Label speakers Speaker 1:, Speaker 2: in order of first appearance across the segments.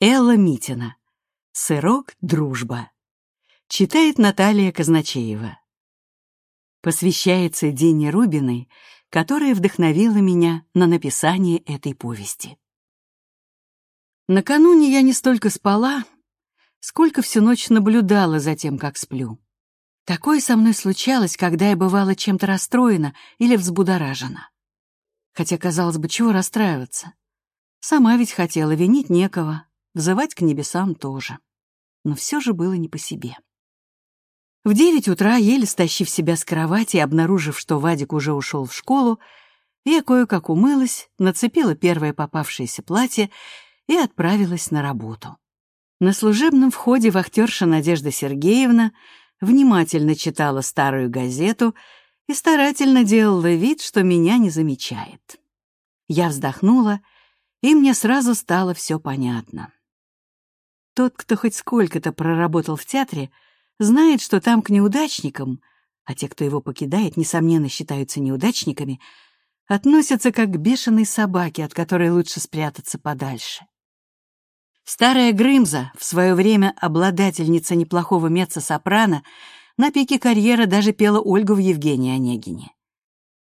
Speaker 1: Элла Митина. «Сырок, дружба». Читает Наталья Казначеева. Посвящается Дине Рубиной, которая вдохновила меня на написание этой повести. Накануне я не столько спала, сколько всю ночь наблюдала за тем, как сплю. Такое со мной случалось, когда я бывала чем-то расстроена или взбудоражена. Хотя, казалось бы, чего расстраиваться? Сама ведь хотела винить некого, взывать к небесам тоже. Но все же было не по себе. В девять утра, еле стащив себя с кровати и обнаружив, что Вадик уже ушел в школу, я кое-как умылась, нацепила первое попавшееся платье и отправилась на работу. На служебном входе вахтерша Надежда Сергеевна внимательно читала старую газету и старательно делала вид, что меня не замечает. Я вздохнула, и мне сразу стало все понятно. Тот, кто хоть сколько-то проработал в театре, знает, что там к неудачникам, а те, кто его покидает, несомненно считаются неудачниками, относятся как к бешеной собаке, от которой лучше спрятаться подальше. Старая Грымза, в свое время обладательница неплохого меццо-сопрано, на пике карьеры даже пела Ольгу в Евгении Онегине.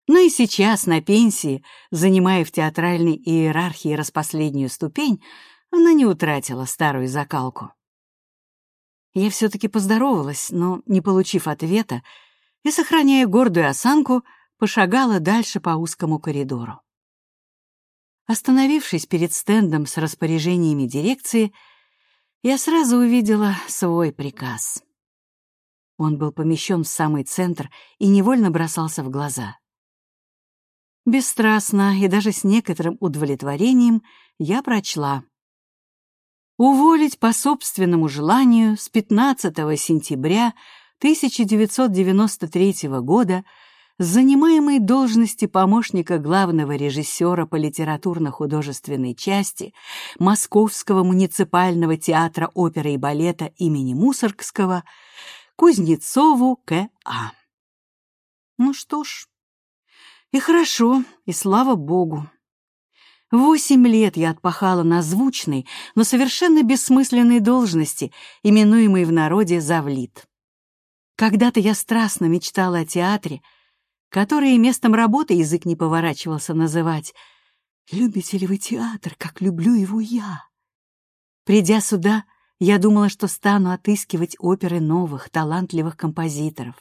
Speaker 1: Ну и сейчас, на пенсии, занимая в театральной иерархии распоследнюю ступень, она не утратила старую закалку. Я все-таки поздоровалась, но, не получив ответа, и, сохраняя гордую осанку, пошагала дальше по узкому коридору. Остановившись перед стендом с распоряжениями дирекции, я сразу увидела свой приказ. Он был помещен в самый центр и невольно бросался в глаза. Бесстрастно и даже с некоторым удовлетворением я прочла. Уволить по собственному желанию с 15 сентября 1993 года с занимаемой должности помощника главного режиссера по литературно-художественной части Московского муниципального театра оперы и балета имени Мусоргского Кузнецову К.А. Ну что ж, и хорошо, и слава богу. Восемь лет я отпахала на звучной, но совершенно бессмысленной должности, именуемой в народе завлит. Когда-то я страстно мечтала о театре, который местом работы язык не поворачивался называть. «Любите ли вы театр, как люблю его я?» Придя сюда, я думала, что стану отыскивать оперы новых, талантливых композиторов,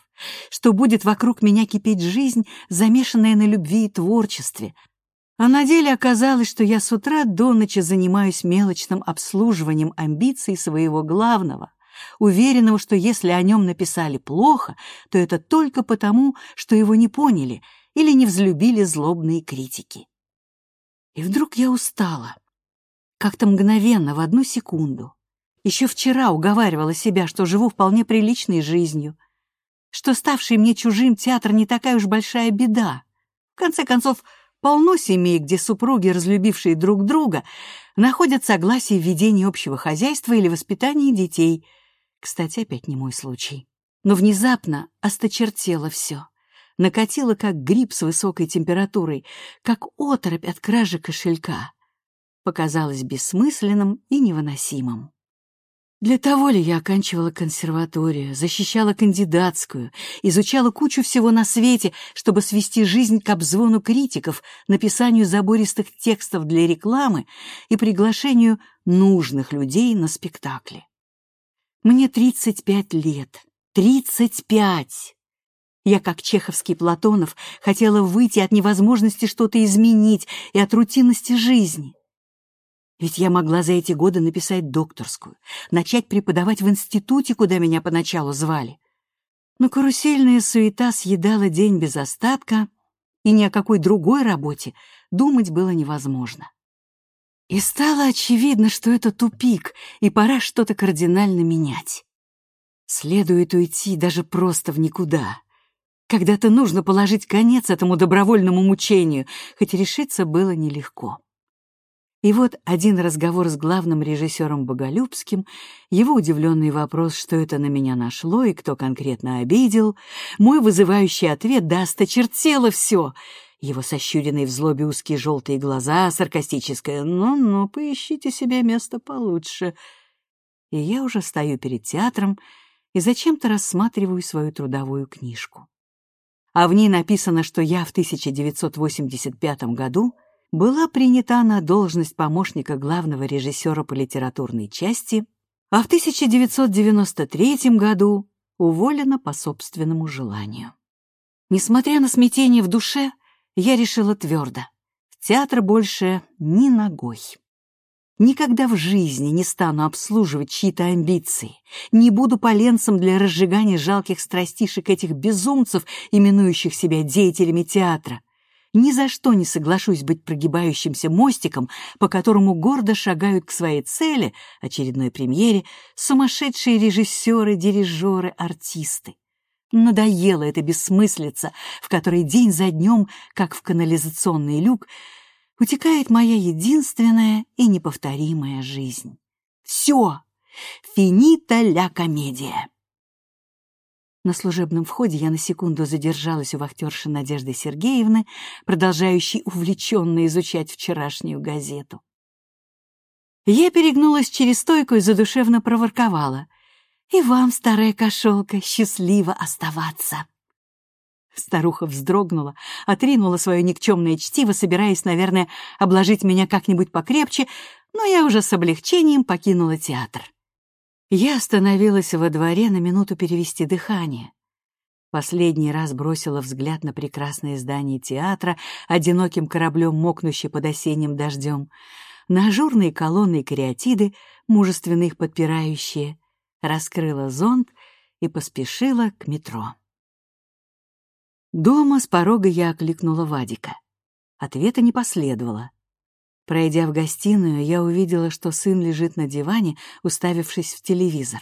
Speaker 1: что будет вокруг меня кипеть жизнь, замешанная на любви и творчестве. А на деле оказалось, что я с утра до ночи занимаюсь мелочным обслуживанием амбиций своего главного, уверенного, что если о нем написали плохо, то это только потому, что его не поняли или не взлюбили злобные критики. И вдруг я устала. Как-то мгновенно, в одну секунду. Еще вчера уговаривала себя, что живу вполне приличной жизнью, что ставший мне чужим театр не такая уж большая беда. В конце концов, полно семей, где супруги, разлюбившие друг друга, находят согласие в ведении общего хозяйства или воспитании детей — кстати, опять не мой случай. Но внезапно осточертело все. Накатило, как грипп с высокой температурой, как оторопь от кражи кошелька. Показалось бессмысленным и невыносимым. Для того ли я оканчивала консерваторию, защищала кандидатскую, изучала кучу всего на свете, чтобы свести жизнь к обзвону критиков, написанию забористых текстов для рекламы и приглашению нужных людей на спектакли? Мне 35 лет. 35! Я, как чеховский Платонов, хотела выйти от невозможности что-то изменить и от рутинности жизни. Ведь я могла за эти годы написать докторскую, начать преподавать в институте, куда меня поначалу звали. Но карусельная суета съедала день без остатка, и ни о какой другой работе думать было невозможно. И стало очевидно, что это тупик, и пора что-то кардинально менять. Следует уйти даже просто в никуда. Когда-то нужно положить конец этому добровольному мучению, хоть решиться было нелегко. И вот один разговор с главным режиссером Боголюбским, его удивленный вопрос, что это на меня нашло и кто конкретно обидел, мой вызывающий ответ «да, осточертело все», Его сощуренные в злобе узкие желтые глаза, саркастическое «ну-ну, поищите себе место получше». И я уже стою перед театром и зачем-то рассматриваю свою трудовую книжку. А в ней написано, что я в 1985 году была принята на должность помощника главного режиссера по литературной части, а в 1993 году уволена по собственному желанию. Несмотря на смятение в душе, я решила твердо. В театр больше ни ногой. Никогда в жизни не стану обслуживать чьи-то амбиции, не буду поленцем для разжигания жалких страстишек этих безумцев, именующих себя деятелями театра. Ни за что не соглашусь быть прогибающимся мостиком, по которому гордо шагают к своей цели, очередной премьере, сумасшедшие режиссеры, дирижеры, артисты. Надоела эта бессмыслица, в которой день за днем, как в канализационный люк, утекает моя единственная и неповторимая жизнь. Все! Финита ля комедия! На служебном входе я на секунду задержалась у вахтерши Надежды Сергеевны, продолжающей увлеченно изучать вчерашнюю газету. Я перегнулась через стойку и задушевно проворковала. И вам, старая кошелка, счастливо оставаться. Старуха вздрогнула, отринула свое никчемное чтиво, собираясь, наверное, обложить меня как-нибудь покрепче, но я уже с облегчением покинула театр. Я остановилась во дворе на минуту перевести дыхание. Последний раз бросила взгляд на прекрасное здание театра, одиноким кораблем мокнущий под осенним дождем, на ажурные колонны и кариатиды, мужественно их подпирающие, раскрыла зонт и поспешила к метро. Дома с порога я окликнула Вадика. Ответа не последовало. Пройдя в гостиную, я увидела, что сын лежит на диване, уставившись в телевизор.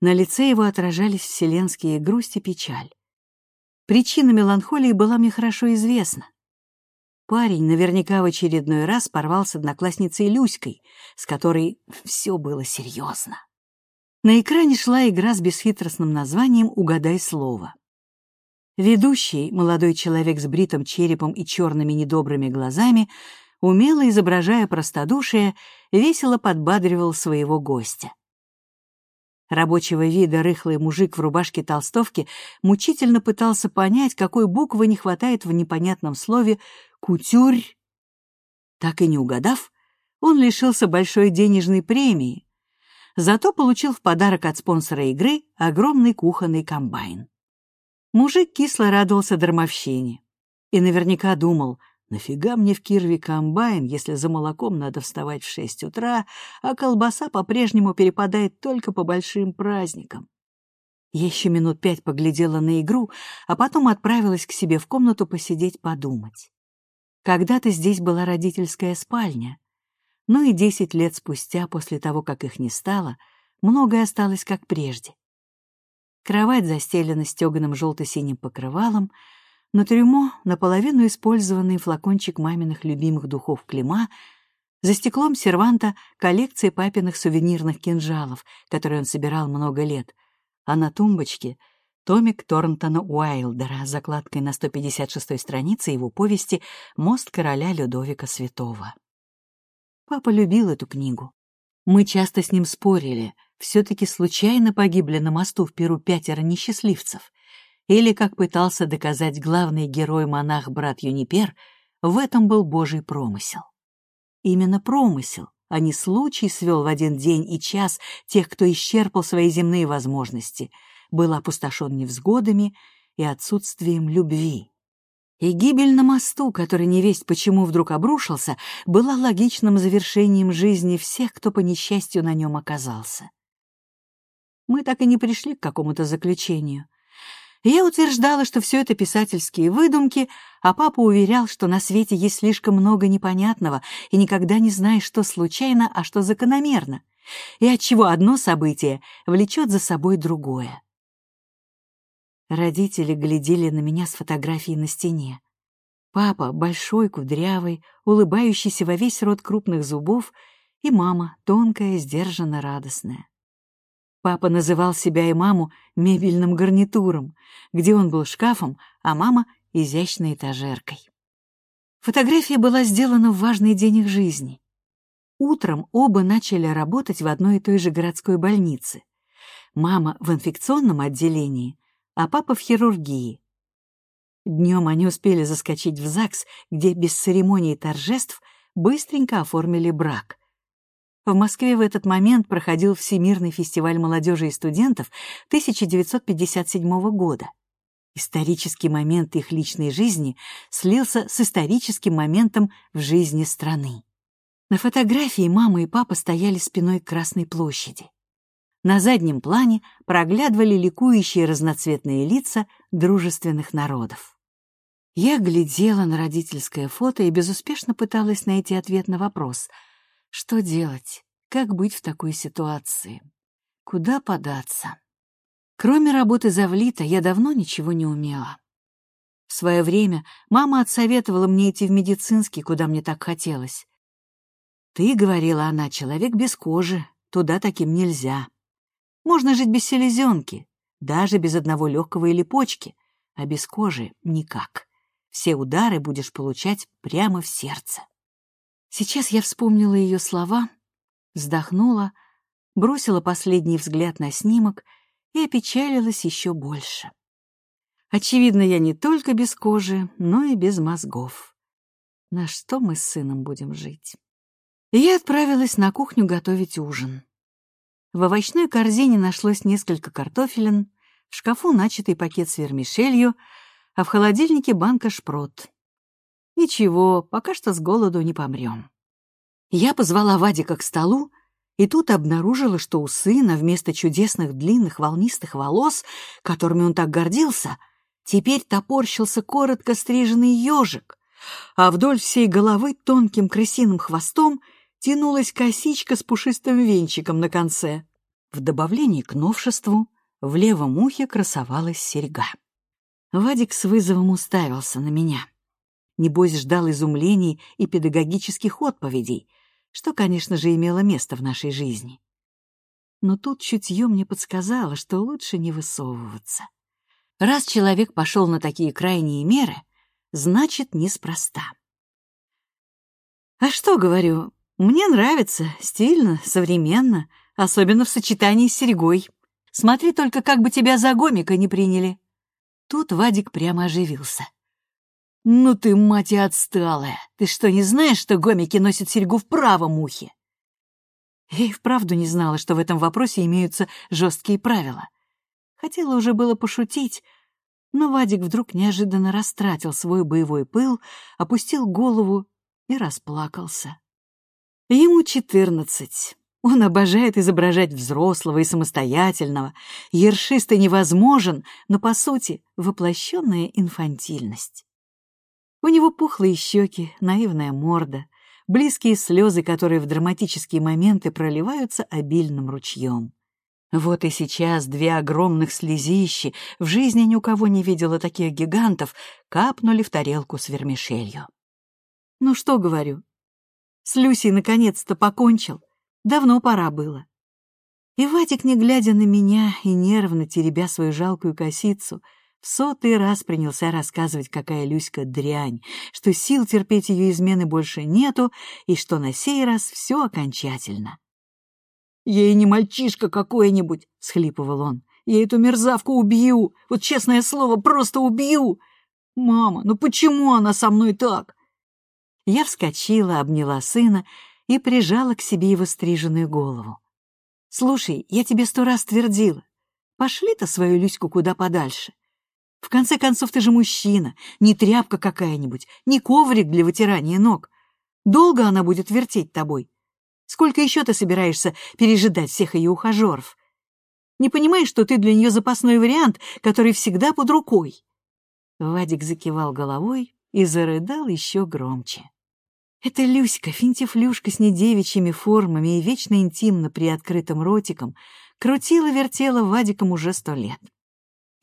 Speaker 1: На лице его отражались вселенские грусть и печаль. Причина меланхолии была мне хорошо известна. Парень наверняка в очередной раз порвал с одноклассницей Люськой, с которой все было серьезно. На экране шла игра с бесхитростным названием «Угадай слово». Ведущий, молодой человек с бритым черепом и черными недобрыми глазами, умело изображая простодушие, весело подбадривал своего гостя. Рабочего вида рыхлый мужик в рубашке толстовки мучительно пытался понять, какой буквы не хватает в непонятном слове «кутюрь». Так и не угадав, он лишился большой денежной премии, зато получил в подарок от спонсора игры огромный кухонный комбайн. Мужик кисло радовался дармовщине и наверняка думал, нафига мне в Кирве комбайн, если за молоком надо вставать в шесть утра, а колбаса по-прежнему перепадает только по большим праздникам. Я еще минут пять поглядела на игру, а потом отправилась к себе в комнату посидеть подумать. Когда-то здесь была родительская спальня, но и десять лет спустя, после того, как их не стало, многое осталось как прежде. Кровать застелена стеганым желто-синим покрывалом, на трюмо наполовину использованный флакончик маминых любимых духов Клима, за стеклом серванта коллекция папиных сувенирных кинжалов, которые он собирал много лет, а на тумбочке — томик Торнтона Уайлдера с закладкой на 156-й странице его повести «Мост короля Людовика Святого». Папа любил эту книгу. Мы часто с ним спорили, все-таки случайно погибли на мосту в Перу пятеро несчастливцев. Или, как пытался доказать главный герой-монах брат Юнипер, в этом был божий промысел. Именно промысел, а не случай свел в один день и час тех, кто исчерпал свои земные возможности, был опустошен невзгодами и отсутствием любви. И гибель на мосту, который невесть почему вдруг обрушился, была логичным завершением жизни всех, кто по несчастью на нем оказался. Мы так и не пришли к какому-то заключению. Я утверждала, что все это писательские выдумки, а папа уверял, что на свете есть слишком много непонятного, и никогда не знаешь, что случайно, а что закономерно, и отчего одно событие влечет за собой другое. Родители глядели на меня с фотографией на стене. Папа, большой, кудрявый, улыбающийся во весь рот крупных зубов, и мама, тонкая, сдержанно радостная. Папа называл себя и маму мебельным гарнитуром, где он был шкафом, а мама — изящной этажеркой. Фотография была сделана в важный день их жизни. Утром оба начали работать в одной и той же городской больнице. Мама в инфекционном отделении, а папа в хирургии. Днем они успели заскочить в ЗАГС, где без церемоний торжеств быстренько оформили брак. В Москве в этот момент проходил Всемирный фестиваль молодежи и студентов 1957 года. Исторический момент их личной жизни слился с историческим моментом в жизни страны. На фотографии мама и папа стояли спиной к Красной площади. На заднем плане проглядывали ликующие разноцветные лица дружественных народов. Я глядела на родительское фото и безуспешно пыталась найти ответ на вопрос, что делать, как быть в такой ситуации, куда податься. Кроме работы завлита, я давно ничего не умела. В свое время мама отсоветовала мне идти в медицинский, куда мне так хотелось. «Ты, — говорила она, — человек без кожи, туда таким нельзя. Можно жить без селезенки, даже без одного легкого или почки, а без кожи — никак. Все удары будешь получать прямо в сердце». Сейчас я вспомнила ее слова, вздохнула, бросила последний взгляд на снимок и опечалилась еще больше. Очевидно, я не только без кожи, но и без мозгов. На что мы с сыном будем жить? И я отправилась на кухню готовить ужин. В овощной корзине нашлось несколько картофелин, в шкафу начатый пакет с вермишелью, а в холодильнике банка шпрот. Ничего, пока что с голоду не помрем. Я позвала Вадика к столу, и тут обнаружила, что у сына вместо чудесных длинных волнистых волос, которыми он так гордился, теперь топорщился коротко стриженный ежик, а вдоль всей головы тонким крысиным хвостом тянулась косичка с пушистым венчиком на конце. В добавлении к новшеству в левом ухе красовалась серьга. Вадик с вызовом уставился на меня. Небось, ждал изумлений и педагогических отповедей — что, конечно же, имело место в нашей жизни. Но тут чутье мне подсказало, что лучше не высовываться. Раз человек пошел на такие крайние меры, значит, неспроста. А что, говорю, мне нравится, стильно, современно, особенно в сочетании с серьгой. Смотри только, как бы тебя за гомика не приняли. Тут Вадик прямо оживился. «Ну ты, мать и отсталая! Ты что, не знаешь, что гомики носят серьгу в правом ухе?» Я и вправду не знала, что в этом вопросе имеются жесткие правила. Хотела уже было пошутить, но Вадик вдруг неожиданно растратил свой боевой пыл, опустил голову и расплакался. Ему четырнадцать. Он обожает изображать взрослого и самостоятельного. Ершист и невозможен, но, по сути, воплощенная инфантильность. У него пухлые щеки, наивная морда, близкие слезы, которые в драматические моменты проливаются обильным ручьем. Вот и сейчас две огромных слезищи, в жизни ни у кого не видела таких гигантов, капнули в тарелку с вермишелью. Ну что говорю, с Люсей наконец-то покончил, давно пора было. И Ватик, не глядя на меня и нервно теребя свою жалкую косицу, в сотый раз принялся рассказывать, какая Люська дрянь, что сил терпеть ее измены больше нету и что на сей раз все окончательно. «Я и не мальчишка какой-нибудь», — схлипывал он. «Я эту мерзавку убью, вот честное слово, просто убью! Мама, ну почему она со мной так?» Я вскочила, обняла сына и прижала к себе его стриженную голову. «Слушай, я тебе сто раз твердила, пошли-то свою Люську куда подальше. В конце концов, ты же мужчина, не тряпка какая-нибудь, не коврик для вытирания ног. Долго она будет вертеть тобой? Сколько еще ты собираешься пережидать всех ее ухажеров? Не понимаешь, что ты для нее запасной вариант, который всегда под рукой?» Вадик закивал головой и зарыдал еще громче. Эта Люська, финтифлюшка с недевичьими формами и вечно интимно приоткрытым ротиком, крутила-вертела Вадиком уже сто лет.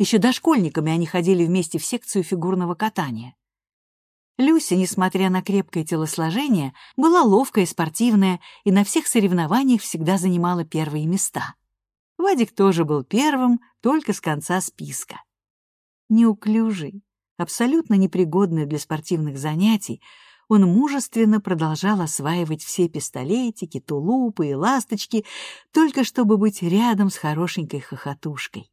Speaker 1: Еще дошкольниками они ходили вместе в секцию фигурного катания. Люся, несмотря на крепкое телосложение, была ловкая спортивная и на всех соревнованиях всегда занимала первые места. Вадик тоже был первым, только с конца списка. Неуклюжий, абсолютно непригодный для спортивных занятий, он мужественно продолжал осваивать все пистолетики, тулупы и ласточки, только чтобы быть рядом с хорошенькой хохотушкой.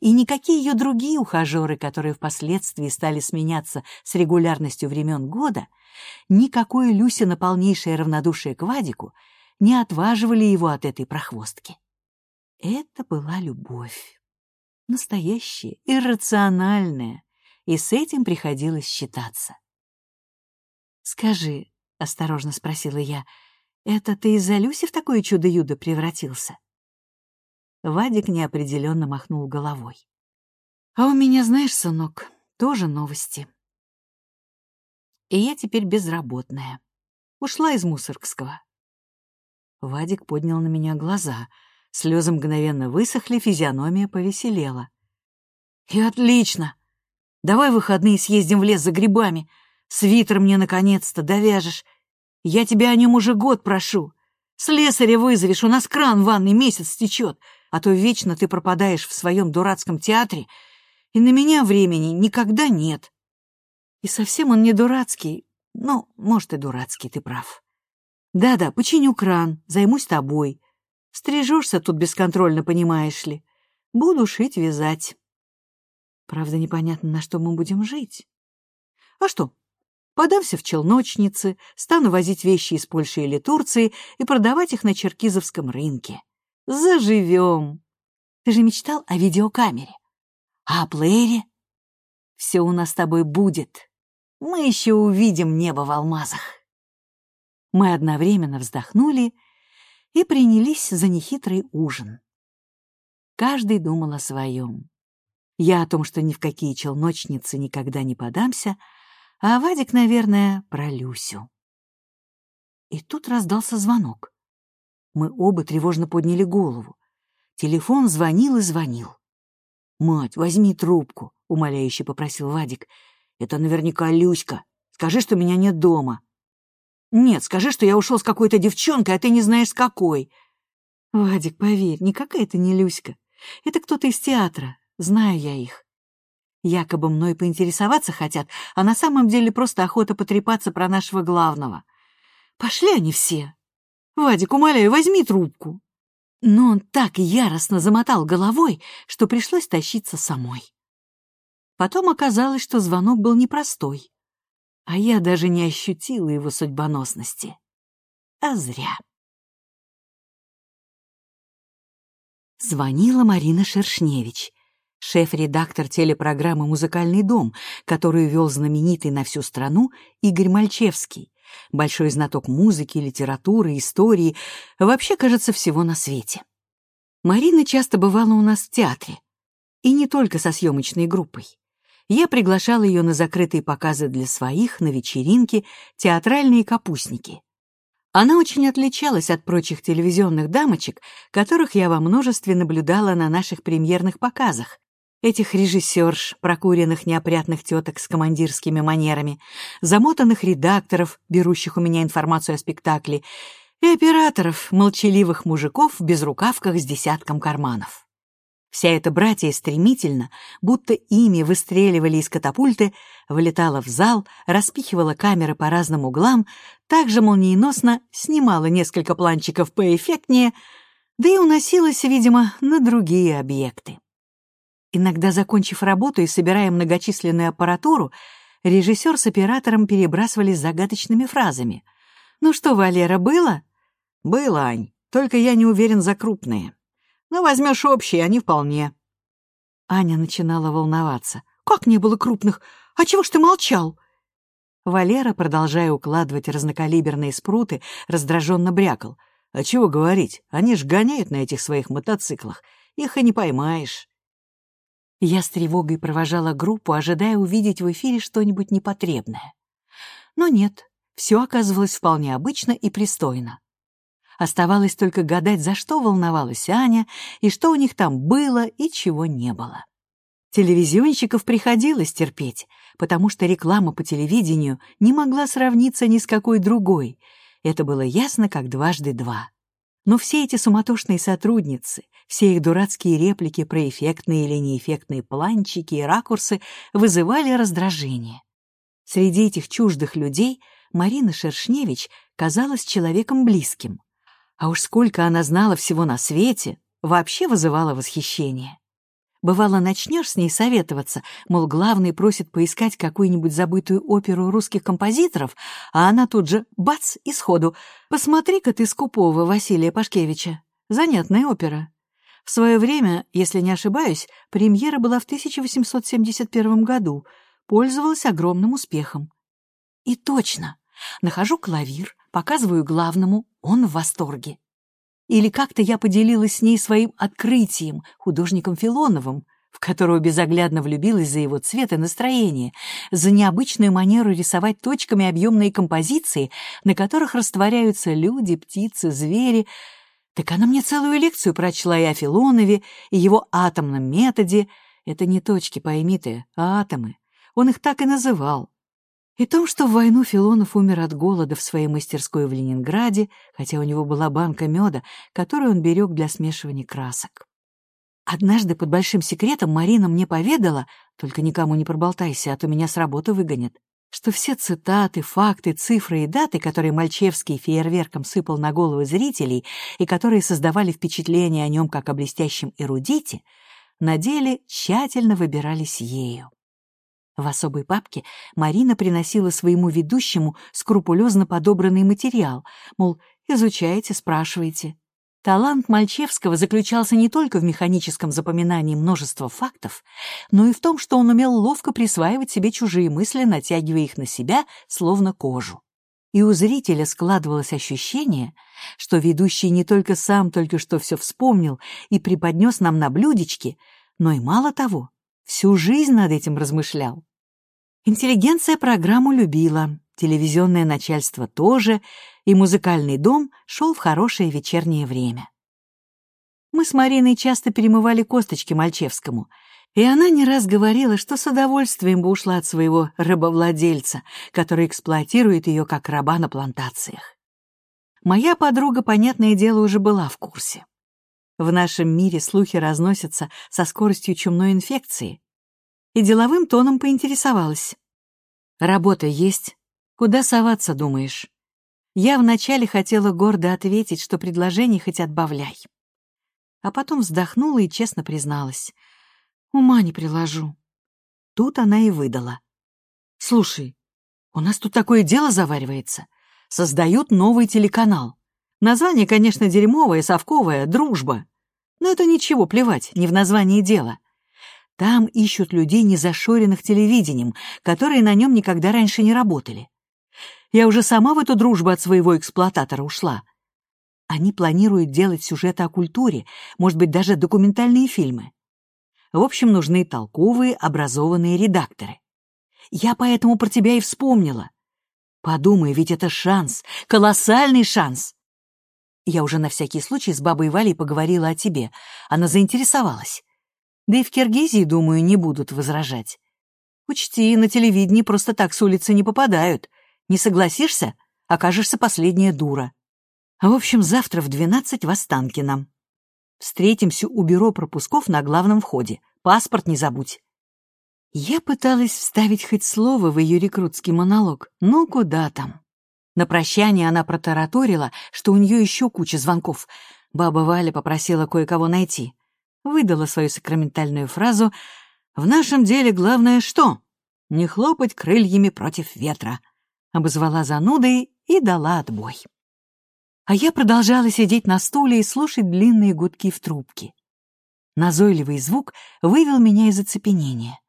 Speaker 1: И никакие ее другие ухажеры, которые впоследствии стали сменяться с регулярностью времен года, никакое Люся полнейшее равнодушие к Вадику не отваживали его от этой прохвостки. Это была любовь. Настоящая, иррациональная, и с этим приходилось считаться. «Скажи», — осторожно спросила я, — «это ты из-за Люси в такое чудо-юдо превратился?» Вадик неопределенно махнул головой. «А у меня, знаешь, сынок, тоже новости. И я теперь безработная. Ушла из Мусоргского». Вадик поднял на меня глаза. Слезы мгновенно высохли, физиономия повеселела. «И отлично! Давай в выходные съездим в лес за грибами. Свитер мне наконец-то довяжешь. Я тебя о нем уже год прошу. Слесаря вызовешь, у нас кран в ванной месяц течет, а то вечно ты пропадаешь в своем дурацком театре, и на меня времени никогда нет. И совсем он не дурацкий, ну, может, и дурацкий, ты прав. Да-да, починю кран, займусь тобой. Стрижешься тут бесконтрольно, понимаешь ли. Буду шить-вязать. Правда, непонятно, на что мы будем жить. А что, Подамся в челночницы, стану возить вещи из Польши или Турции и продавать их на черкизовском рынке. Заживем. Ты же мечтал о видеокамере. А о плеере? Все у нас с тобой будет. Мы еще увидим небо в алмазах. Мы одновременно вздохнули и принялись за нехитрый ужин. Каждый думал о своем. Я о том, что ни в какие челночницы никогда не подамся, а Вадик, наверное, про Люсю. И тут раздался звонок. Мы оба тревожно подняли голову. Телефон звонил и звонил. «Мать, возьми трубку», — умоляюще попросил Вадик. «Это наверняка Люська. Скажи, что меня нет дома». «Нет, скажи, что я ушел с какой-то девчонкой, а ты не знаешь, с какой». «Вадик, поверь, никакая это не Люська. Это кто-то из театра. Знаю я их. Якобы мной поинтересоваться хотят, а на самом деле просто охота потрепаться про нашего главного. Пошли они все. Вадик, умоляю, возьми трубку. Но он так яростно замотал головой, что пришлось тащиться самой. Потом оказалось, что звонок был непростой, а я даже не ощутила его судьбоносности. А зря. Звонила Марина Шершневич — шеф-редактор телепрограммы «Музыкальный дом», которую вел знаменитый на всю страну Игорь Мальчевский, большой знаток музыки, литературы, истории, вообще, кажется, всего на свете. Марина часто бывала у нас в театре, и не только со съемочной группой. Я приглашала ее на закрытые показы для своих, на вечеринки, театральные капустники. Она очень отличалась от прочих телевизионных дамочек, которых я во множестве наблюдала на наших премьерных показах, этих режиссерш, прокуренных неопрятных теток с командирскими манерами, замотанных редакторов, берущих у меня информацию о спектакле, и операторов, молчаливых мужиков в безрукавках с десятком карманов. Вся эта братья стремительно, будто ими выстреливали из катапульты, вылетала в зал, распихивала камеры по разным углам, также молниеносно снимала несколько планчиков поэффектнее, да и уносилась, видимо, на другие объекты. Иногда, закончив работу и собирая многочисленную аппаратуру, режиссер с оператором перебрасывались загадочными фразами. «Ну что, Валера, было?» «Было, Ань, только я не уверен за крупные. Но возьмешь общие, они вполне». Аня начинала волноваться. «Как не было крупных? А чего ж ты молчал?» Валера, продолжая укладывать разнокалиберные спруты, раздраженно брякал. «А чего говорить? Они ж гоняют на этих своих мотоциклах. Их и не поймаешь». Я с тревогой провожала группу, ожидая увидеть в эфире что-нибудь непотребное. Но нет, все оказывалось вполне обычно и пристойно. Оставалось только гадать, за что волновалась Аня, и что у них там было и чего не было. Телевизионщиков приходилось терпеть, потому что реклама по телевидению не могла сравниться ни с какой другой. Это было ясно, как дважды два. Но все эти суматошные сотрудницы, все их дурацкие реплики про эффектные или неэффектные планчики и ракурсы вызывали раздражение. Среди этих чуждых людей Марина Шершневич казалась человеком близким. А уж сколько она знала всего на свете, вообще вызывала восхищение. Бывало, начнешь с ней советоваться, мол, главный просит поискать какую-нибудь забытую оперу русских композиторов, а она тут же, бац, и сходу. «Посмотри-ка ты скупого Василия Пашкевича. Занятная опера». В свое время, если не ошибаюсь, премьера была в 1871 году, пользовалась огромным успехом. И точно, нахожу клавир, показываю главному, он в восторге. Или как-то я поделилась с ней своим открытием, художником Филоновым, в которого безоглядно влюбилась за его цвет и настроение, за необычную манеру рисовать точками объемные композиции, на которых растворяются люди, птицы, звери. Так она мне целую лекцию прочла и о Филонове, и его атомном методе. Это не точки, пойми ты, а атомы. Он их так и называл. И том, что в войну Филонов умер от голода в своей мастерской в Ленинграде, хотя у него была банка меда, которую он берег для смешивания красок. Однажды под большим секретом Марина мне поведала, только никому не проболтайся, а то меня с работы выгонят, что все цитаты, факты, цифры и даты, которые Мальчевский фейерверком сыпал на головы зрителей и которые создавали впечатление о нем как о блестящем эрудите, на деле тщательно выбирались ею. В особой папке Марина приносила своему ведущему скрупулезно подобранный материал, мол, изучайте, спрашивайте. Талант Мальчевского заключался не только в механическом запоминании множества фактов, но и в том, что он умел ловко присваивать себе чужие мысли, натягивая их на себя, словно кожу. И у зрителя складывалось ощущение, что ведущий не только сам только что все вспомнил и преподнес нам на блюдечке, но и мало того, всю жизнь над этим размышлял. Интеллигенция программу любила, телевизионное начальство тоже, и музыкальный дом шел в хорошее вечернее время. Мы с Мариной часто перемывали косточки Мальчевскому, и она не раз говорила, что с удовольствием бы ушла от своего рабовладельца, который эксплуатирует ее как раба на плантациях. Моя подруга, понятное дело, уже была в курсе. В нашем мире слухи разносятся со скоростью чумной инфекции, и деловым тоном поинтересовалась. «Работа есть? Куда соваться, думаешь?» Я вначале хотела гордо ответить, что предложение хоть отбавляй. А потом вздохнула и честно призналась. «Ума не приложу». Тут она и выдала. «Слушай, у нас тут такое дело заваривается. Создают новый телеканал. Название, конечно, дерьмовое, совковое, дружба. Но это ничего, плевать, не в названии дело. Там ищут людей, не зашоренных телевидением, которые на нем никогда раньше не работали. Я уже сама в эту дружбу от своего эксплуататора ушла. Они планируют делать сюжеты о культуре, может быть, даже документальные фильмы. В общем, нужны толковые, образованные редакторы. Я поэтому про тебя и вспомнила. Подумай, ведь это шанс, колоссальный шанс. Я уже на всякий случай с бабой Валей поговорила о тебе. Она заинтересовалась. Да и в Киргизии, думаю, не будут возражать. Учти, на телевидении просто так с улицы не попадают. Не согласишься — окажешься последняя дура. В общем, завтра в двенадцать в Останкино. Встретимся у бюро пропусков на главном входе. Паспорт не забудь. Я пыталась вставить хоть слово в ее рекрутский монолог, но куда там. На прощание она протараторила, что у нее еще куча звонков. Баба Валя попросила кое-кого найти выдала свою сакраментальную фразу «В нашем деле главное что? Не хлопать крыльями против ветра», обозвала занудой и дала отбой. А я продолжала сидеть на стуле и слушать длинные гудки в трубке. Назойливый звук вывел меня из оцепенения.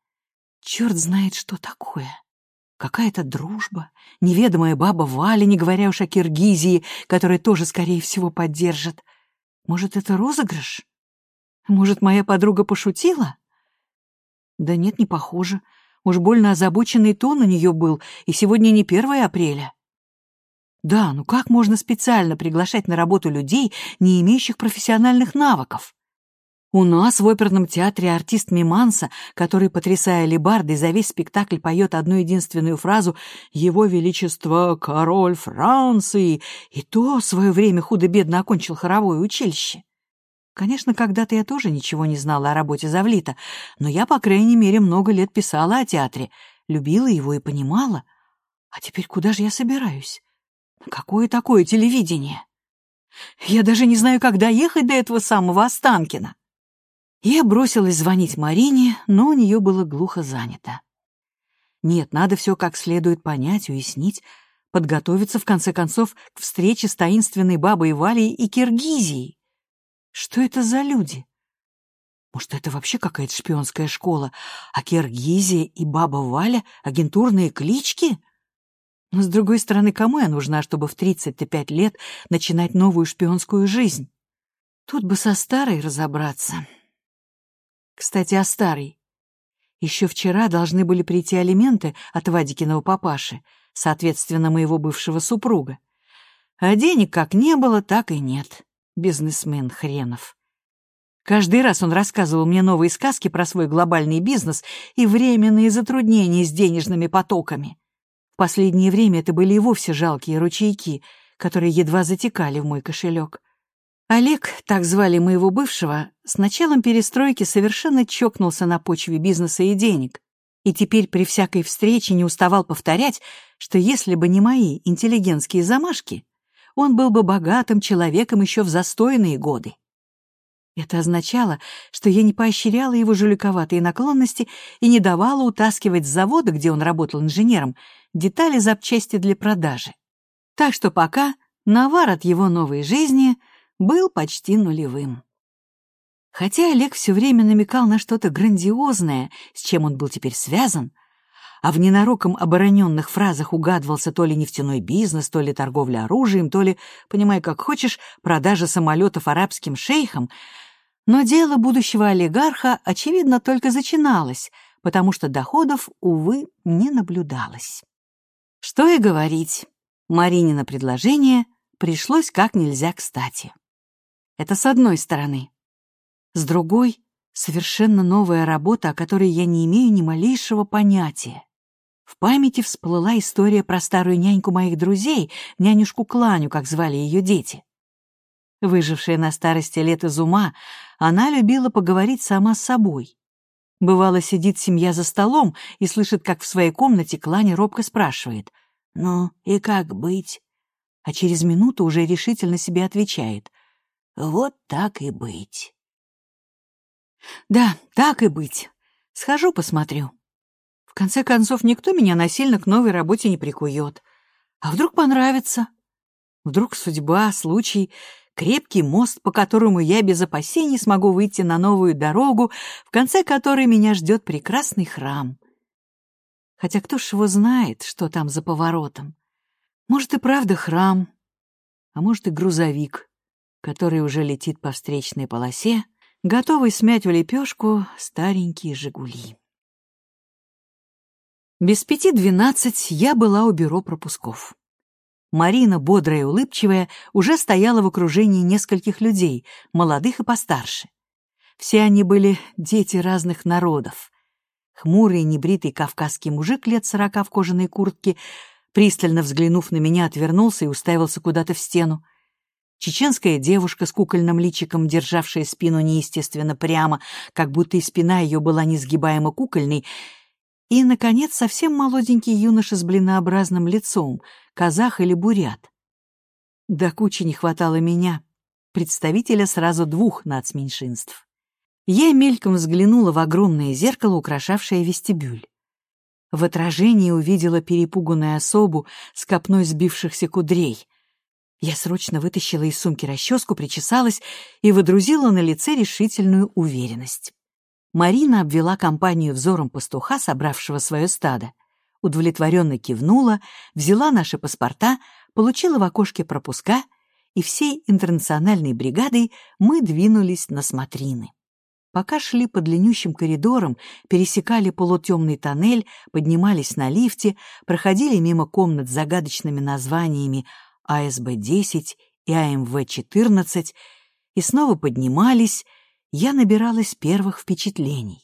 Speaker 1: Черт знает, что такое. Какая-то дружба, неведомая баба Валя, не говоря уж о Киргизии, которая тоже, скорее всего, поддержит. Может, это розыгрыш? Может, моя подруга пошутила? Да нет, не похоже. Уж больно озабоченный тон у нее был, и сегодня не 1 апреля. Да, ну как можно специально приглашать на работу людей, не имеющих профессиональных навыков? У нас в оперном театре артист Миманса, который, потрясая лебардой, за весь спектакль поет одну единственную фразу «Его Величество, король Франции», и то в свое время худо-бедно окончил хоровое училище. Конечно, когда-то я тоже ничего не знала о работе Завлита, но я, по крайней мере, много лет писала о театре, любила его и понимала. А теперь куда же я собираюсь? Какое такое телевидение? Я даже не знаю, как доехать до этого самого Останкина. Я бросилась звонить Марине, но у нее было глухо занято. Нет, надо все как следует понять, уяснить, подготовиться, в конце концов, к встрече с таинственной бабой Валей и Киргизией. Что это за люди? Может, это вообще какая-то шпионская школа, а Киргизия и баба Валя — агентурные клички? Но, с другой стороны, кому я нужна, чтобы в 35 лет начинать новую шпионскую жизнь? Тут бы со старой разобраться. Кстати, о старой. Еще вчера должны были прийти алименты от Вадикиного папаши, соответственно, моего бывшего супруга. А денег как не было, так и нет. Бизнесмен хренов. Каждый раз он рассказывал мне новые сказки про свой глобальный бизнес и временные затруднения с денежными потоками. В последнее время это были и вовсе жалкие ручейки, которые едва затекали в мой кошелек. Олег, так звали моего бывшего, с началом перестройки совершенно чокнулся на почве бизнеса и денег, и теперь при всякой встрече не уставал повторять, что если бы не мои интеллигентские замашки, он был бы богатым человеком еще в застойные годы. Это означало, что я не поощряла его жуликоватые наклонности и не давала утаскивать с завода, где он работал инженером, детали запчасти для продажи. Так что пока навар от его новой жизни был почти нулевым. Хотя Олег все время намекал на что-то грандиозное, с чем он был теперь связан, а в ненароком обороненных фразах угадывался то ли нефтяной бизнес, то ли торговля оружием, то ли, понимай как хочешь, продажа самолетов арабским шейхам, но дело будущего олигарха, очевидно, только зачиналось, потому что доходов, увы, не наблюдалось. Что и говорить, Маринина предложение пришлось как нельзя кстати. Это с одной стороны. С другой — совершенно новая работа, о которой я не имею ни малейшего понятия. В памяти всплыла история про старую няньку моих друзей, нянюшку Кланю, как звали ее дети. Выжившая на старости лет из ума, она любила поговорить сама с собой. Бывало, сидит семья за столом и слышит, как в своей комнате Кланя робко спрашивает «Ну, и как быть?» А через минуту уже решительно себе отвечает «Вот так и быть». «Да, так и быть. Схожу посмотрю». В конце концов, никто меня насильно к новой работе не прикует. А вдруг понравится? Вдруг судьба, случай, крепкий мост, по которому я без опасений смогу выйти на новую дорогу, в конце которой меня ждет прекрасный храм. Хотя кто ж его знает, что там за поворотом? Может и правда храм, а может и грузовик, который уже летит по встречной полосе, готовый смять в лепешку старенькие «Жигули». Без пяти двенадцать я была у бюро пропусков. Марина, бодрая и улыбчивая, уже стояла в окружении нескольких людей, молодых и постарше. Все они были дети разных народов. Хмурый, небритый кавказский мужик лет сорока в кожаной куртке, пристально взглянув на меня, отвернулся и уставился куда-то в стену. Чеченская девушка с кукольным личиком, державшая спину неестественно прямо, как будто и спина ее была несгибаемо кукольной, и, наконец, совсем молоденький юноша с блинообразным лицом, казах или бурят. До кучи не хватало меня, представителя сразу двух нацменьшинств. Я мельком взглянула в огромное зеркало, украшавшее вестибюль. В отражении увидела перепуганную особу с копной сбившихся кудрей. Я срочно вытащила из сумки расческу, причесалась и выдрузила на лице решительную уверенность. Марина обвела компанию взором пастуха, собравшего свое стадо, удовлетворенно кивнула, взяла наши паспорта, получила в окошке пропуска, и всей интернациональной бригадой мы двинулись на смотрины. Пока шли по длиннющим коридорам, пересекали полутемный тоннель, поднимались на лифте, проходили мимо комнат с загадочными названиями АСБ-10 и АМВ-14 и снова поднимались, я набиралась первых впечатлений.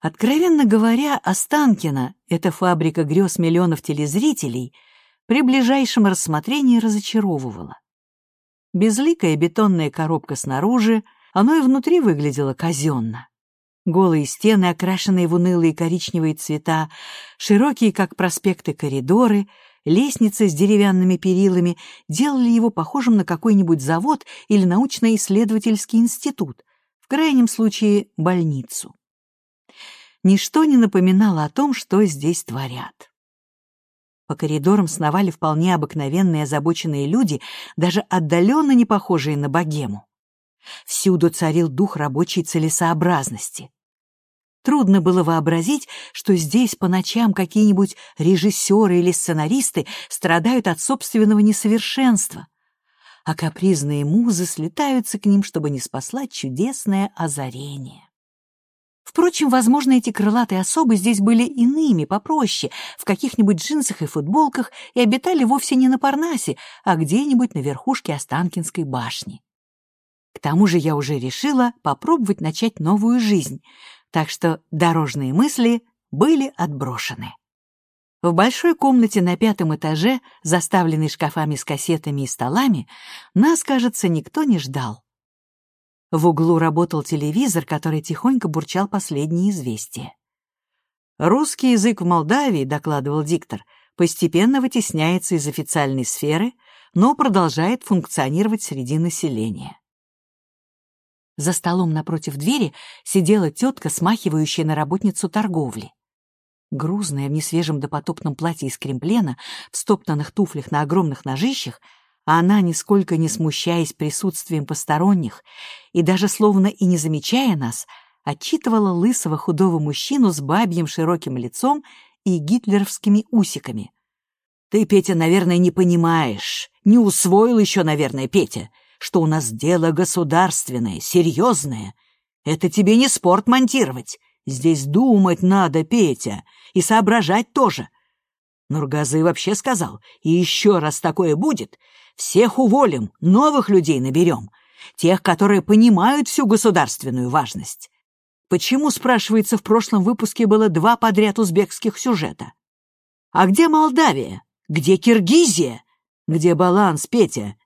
Speaker 1: Откровенно говоря, Останкино, эта фабрика грез миллионов телезрителей, при ближайшем рассмотрении разочаровывала. Безликая бетонная коробка снаружи, оно и внутри выглядело казенно. Голые стены, окрашенные в унылые коричневые цвета, широкие, как проспекты, коридоры, лестницы с деревянными перилами делали его похожим на какой-нибудь завод или научно-исследовательский институт, в крайнем случае больницу. Ничто не напоминало о том, что здесь творят. По коридорам сновали вполне обыкновенные озабоченные люди, даже отдаленно не похожие на богему. Всюду царил дух рабочей целесообразности. Трудно было вообразить, что здесь по ночам какие-нибудь режиссеры или сценаристы страдают от собственного несовершенства, а капризные музы слетаются к ним, чтобы не спаслать чудесное озарение. Впрочем, возможно, эти крылатые особы здесь были иными, попроще, в каких-нибудь джинсах и футболках и обитали вовсе не на Парнасе, а где-нибудь на верхушке Останкинской башни. К тому же я уже решила попробовать начать новую жизнь, так что дорожные мысли были отброшены. В большой комнате на пятом этаже, заставленной шкафами с кассетами и столами, нас, кажется, никто не ждал. В углу работал телевизор, который тихонько бурчал последние известия. «Русский язык в Молдавии», — докладывал диктор, постепенно вытесняется из официальной сферы, но продолжает функционировать среди населения. За столом напротив двери сидела тетка, смахивающая на работницу торговли. Грузная в несвежем допотопном платье из кремплена, в стоптанных туфлях на огромных ножищах, а она, нисколько не смущаясь присутствием посторонних и даже словно и не замечая нас, отчитывала лысого худого мужчину с бабьим широким лицом и гитлеровскими усиками. «Ты, Петя, наверное, не понимаешь. Не усвоил еще, наверное, Петя что у нас дело государственное, серьезное. Это тебе не спорт монтировать. Здесь думать надо, Петя, и соображать тоже. Нургазы вообще сказал, и еще раз такое будет, всех уволим, новых людей наберем, тех, которые понимают всю государственную важность. Почему, спрашивается, в прошлом выпуске было два подряд узбекских сюжета? А где Молдавия? Где Киргизия? Где баланс, Петя?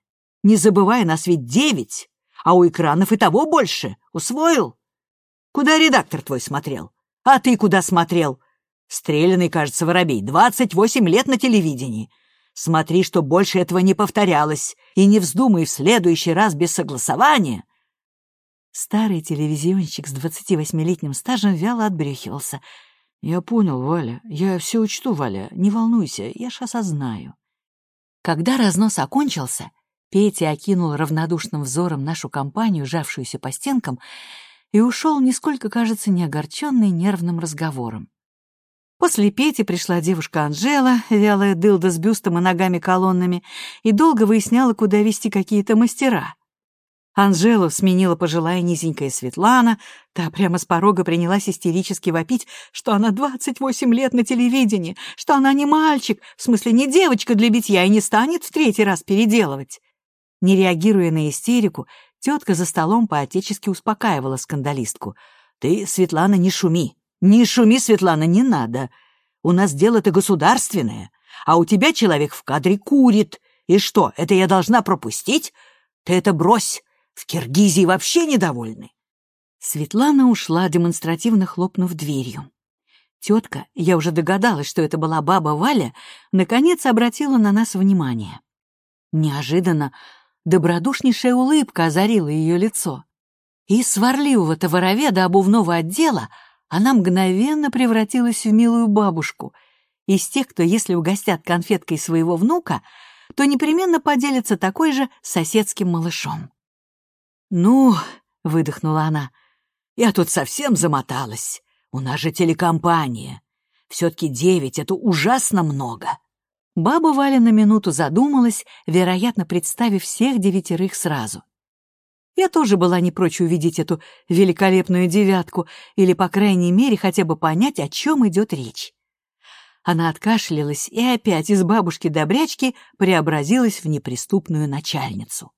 Speaker 1: Не забывай, нас ведь девять, а у экранов и того больше. Усвоил? Куда редактор твой смотрел? А ты куда смотрел? Стрелянный, кажется, воробей. Двадцать восемь лет на телевидении. Смотри, что больше этого не повторялось, и не вздумай в следующий раз без согласования. Старый телевизионщик с двадцати восьмилетним стажем вяло отбрехивался. «Я понял, Валя. Я все учту, Валя. Не волнуйся, я ж осознаю». Когда разнос окончился, Петя окинул равнодушным взором нашу компанию, жавшуюся по стенкам, и ушел, нисколько, кажется, не огорченный нервным разговором. После Пети пришла девушка Анжела, вялая дылда с бюстом и ногами-колоннами, и долго выясняла, куда вести какие-то мастера. Анжелу сменила пожилая низенькая Светлана, та прямо с порога принялась истерически вопить, что она 28 лет на телевидении, что она не мальчик, в смысле не девочка для битья и не станет в третий раз переделывать. Не реагируя на истерику, тетка за столом поотечески успокаивала скандалистку. «Ты, Светлана, не шуми. Не шуми, Светлана, не надо. У нас дело-то государственное, а у тебя человек в кадре курит. И что, это я должна пропустить? Ты это брось. В Киргизии вообще недовольны». Светлана ушла, демонстративно хлопнув дверью. Тетка, я уже догадалась, что это была баба Валя, наконец обратила на нас внимание. Неожиданно Добродушнейшая улыбка озарила ее лицо. Из сварливого-то вороведа обувного отдела она мгновенно превратилась в милую бабушку, из тех, кто, если угостят конфеткой своего внука, то непременно поделится такой же соседским малышом. «Ну», — выдохнула она, — «я тут совсем замоталась. У нас же телекомпания. Все-таки девять — это ужасно много». Баба Валя на минуту задумалась, вероятно, представив всех девятерых сразу. Я тоже была не прочь увидеть эту великолепную девятку или, по крайней мере, хотя бы понять, о чем идет речь. Она откашлялась и опять из бабушки-добрячки преобразилась в неприступную начальницу.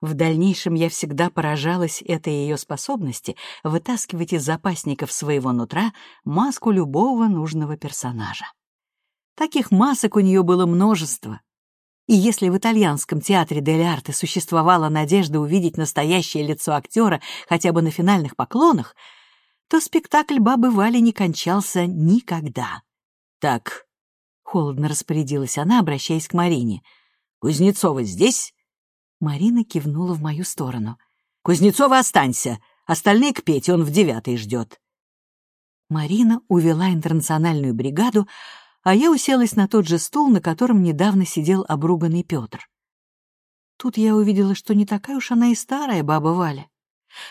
Speaker 1: В дальнейшем я всегда поражалась этой ее способности вытаскивать из запасников своего нутра маску любого нужного персонажа. Таких масок у нее было множество. И если в итальянском театре Дель Арте существовала надежда увидеть настоящее лицо актера хотя бы на финальных поклонах, то спектакль бабы Вали не кончался никогда. «Так», — холодно распорядилась она, обращаясь к Марине, — «Кузнецова здесь?» Марина кивнула в мою сторону. «Кузнецова, останься! Остальные к Пете, он в девятой ждет». Марина увела интернациональную бригаду, а я уселась на тот же стул, на котором недавно сидел обруганный Петр. Тут я увидела, что не такая уж она и старая баба Валя.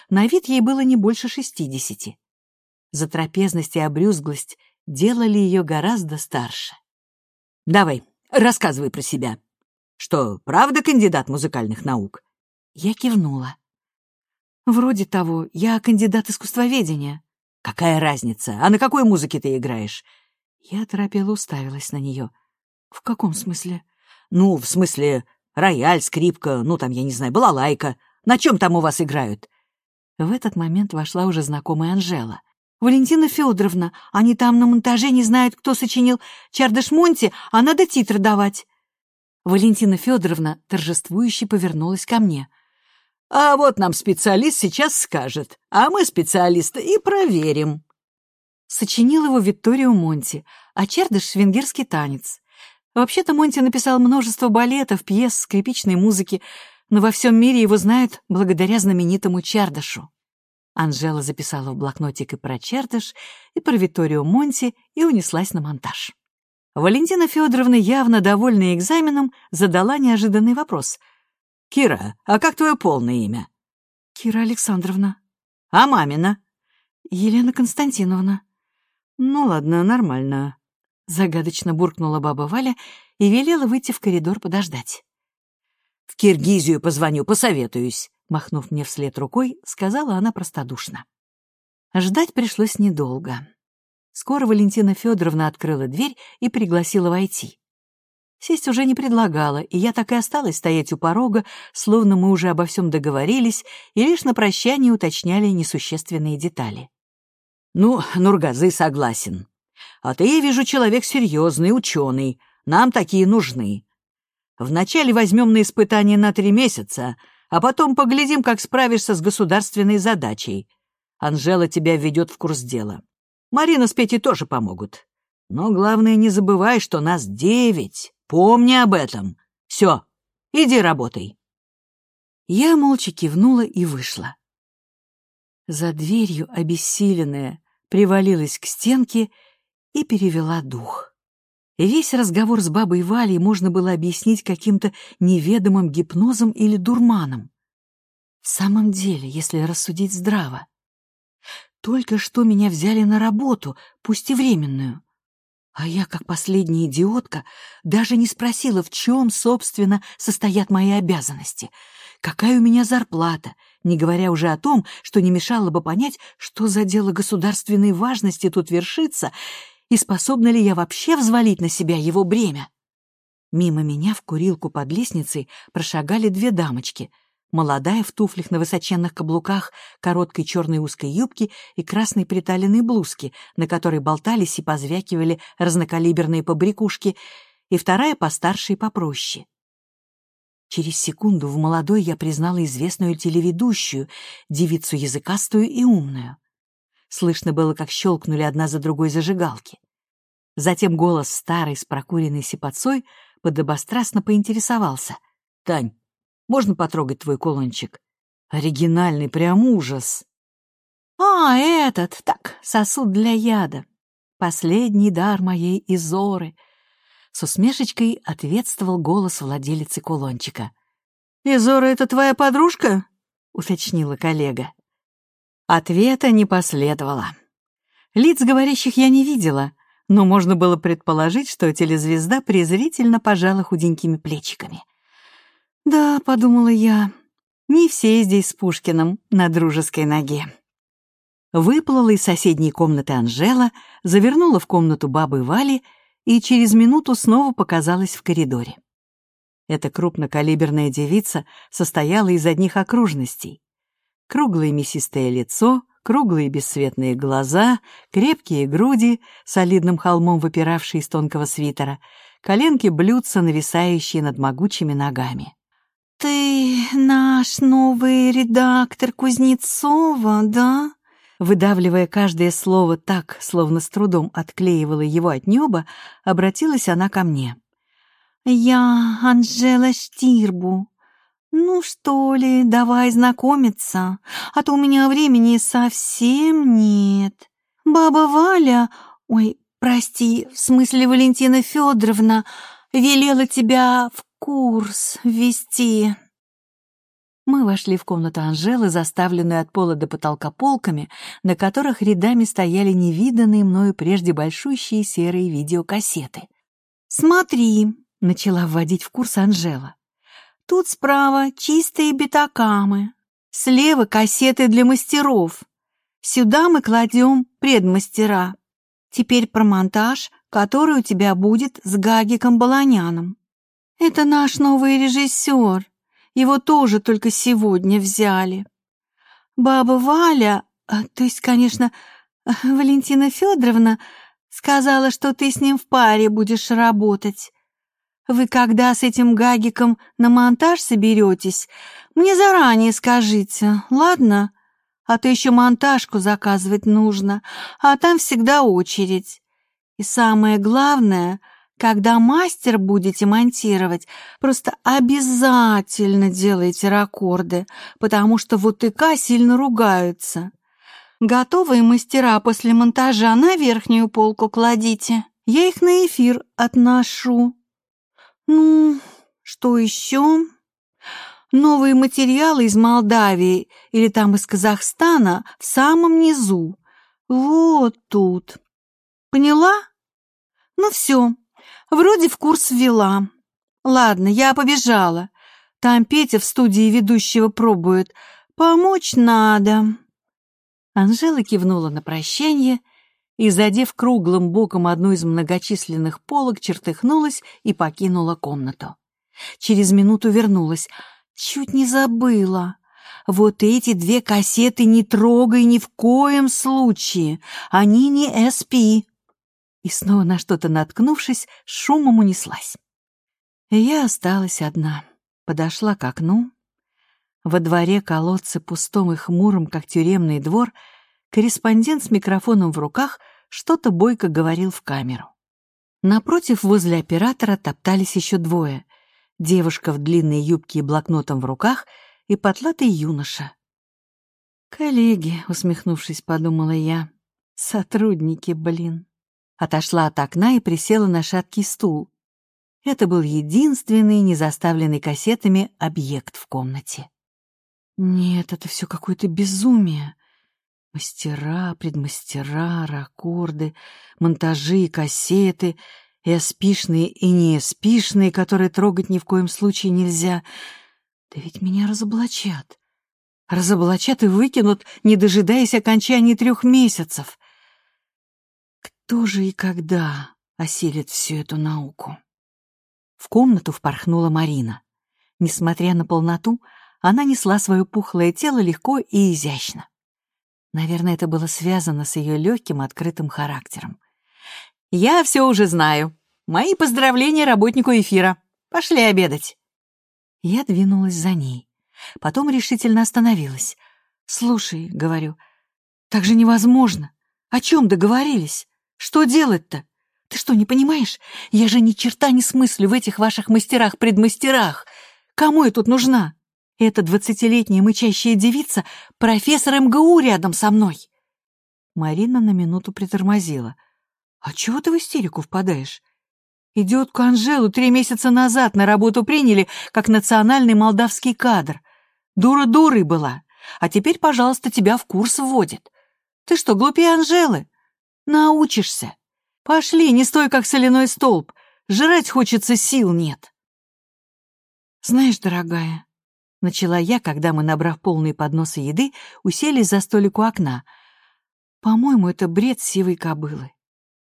Speaker 1: На вид ей было не больше шестидесяти. Затрапезность и обрюзглость делали ее гораздо старше. «Давай, рассказывай про себя. Что, правда кандидат музыкальных наук?» Я кивнула. «Вроде того, я кандидат искусствоведения». «Какая разница? А на какой музыке ты играешь?» Я торопела уставилась на нее. «В каком смысле?» «Ну, в смысле, рояль, скрипка, ну, там, я не знаю, балалайка. На чем там у вас играют?» В этот момент вошла уже знакомая Анжела. «Валентина Федоровна, они там на монтаже не знают, кто сочинил Чардаш-Монти, а надо титры давать». Валентина Федоровна торжествующе повернулась ко мне. «А вот нам специалист сейчас скажет, а мы специалиста и проверим». Сочинил его Викторио Монти, а Чардаш — венгерский танец. Вообще-то Монти написал множество балетов, пьес, скрипичной музыки, но во всем мире его знают благодаря знаменитому Чардашу. Анжела записала в блокнотик и про Чардаш, и про Витторио Монти и унеслась на монтаж. Валентина Федоровна, явно довольная экзаменом, задала неожиданный вопрос. «Кира, а как твое полное имя?» «Кира Александровна». «А мамина?» «Елена Константиновна». «Ну ладно, нормально», — загадочно буркнула баба Валя и велела выйти в коридор подождать. «В Киргизию позвоню, посоветуюсь», Махнув мне вслед рукой, сказала она простодушно. Ждать пришлось недолго. Скоро Валентина Федоровна открыла дверь и пригласила войти. Сесть уже не предлагала, и я так и осталась стоять у порога, словно мы уже обо всем договорились и лишь на прощание уточняли несущественные детали. «Ну, Нургазы согласен. А ты, я вижу, человек серьезный, ученый. Нам такие нужны. Вначале возьмем на испытание на три месяца, а потом поглядим, как справишься с государственной задачей. Анжела тебя введет в курс дела. Марина с Петей тоже помогут. Но главное, не забывай, что нас девять. Помни об этом. Все, иди работай. Я молча кивнула и вышла. За дверью, обессиленная, привалилась к стенке и перевела дух. Весь разговор с бабой Валей можно было объяснить каким-то неведомым гипнозом или дурманом. В самом деле, если рассудить здраво, только что меня взяли на работу, пусть и временную. А я, как последняя идиотка, даже не спросила, в чем, собственно, состоят мои обязанности, какая у меня зарплата, не говоря уже о том, что не мешало бы понять, что за дело государственной важности тут вершится и способна ли я вообще взвалить на себя его бремя. Мимо меня в курилку под лестницей прошагали две дамочки, молодая в туфлях на высоченных каблуках, короткой черной узкой юбке и красной приталенной блузке, на которой болтались и позвякивали разнокалиберные побрякушки, и вторая постарше и попроще. Через секунду в молодой я признала известную телеведущую, девицу языкастую и умную. Слышно было, как щелкнули одна за другой зажигалки. Затем голос старой с прокуренной сипацой подобострастно поинтересовался. «Тань, можно потрогать твой кулончик? Оригинальный, прям ужас!» «А, этот, так, сосуд для яда. Последний дар моей Изоры!» С усмешечкой ответствовал голос владелицы кулончика. «Изора — это твоя подружка?» — уточнила коллега. Ответа не последовало. Лиц говорящих я не видела, но можно было предположить, что телезвезда презрительно пожала худенькими плечиками. «Да», — подумала я, — «не все здесь с Пушкиным на дружеской ноге». Выплыла из соседней комнаты Анжела, завернула в комнату бабы Вали и через минуту снова показалась в коридоре. Эта крупнокалиберная девица состояла из одних окружностей. Круглое мясистое лицо, круглые бесцветные глаза, крепкие груди, солидным холмом выпиравшие из тонкого свитера, коленки блюдца, нависающие над могучими ногами. «Ты наш новый редактор Кузнецова, да?» Выдавливая каждое слово так, словно с трудом отклеивала его от неба, обратилась она ко мне. «Я Анжела Штирбу. Ну что ли, давай знакомиться, а то у меня времени совсем нет. Баба Валя, ой, прости, в смысле Валентина Федоровна, велела тебя в курс ввести». Мы вошли в комнату Анжелы, заставленную от пола до потолка полками, на которых рядами стояли невиданные мною прежде большущие серые видеокассеты. «Смотри», — начала вводить в курс Анжела. «Тут справа чистые бетакамы, слева кассеты для мастеров. Сюда мы кладем предмастера. Теперь про монтаж, который у тебя будет с Гагиком Баланяном. Это наш новый режиссер, его тоже только сегодня взяли. Баба Валя, а, то есть, конечно, Валентина Федоровна, сказала, что ты с ним в паре будешь работать. Вы когда с этим гагиком на монтаж соберетесь, мне заранее скажите, ладно? А то еще монтажку заказывать нужно, а там всегда очередь. И самое главное — когда мастер будете монтировать, просто обязательно делайте ракорды, потому что в УТК сильно ругаются. Готовые мастера после монтажа на верхнюю полку кладите. Я их на эфир отношу. Ну, что еще? Новые материалы из Молдавии или там из Казахстана в самом низу. Вот тут. Поняла? Ну все, Вроде в курс ввела. Ладно, я побежала. Там Петя в студии ведущего пробует. Помочь надо. Анжела кивнула на прощание и, задев круглым боком одну из многочисленных полок, чертыхнулась и покинула комнату. Через минуту вернулась. Чуть не забыла. Вот эти две кассеты не трогай ни в коем случае. Они не SP и снова на что-то наткнувшись, шумом унеслась. я осталась одна, подошла к окну. Во дворе колодцы пустом и хмурым, как тюремный двор, корреспондент с микрофоном в руках что-то бойко говорил в камеру. Напротив, возле оператора топтались еще двое. Девушка в длинной юбке и блокнотом в руках и потлатый юноша. «Коллеги», — усмехнувшись, подумала я, — «сотрудники, блин» отошла от окна и присела на шаткий стул. Это был единственный незаставленный кассетами объект в комнате. Нет, это все какое-то безумие. Мастера, предмастера, ракорды, монтажи, кассеты, эспишные и неэспишные, которые трогать ни в коем случае нельзя. Да ведь меня разоблачат. Разоблачат и выкинут, не дожидаясь окончания трех месяцев. Кто же и когда осилит всю эту науку? В комнату впорхнула Марина. Несмотря на полноту, она несла свое пухлое тело легко и изящно. Наверное, это было связано с ее легким, открытым характером. «Я все уже знаю. Мои поздравления работнику эфира. Пошли обедать». Я двинулась за ней. Потом решительно остановилась. «Слушай», — говорю, — «так же невозможно. О чем договорились?» Что делать-то? Ты что, не понимаешь? Я же ни черта не смыслю в этих ваших мастерах-предмастерах. Кому я тут нужна? Эта двадцатилетняя мычащая девица — профессор МГУ рядом со мной. Марина на минуту притормозила. «А чего ты в истерику впадаешь? Идиотку Анжелу три месяца назад на работу приняли как национальный молдавский кадр. Дура дурой была, а теперь, пожалуйста, тебя в курс вводит. Ты что, глупее Анжелы? Научишься. Пошли, не стой, как соляной столб. Жрать хочется, сил нет. Знаешь, дорогая, начала я, когда мы, набрав полные подносы еды, уселись за столик у окна. По-моему, это бред сивой кобылы.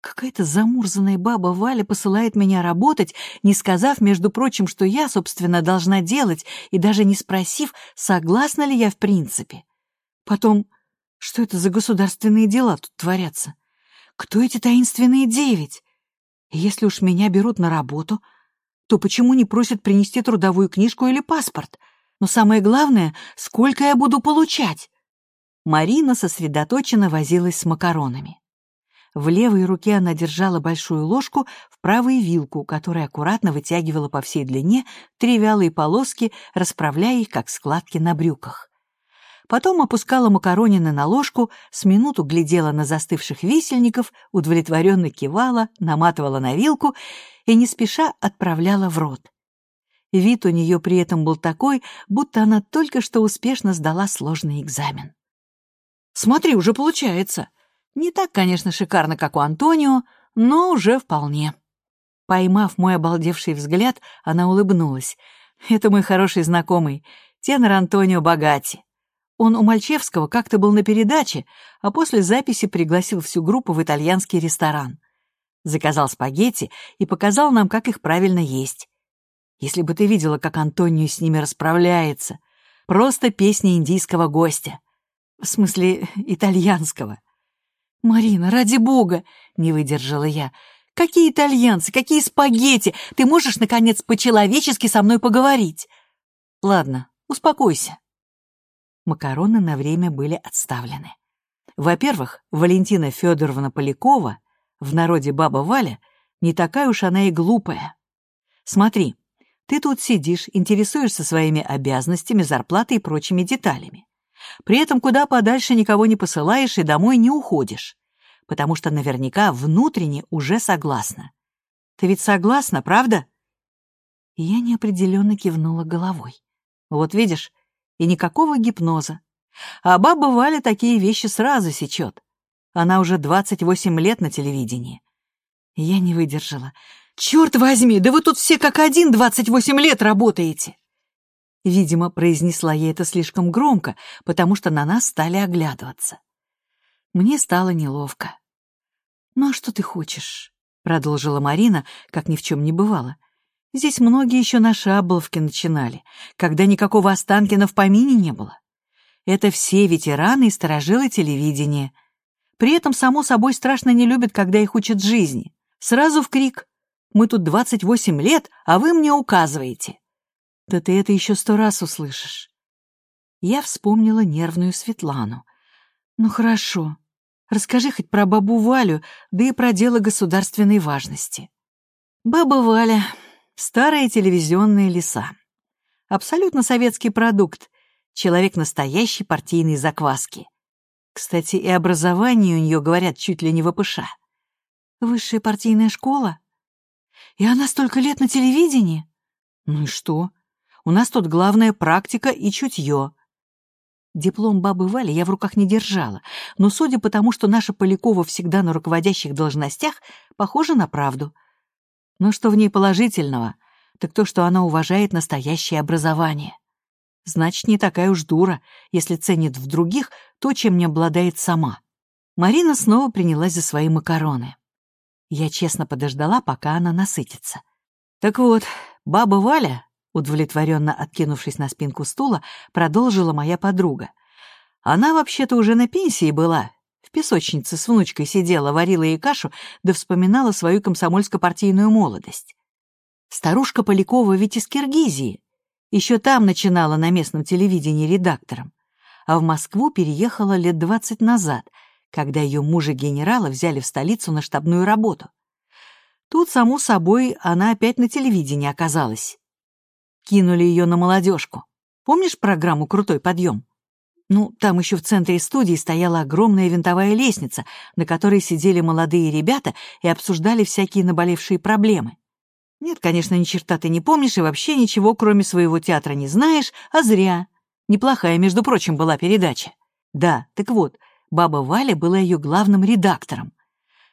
Speaker 1: Какая-то замурзанная баба Валя посылает меня работать, не сказав, между прочим, что я, собственно, должна делать, и даже не спросив, согласна ли я в принципе. Потом, что это за государственные дела тут творятся? Кто эти таинственные девять? И если уж меня берут на работу, то почему не просят принести трудовую книжку или паспорт? Но самое главное, сколько я буду получать? Марина сосредоточенно возилась с макаронами. В левой руке она держала большую ложку, в правой — вилку, которая аккуратно вытягивала по всей длине три вялые полоски, расправляя их, как складки на брюках. Потом опускала макаронины на ложку, с минуту глядела на застывших висельников, удовлетворенно кивала, наматывала на вилку и не спеша отправляла в рот. Вид у нее при этом был такой, будто она только что успешно сдала сложный экзамен. «Смотри, уже получается!» Не так, конечно, шикарно, как у Антонио, но уже вполне. Поймав мой обалдевший взгляд, она улыбнулась. «Это мой хороший знакомый, тенор Антонио Богати. Он у Мальчевского как-то был на передаче, а после записи пригласил всю группу в итальянский ресторан. Заказал спагетти и показал нам, как их правильно есть. Если бы ты видела, как Антонио с ними расправляется. Просто песня индийского гостя. В смысле, итальянского. «Марина, ради бога!» — не выдержала я. «Какие итальянцы, какие спагетти! Ты можешь, наконец, по-человечески со мной поговорить?» «Ладно, успокойся». Макароны на время были отставлены. Во-первых, Валентина Федоровна Полякова, в народе баба Валя, не такая уж она и глупая. Смотри, ты тут сидишь, интересуешься своими обязанностями, зарплатой и прочими деталями. При этом куда подальше никого не посылаешь и домой не уходишь, потому что наверняка внутренне уже согласна. Ты ведь согласна, правда? я неопределенно кивнула головой. Вот видишь, и никакого гипноза. А баба Валя такие вещи сразу сечет. Она уже 28 лет на телевидении. Я не выдержала. «Черт возьми, да вы тут все как один 28 лет работаете!» Видимо, произнесла я это слишком громко, потому что на нас стали оглядываться. Мне стало неловко. «Ну а что ты хочешь?» — продолжила Марина, как ни в чем не бывало. «Здесь многие еще на Шабловке начинали, когда никакого Останкина в помине не было. Это все ветераны и сторожилы телевидения. При этом, само собой, страшно не любят, когда их учат жизни. Сразу в крик. Мы тут 28 лет, а вы мне указываете. Да ты это еще сто раз услышишь. Я вспомнила нервную Светлану. Ну хорошо, расскажи хоть про бабу Валю, да и про дело государственной важности. Баба Валя — старые телевизионные леса. Абсолютно советский продукт, человек настоящей партийной закваски. Кстати, и образование у нее, говорят, чуть ли не ВПШ. Высшая партийная школа? И она столько лет на телевидении? Ну и что? У нас тут главная практика и чутье. Диплом бабы Вали я в руках не держала, но судя по тому, что наша Полякова всегда на руководящих должностях, похоже на правду. Но что в ней положительного, так то, что она уважает настоящее образование. Значит, не такая уж дура, если ценит в других то, чем не обладает сама. Марина снова принялась за свои макароны. Я честно подождала, пока она насытится. Так вот, баба Валя удовлетворенно откинувшись на спинку стула, продолжила моя подруга. Она вообще-то уже на пенсии была. Песочнице с внучкой сидела, варила ей кашу, да вспоминала свою комсомольско-партийную молодость. Старушка Полякова ведь из Киргизии. Еще там начинала на местном телевидении редактором. А в Москву переехала лет двадцать назад, когда ее мужа-генерала взяли в столицу на штабную работу. Тут, само собой, она опять на телевидении оказалась кинули ее на молодежку. Помнишь программу «Крутой подъем»? Ну, там еще в центре студии стояла огромная винтовая лестница, на которой сидели молодые ребята и обсуждали всякие наболевшие проблемы. Нет, конечно, ни черта ты не помнишь и вообще ничего, кроме своего театра, не знаешь, а зря. Неплохая, между прочим, была передача. Да, так вот, баба Валя была ее главным редактором.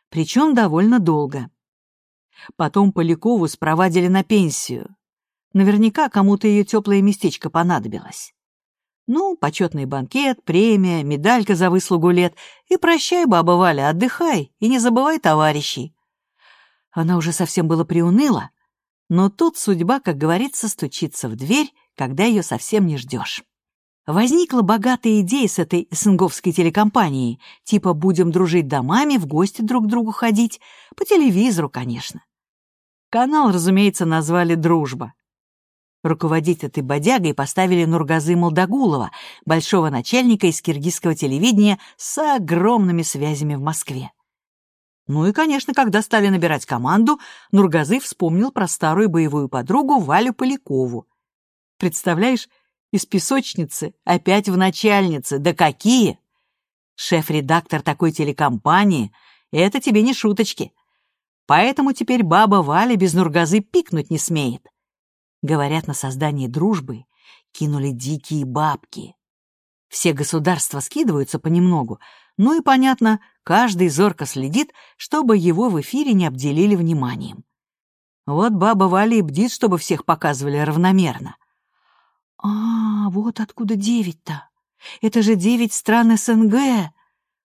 Speaker 1: Причем довольно долго. Потом Полякову спровадили на пенсию, Наверняка кому-то ее теплое местечко понадобилось. Ну, почетный банкет, премия, медалька за выслугу лет. И прощай, баба Валя, отдыхай и не забывай товарищей. Она уже совсем было приуныла, но тут судьба, как говорится, стучится в дверь, когда ее совсем не ждешь. Возникла богатая идея с этой СНГовской телекомпанией, типа «будем дружить домами, в гости друг к другу ходить», по телевизору, конечно. Канал, разумеется, назвали «Дружба». Руководить этой бодягой поставили Нургазы Молдогулова, большого начальника из киргизского телевидения с огромными связями в Москве. Ну и, конечно, когда стали набирать команду, Нургазы вспомнил про старую боевую подругу Валю Полякову. Представляешь, из песочницы опять в начальнице. Да какие! Шеф-редактор такой телекомпании — это тебе не шуточки. Поэтому теперь баба Валя без Нургазы пикнуть не смеет. Говорят, на создание дружбы кинули дикие бабки. Все государства скидываются понемногу, ну и, понятно, каждый зорко следит, чтобы его в эфире не обделили вниманием. Вот баба Валя и бдит, чтобы всех показывали равномерно. «А, вот откуда девять-то! Это же девять стран СНГ!»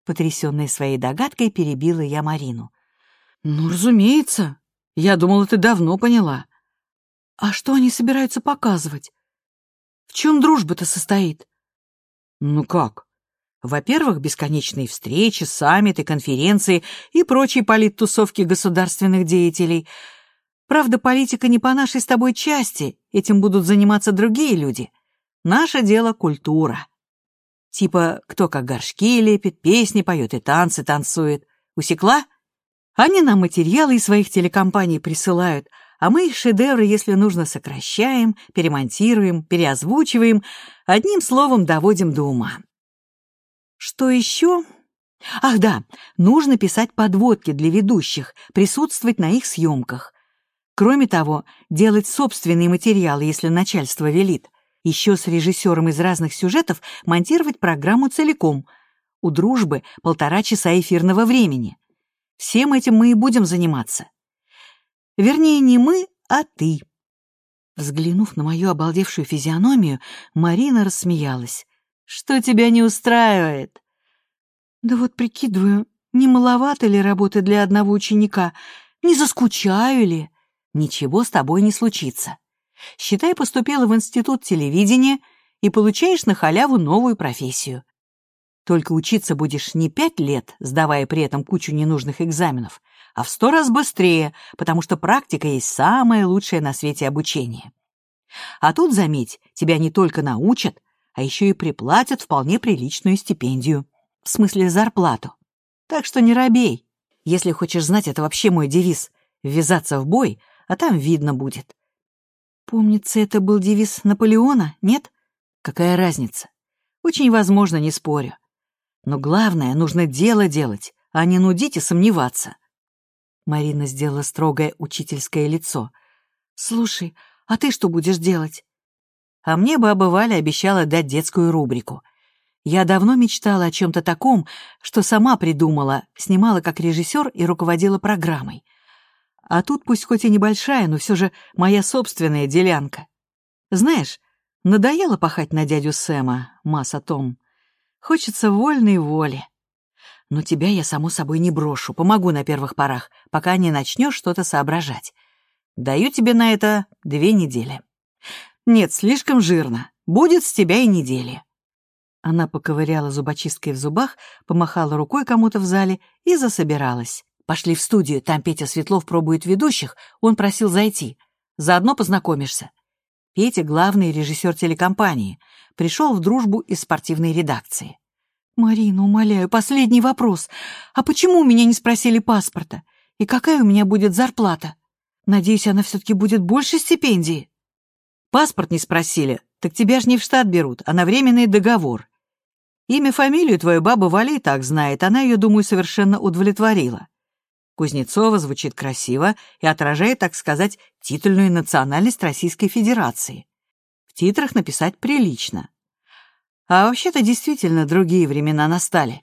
Speaker 1: Потрясённая своей догадкой, перебила я Марину. «Ну, разумеется. Я думала, ты давно поняла. А что они собираются показывать? В чем дружба-то состоит? Ну как? Во-первых, бесконечные встречи, саммиты, конференции и прочие политтусовки государственных деятелей. Правда, политика не по нашей с тобой части, этим будут заниматься другие люди. Наше дело — культура. Типа, кто как горшки лепит, песни поет и танцы танцует. Усекла? Они нам материалы из своих телекомпаний присылают — а мы их шедевры, если нужно, сокращаем, перемонтируем, переозвучиваем, одним словом доводим до ума. Что еще? Ах да, нужно писать подводки для ведущих, присутствовать на их съемках. Кроме того, делать собственные материалы, если начальство велит. Еще с режиссером из разных сюжетов монтировать программу целиком. У дружбы полтора часа эфирного времени. Всем этим мы и будем заниматься. Вернее, не мы, а ты». Взглянув на мою обалдевшую физиономию, Марина рассмеялась. «Что тебя не устраивает?» «Да вот прикидываю, не маловато ли работы для одного ученика? Не заскучаю ли?» «Ничего с тобой не случится. Считай, поступила в институт телевидения и получаешь на халяву новую профессию. Только учиться будешь не пять лет, сдавая при этом кучу ненужных экзаменов, а в сто раз быстрее, потому что практика есть самое лучшее на свете обучение. А тут, заметь, тебя не только научат, а еще и приплатят вполне приличную стипендию. В смысле зарплату. Так что не робей. Если хочешь знать, это вообще мой девиз — ввязаться в бой, а там видно будет. Помнится, это был девиз Наполеона, нет? Какая разница? Очень возможно, не спорю. Но главное, нужно дело делать, а не нудить и сомневаться. Марина сделала строгое учительское лицо. «Слушай, а ты что будешь делать?» А мне баба Валя обещала дать детскую рубрику. Я давно мечтала о чем-то таком, что сама придумала, снимала как режиссер и руководила программой. А тут пусть хоть и небольшая, но все же моя собственная делянка. Знаешь, надоело пахать на дядю Сэма, масса Том. Хочется вольной воли. Но тебя я, само собой, не брошу, помогу на первых порах, пока не начнешь что-то соображать. Даю тебе на это две недели. Нет, слишком жирно. Будет с тебя и недели. Она поковыряла зубочисткой в зубах, помахала рукой кому-то в зале и засобиралась. Пошли в студию, там Петя Светлов пробует ведущих, он просил зайти. Заодно познакомишься. Петя — главный режиссер телекомпании, пришел в дружбу из спортивной редакции. «Марина, умоляю, последний вопрос. А почему меня не спросили паспорта? И какая у меня будет зарплата? Надеюсь, она все-таки будет больше стипендии?» «Паспорт не спросили, так тебя ж не в штат берут, а на временный договор. Имя, фамилию твою баба Валя и так знает, она ее, думаю, совершенно удовлетворила. Кузнецова звучит красиво и отражает, так сказать, титульную национальность Российской Федерации. В титрах написать прилично. А вообще-то действительно другие времена настали.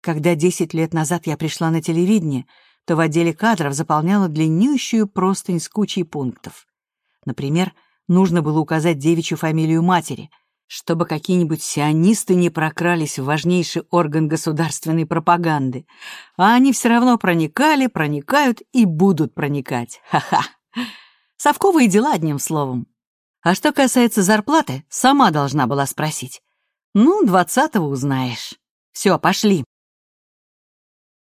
Speaker 1: Когда 10 лет назад я пришла на телевидение, то в отделе кадров заполняла длиннющую простынь с кучей пунктов. Например, нужно было указать девичью фамилию матери, чтобы какие-нибудь сионисты не прокрались в важнейший орган государственной пропаганды. А они все равно проникали, проникают и будут проникать. Ха-ха. Совковые дела, одним словом. А что касается зарплаты, сама должна была спросить. Ну, двадцатого узнаешь. Все, пошли.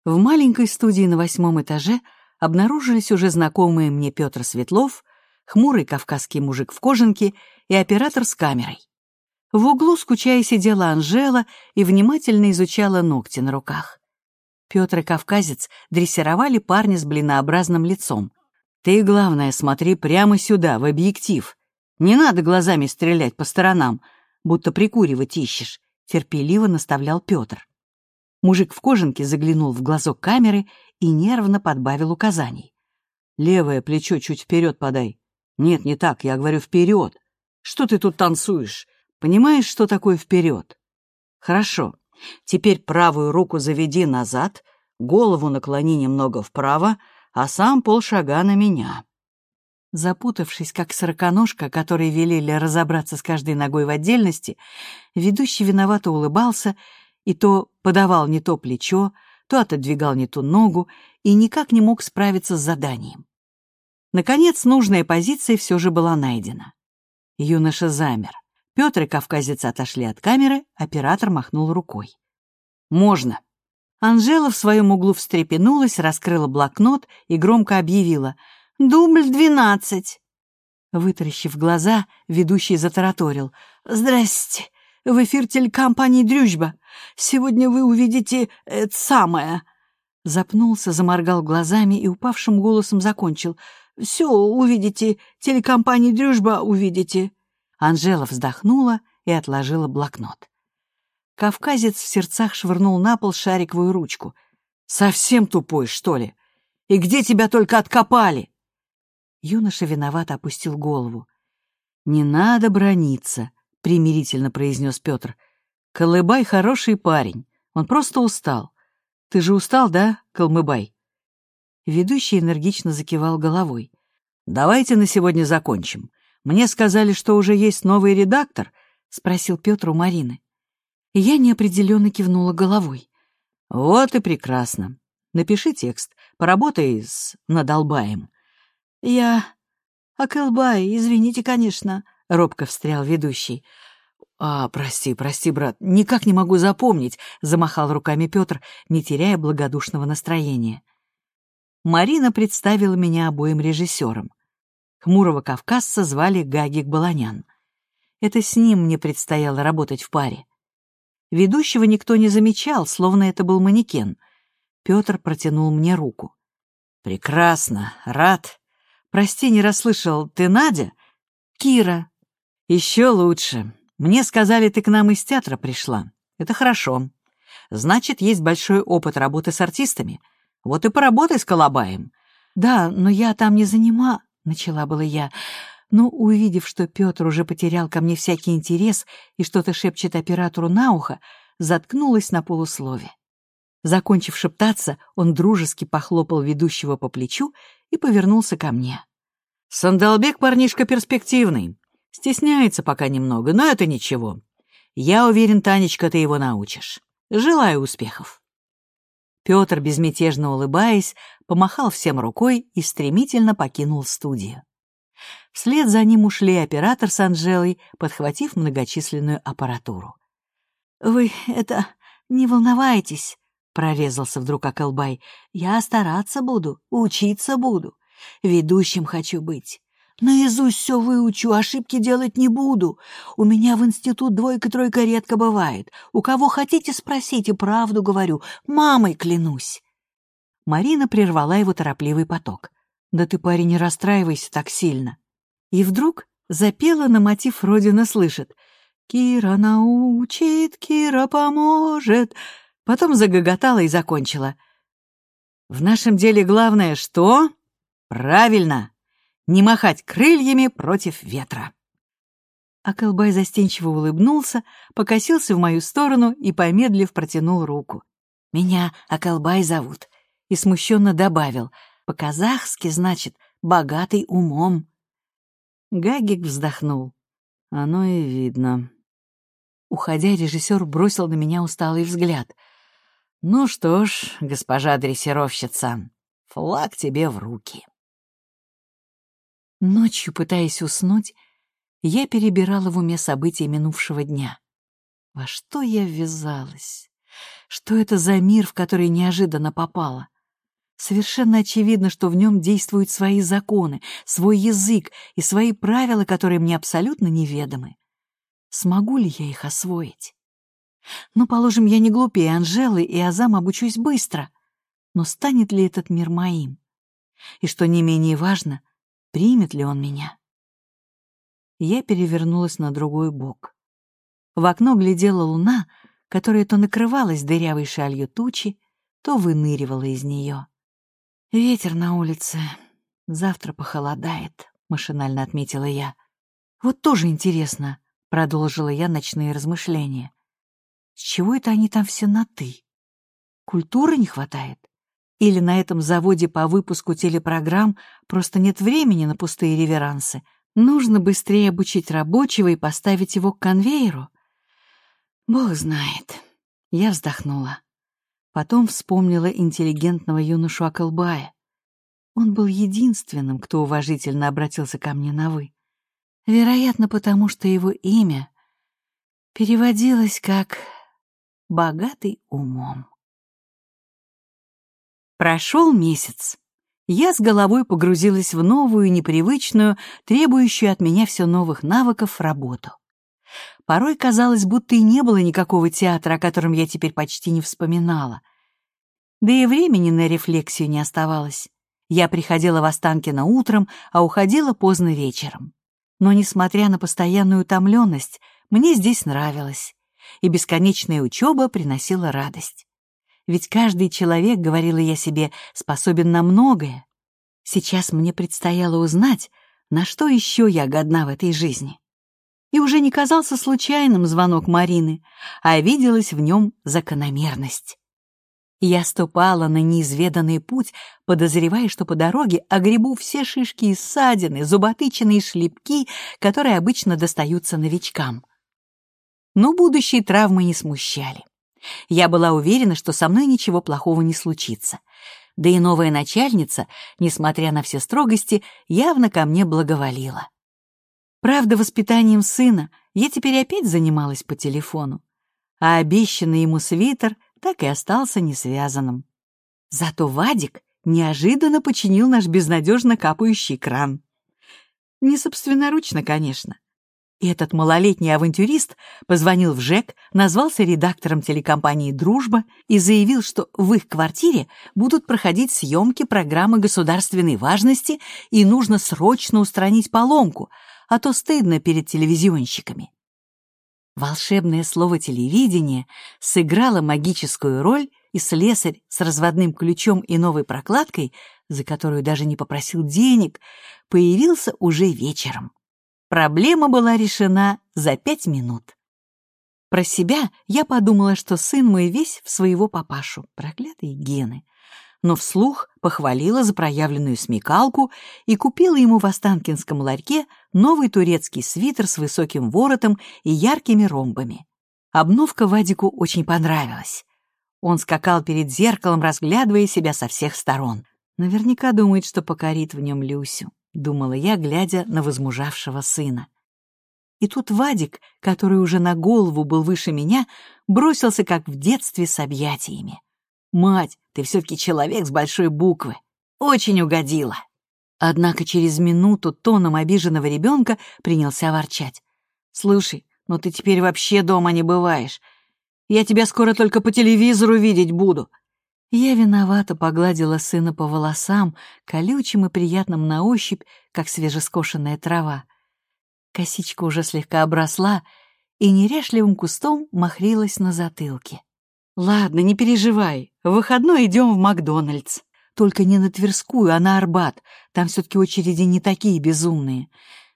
Speaker 1: В маленькой студии на восьмом этаже обнаружились уже знакомые мне Петр Светлов, хмурый кавказский мужик в кожанке и оператор с камерой. В углу, скучая, сидела Анжела и внимательно изучала ногти на руках. Петр и кавказец дрессировали парня с блинообразным лицом. «Ты, главное, смотри прямо сюда, в объектив. Не надо глазами стрелять по сторонам, будто прикуривать ищешь», — терпеливо наставлял Петр. Мужик в кожанке заглянул в глазок камеры и нервно подбавил указаний. «Левое плечо чуть вперед подай». «Нет, не так, я говорю вперед. Что ты тут танцуешь? Понимаешь, что такое вперед?» «Хорошо. Теперь правую руку заведи назад, голову наклони немного вправо, а сам полшага на меня». Запутавшись, как сороконожка, которой велели разобраться с каждой ногой в отдельности, ведущий виновато улыбался и то подавал не то плечо, то отодвигал не ту ногу и никак не мог справиться с заданием. Наконец, нужная позиция все же была найдена. Юноша замер. Петр и кавказец отошли от камеры, оператор махнул рукой. «Можно». Анжела в своем углу встрепенулась, раскрыла блокнот и громко объявила «Дубль двенадцать». Вытаращив глаза, ведущий затараторил. «Здрасте, в эфир телекомпании «Дрюжба». Сегодня вы увидите это самое». Запнулся, заморгал глазами и упавшим голосом закончил. «Все увидите, телекомпании «Дрюжба» увидите». Анжела вздохнула и отложила блокнот. Кавказец в сердцах швырнул на пол шариковую ручку. «Совсем тупой, что ли? И где тебя только откопали?» Юноша виновато опустил голову. «Не надо брониться», — примирительно произнес Петр. «Колыбай хороший парень. Он просто устал. Ты же устал, да, Колмыбай?» Ведущий энергично закивал головой. «Давайте на сегодня закончим. Мне сказали, что уже есть новый редактор?» — спросил Петр у Марины. я неопределенно кивнула головой. «Вот и прекрасно. Напиши текст, поработай с надолбаем». «Я... Акэлбай, извините, конечно», — робко встрял ведущий. «А, прости, прости, брат, никак не могу запомнить», — замахал руками Петр, не теряя благодушного настроения. Марина представила меня обоим режиссерам. Хмурого кавказца звали Гагик Баланян. Это с ним мне предстояло работать в паре. Ведущего никто не замечал, словно это был манекен. Петр протянул мне руку. «Прекрасно, рад. Прости, не расслышал. Ты Надя?» «Кира». «Еще лучше. Мне сказали, ты к нам из театра пришла. Это хорошо. Значит, есть большой опыт работы с артистами. Вот и поработай с Колобаем». «Да, но я там не занима...» начала было я, но, увидев, что Петр уже потерял ко мне всякий интерес и что-то шепчет оператору на ухо, заткнулась на полуслове. Закончив шептаться, он дружески похлопал ведущего по плечу и повернулся ко мне. «Сандалбек парнишка перспективный. Стесняется пока немного, но это ничего. Я уверен, Танечка, ты его научишь. Желаю успехов». Петр, безмятежно улыбаясь, помахал всем рукой и стремительно покинул студию. Вслед за ним ушли оператор с Анжелой, подхватив многочисленную аппаратуру. «Вы это... не волновайтесь», — прорезался вдруг Акалбай. «Я стараться буду, учиться буду. Ведущим хочу быть. Наизусть все выучу, ошибки делать не буду. У меня в институт двойка-тройка редко бывает. У кого хотите, спросите, правду говорю. Мамой клянусь. Марина прервала его торопливый поток. «Да ты, парень, не расстраивайся так сильно». И вдруг запела на мотив «Родина слышит». «Кира научит, Кира поможет». Потом загоготала и закончила. «В нашем деле главное что?» «Правильно!» не махать крыльями против ветра. Акылбай застенчиво улыбнулся, покосился в мою сторону и, помедлив, протянул руку. «Меня Акылбай зовут», и смущенно добавил. «По-казахски, значит, богатый умом». Гагик вздохнул. «Оно и видно». Уходя, режиссер бросил на меня усталый взгляд. «Ну что ж, госпожа дрессировщица, флаг тебе в руки». Ночью, пытаясь уснуть, я перебирала в уме события минувшего дня. Во что я ввязалась? Что это за мир, в который неожиданно попала? Совершенно очевидно, что в нем действуют свои законы, свой язык и свои правила, которые мне абсолютно неведомы. Смогу ли я их освоить? Ну, положим, я не глупее Анжелы, и Азам обучусь быстро. Но станет ли этот мир моим? И что не менее важно, примет ли он меня? Я перевернулась на другой бок. В окно глядела луна, которая то накрывалась дырявой шалью тучи, то выныривала из нее. «Ветер на улице. Завтра похолодает», — машинально отметила я. «Вот тоже интересно», — продолжила я ночные размышления. «С чего это они там все на «ты»? Культуры не хватает? Или на этом заводе по выпуску телепрограмм просто нет времени на пустые реверансы? Нужно быстрее обучить рабочего и поставить его к конвейеру? Бог знает». Я вздохнула. Потом вспомнила интеллигентного юношу Акалбая. Он был единственным, кто уважительно обратился ко мне на «вы». Вероятно, потому что его имя переводилось как «богатый умом». Прошел месяц. Я с головой погрузилась в новую, непривычную, требующую от меня все новых навыков работу. Порой казалось, будто и не было никакого театра, о котором я теперь почти не вспоминала. Да и времени на рефлексию не оставалось. Я приходила в Останкино утром, а уходила поздно вечером. Но, несмотря на постоянную утомленность, мне здесь нравилось, и бесконечная учеба приносила радость. Ведь каждый человек, говорила я себе, способен на многое. Сейчас мне предстояло узнать, на что еще я годна в этой жизни. И уже не казался случайным звонок Марины, а виделась в нем закономерность. Я ступала на неизведанный путь, подозревая, что по дороге огребу все шишки и ссадины, зуботычины шлепки, которые обычно достаются новичкам. Но будущие травмы не смущали. Я была уверена, что со мной ничего плохого не случится. Да и новая начальница, несмотря на все строгости, явно ко мне благоволила. Правда, воспитанием сына я теперь опять занималась по телефону, а обещанный ему свитер — так и остался несвязанным. Зато Вадик неожиданно починил наш безнадежно капающий кран. Не собственноручно, конечно. И этот малолетний авантюрист позвонил в ЖЭК, назвался редактором телекомпании «Дружба» и заявил, что в их квартире будут проходить съемки программы государственной важности и нужно срочно устранить поломку, а то стыдно перед телевизионщиками. Волшебное слово «телевидение» сыграло магическую роль, и слесарь с разводным ключом и новой прокладкой, за которую даже не попросил денег, появился уже вечером. Проблема была решена за пять минут. Про себя я подумала, что сын мой весь в своего папашу, проклятые гены но вслух похвалила за проявленную смекалку и купила ему в Останкинском ларьке новый турецкий свитер с высоким воротом и яркими ромбами. Обновка Вадику очень понравилась. Он скакал перед зеркалом, разглядывая себя со всех сторон. Наверняка думает, что покорит в нем Люсю, думала я, глядя на возмужавшего сына. И тут Вадик, который уже на голову был выше меня, бросился, как в детстве, с объятиями. «Мать, ты все-таки человек с большой буквы. Очень угодила». Однако через минуту тоном обиженного ребенка принялся ворчать. «Слушай, ну ты теперь вообще дома не бываешь. Я тебя скоро только по телевизору видеть буду». Я виновато погладила сына по волосам, колючим и приятным на ощупь, как свежескошенная трава. Косичка уже слегка обросла и неряшливым кустом махрилась на затылке. «Ладно, не переживай. В выходной идем в Макдональдс. Только не на Тверскую, а на Арбат. Там все-таки очереди не такие безумные.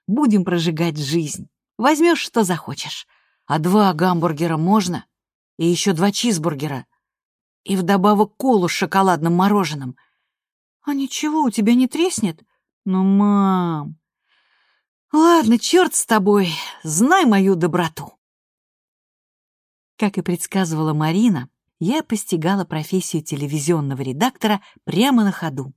Speaker 1: Будем прожигать жизнь. Возьмешь, что захочешь. А два гамбургера можно? И еще два чизбургера. И вдобавок колу с шоколадным мороженым. А ничего, у тебя не треснет? Ну, мам... Ладно, черт с тобой, знай мою доброту. Как и предсказывала Марина, я постигала профессию телевизионного редактора прямо на ходу.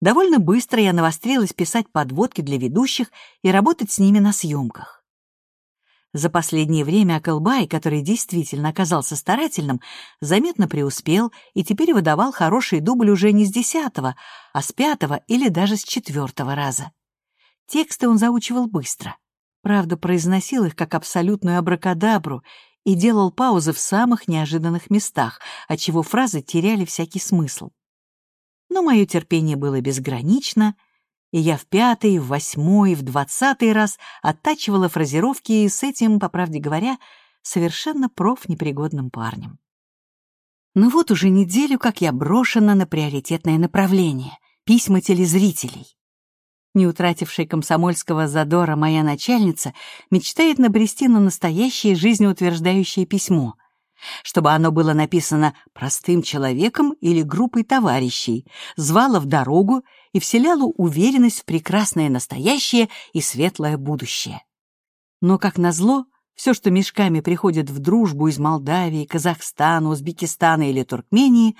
Speaker 1: Довольно быстро я навострилась писать подводки для ведущих и работать с ними на съемках. За последнее время Акылбай, который действительно оказался старательным, заметно преуспел и теперь выдавал хороший дубль уже не с десятого, а с пятого или даже с четвертого раза. Тексты он заучивал быстро. Правда, произносил их как абсолютную абракадабру и делал паузы в самых неожиданных местах, отчего фразы теряли всякий смысл. Но мое терпение было безгранично, и я в пятый, в восьмой, в двадцатый раз оттачивала фразировки с этим, по правде говоря, совершенно профнепригодным парнем. Но вот уже неделю, как я брошена на приоритетное направление — письма телезрителей. Не утратившая комсомольского задора моя начальница мечтает набрести на настоящее жизнеутверждающее письмо, чтобы оно было написано простым человеком или группой товарищей, звало в дорогу и вселяло уверенность в прекрасное настоящее и светлое будущее. Но, как назло, все, что мешками приходит в дружбу из Молдавии, Казахстана, Узбекистана или Туркмении,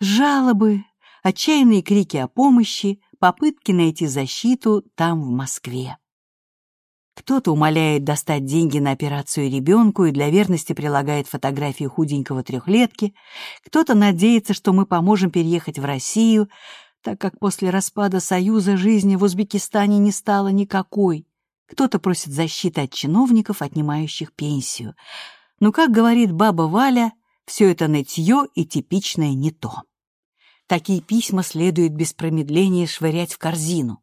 Speaker 1: жалобы, отчаянные крики о помощи, попытки найти защиту там, в Москве. Кто-то умоляет достать деньги на операцию ребенку и для верности прилагает фотографию худенького трехлетки, кто-то надеется, что мы поможем переехать в Россию, так как после распада Союза жизни в Узбекистане не стало никакой. Кто-то просит защиты от чиновников, отнимающих пенсию. Но, как говорит баба Валя, все это нытье и типичное не то. Такие письма следует без промедления швырять в корзину.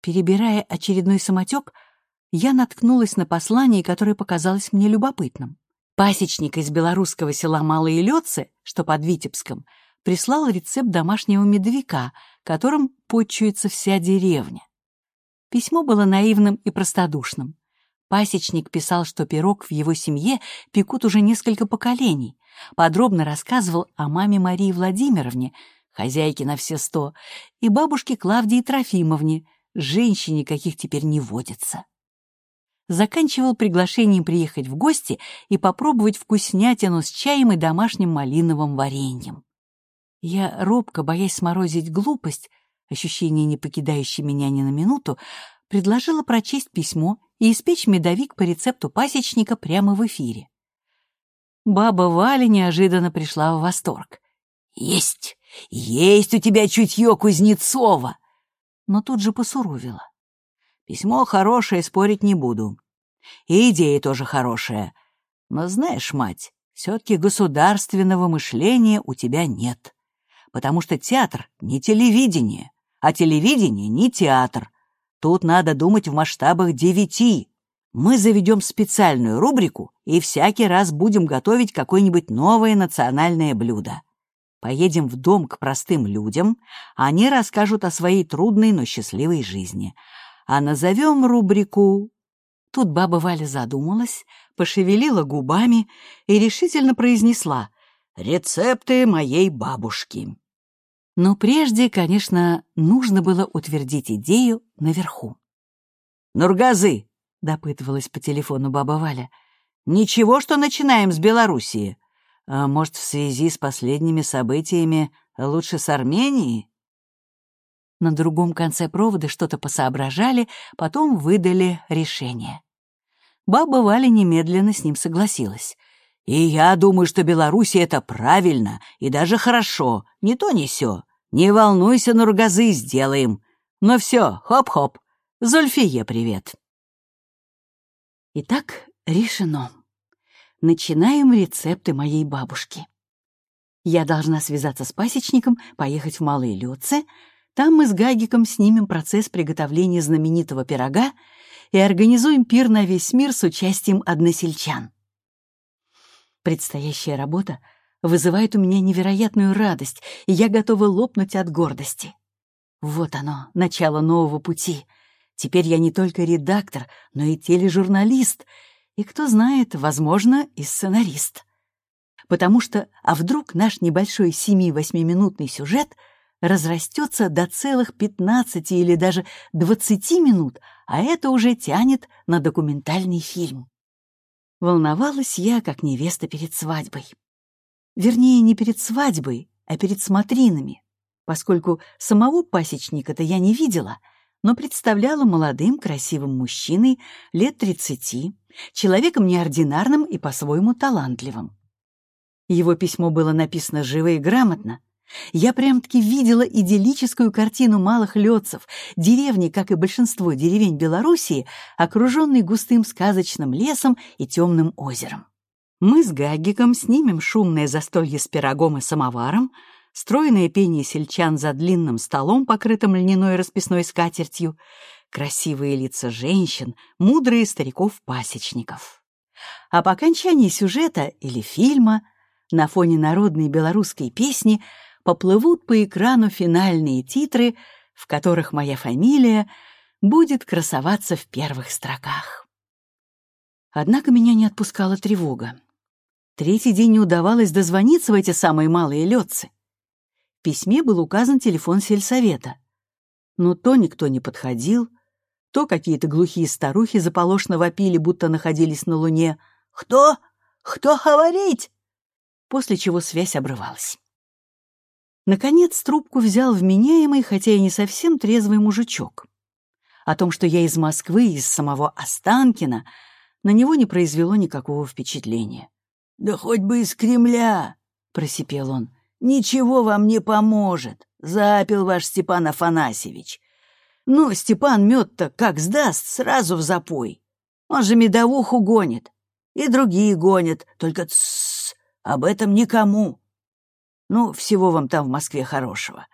Speaker 1: Перебирая очередной самотек, я наткнулась на послание, которое показалось мне любопытным. Пасечник из белорусского села Малые Лёцы, что под Витебском, прислал рецепт домашнего медовика, которым почуется вся деревня. Письмо было наивным и простодушным. Пасечник писал, что пирог в его семье пекут уже несколько поколений, подробно рассказывал о маме Марии Владимировне, хозяйке на все сто, и бабушке Клавдии Трофимовне, женщине, каких теперь не водится. Заканчивал приглашением приехать в гости и попробовать вкуснятину с чаем и домашним малиновым вареньем. Я, робко, боясь сморозить глупость, ощущение, не покидающее меня ни на минуту, предложила прочесть письмо и испечь медовик по рецепту пасечника прямо в эфире. Баба Валя неожиданно пришла в восторг. «Есть! Есть у тебя чутье Кузнецова!» Но тут же посуровила. «Письмо хорошее, спорить не буду. И идея тоже хорошая. Но знаешь, мать, все-таки государственного мышления у тебя нет потому что театр — не телевидение, а телевидение — не театр. Тут надо думать в масштабах девяти. Мы заведем специальную рубрику и всякий раз будем готовить какое-нибудь новое национальное блюдо. Поедем в дом к простым людям, они расскажут о своей трудной, но счастливой жизни. А назовем рубрику... Тут баба Валя задумалась, пошевелила губами и решительно произнесла «Рецепты моей бабушки». Но прежде, конечно, нужно было утвердить идею наверху. «Нургазы!» — допытывалась по телефону баба Валя. «Ничего, что начинаем с Белоруссии. А может, в связи с последними событиями лучше с Арменией?» На другом конце провода что-то посоображали, потом выдали решение. Баба Валя немедленно с ним согласилась. И я думаю, что Белоруссия — это правильно и даже хорошо, не то не сё. Не волнуйся, Нургазы, сделаем. Ну все, хоп-хоп. Зульфие привет. Итак, решено. Начинаем рецепты моей бабушки. Я должна связаться с пасечником, поехать в Малые Лёдцы. Там мы с Гагиком снимем процесс приготовления знаменитого пирога и организуем пир на весь мир с участием односельчан. Предстоящая работа вызывает у меня невероятную радость, и я готова лопнуть от гордости. Вот оно, начало нового пути. Теперь я не только редактор, но и тележурналист, и, кто знает, возможно, и сценарист. Потому что, а вдруг наш небольшой семи-восьмиминутный сюжет разрастется до целых пятнадцати или даже двадцати минут, а это уже тянет на документальный фильм. Волновалась я, как невеста перед свадьбой. Вернее, не перед свадьбой, а перед смотринами, поскольку самого пасечника-то я не видела, но представляла молодым, красивым мужчиной лет тридцати, человеком неординарным и по-своему талантливым. Его письмо было написано живо и грамотно. Я прям-таки видела идиллическую картину малых летцев, деревни, как и большинство деревень Белоруссии, окруженной густым сказочным лесом и темным озером. Мы с Гагиком снимем шумное застолье с пирогом и самоваром, стройное пение сельчан за длинным столом, покрытым льняной расписной скатертью, красивые лица женщин, мудрые стариков-пасечников. А по окончании сюжета или фильма на фоне народной белорусской песни поплывут по экрану финальные титры, в которых моя фамилия будет красоваться в первых строках. Однако меня не отпускала тревога. Третий день не удавалось дозвониться в эти самые малые летцы. В письме был указан телефон сельсовета. Но то никто не подходил, то какие-то глухие старухи заполошно вопили, будто находились на Луне. «Кто? Кто говорить?» После чего связь обрывалась. Наконец трубку взял вменяемый, хотя и не совсем трезвый мужичок. О том, что я из Москвы, из самого Останкина, на него не произвело никакого впечатления. «Да хоть бы из Кремля!» — просипел он. Ничего вам не поможет, запил ваш Степан Афанасьевич. Ну, Степан мед-то как сдаст, сразу в запой. Он же медовуху гонит. И другие гонят, только тссс, об этом никому. Ну, всего вам там в Москве хорошего.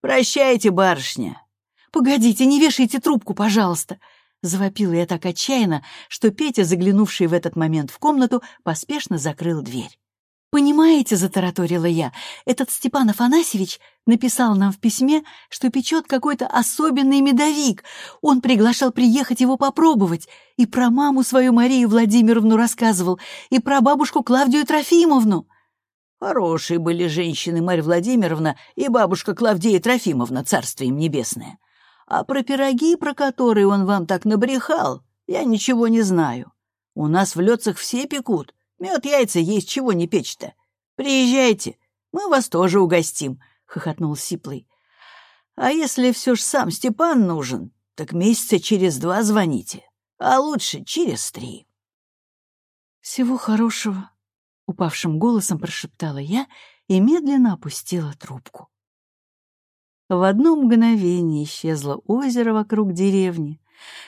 Speaker 1: Прощайте, барышня. Погодите, не вешайте трубку, пожалуйста. Завопила я так отчаянно, что Петя, заглянувший в этот момент в комнату, поспешно закрыл дверь. «Понимаете, — затараторила я, — этот Степан Афанасьевич написал нам в письме, что печет какой-то особенный медовик. Он приглашал приехать его попробовать. И про маму свою Марию Владимировну рассказывал, и про бабушку Клавдию Трофимовну». Хорошие были женщины Марья Владимировна и бабушка Клавдия Трофимовна, царствие им небесное. А про пироги, про которые он вам так набрехал, я ничего не знаю. У нас в Лёцах все пекут, Мед, яйца есть, чего не печь-то. Приезжайте, мы вас тоже угостим, — хохотнул Сиплый. А если все ж сам Степан нужен, так месяца через два звоните, а лучше через три. Всего хорошего, — упавшим голосом прошептала я и медленно опустила трубку. В одно мгновение исчезло озеро вокруг деревни,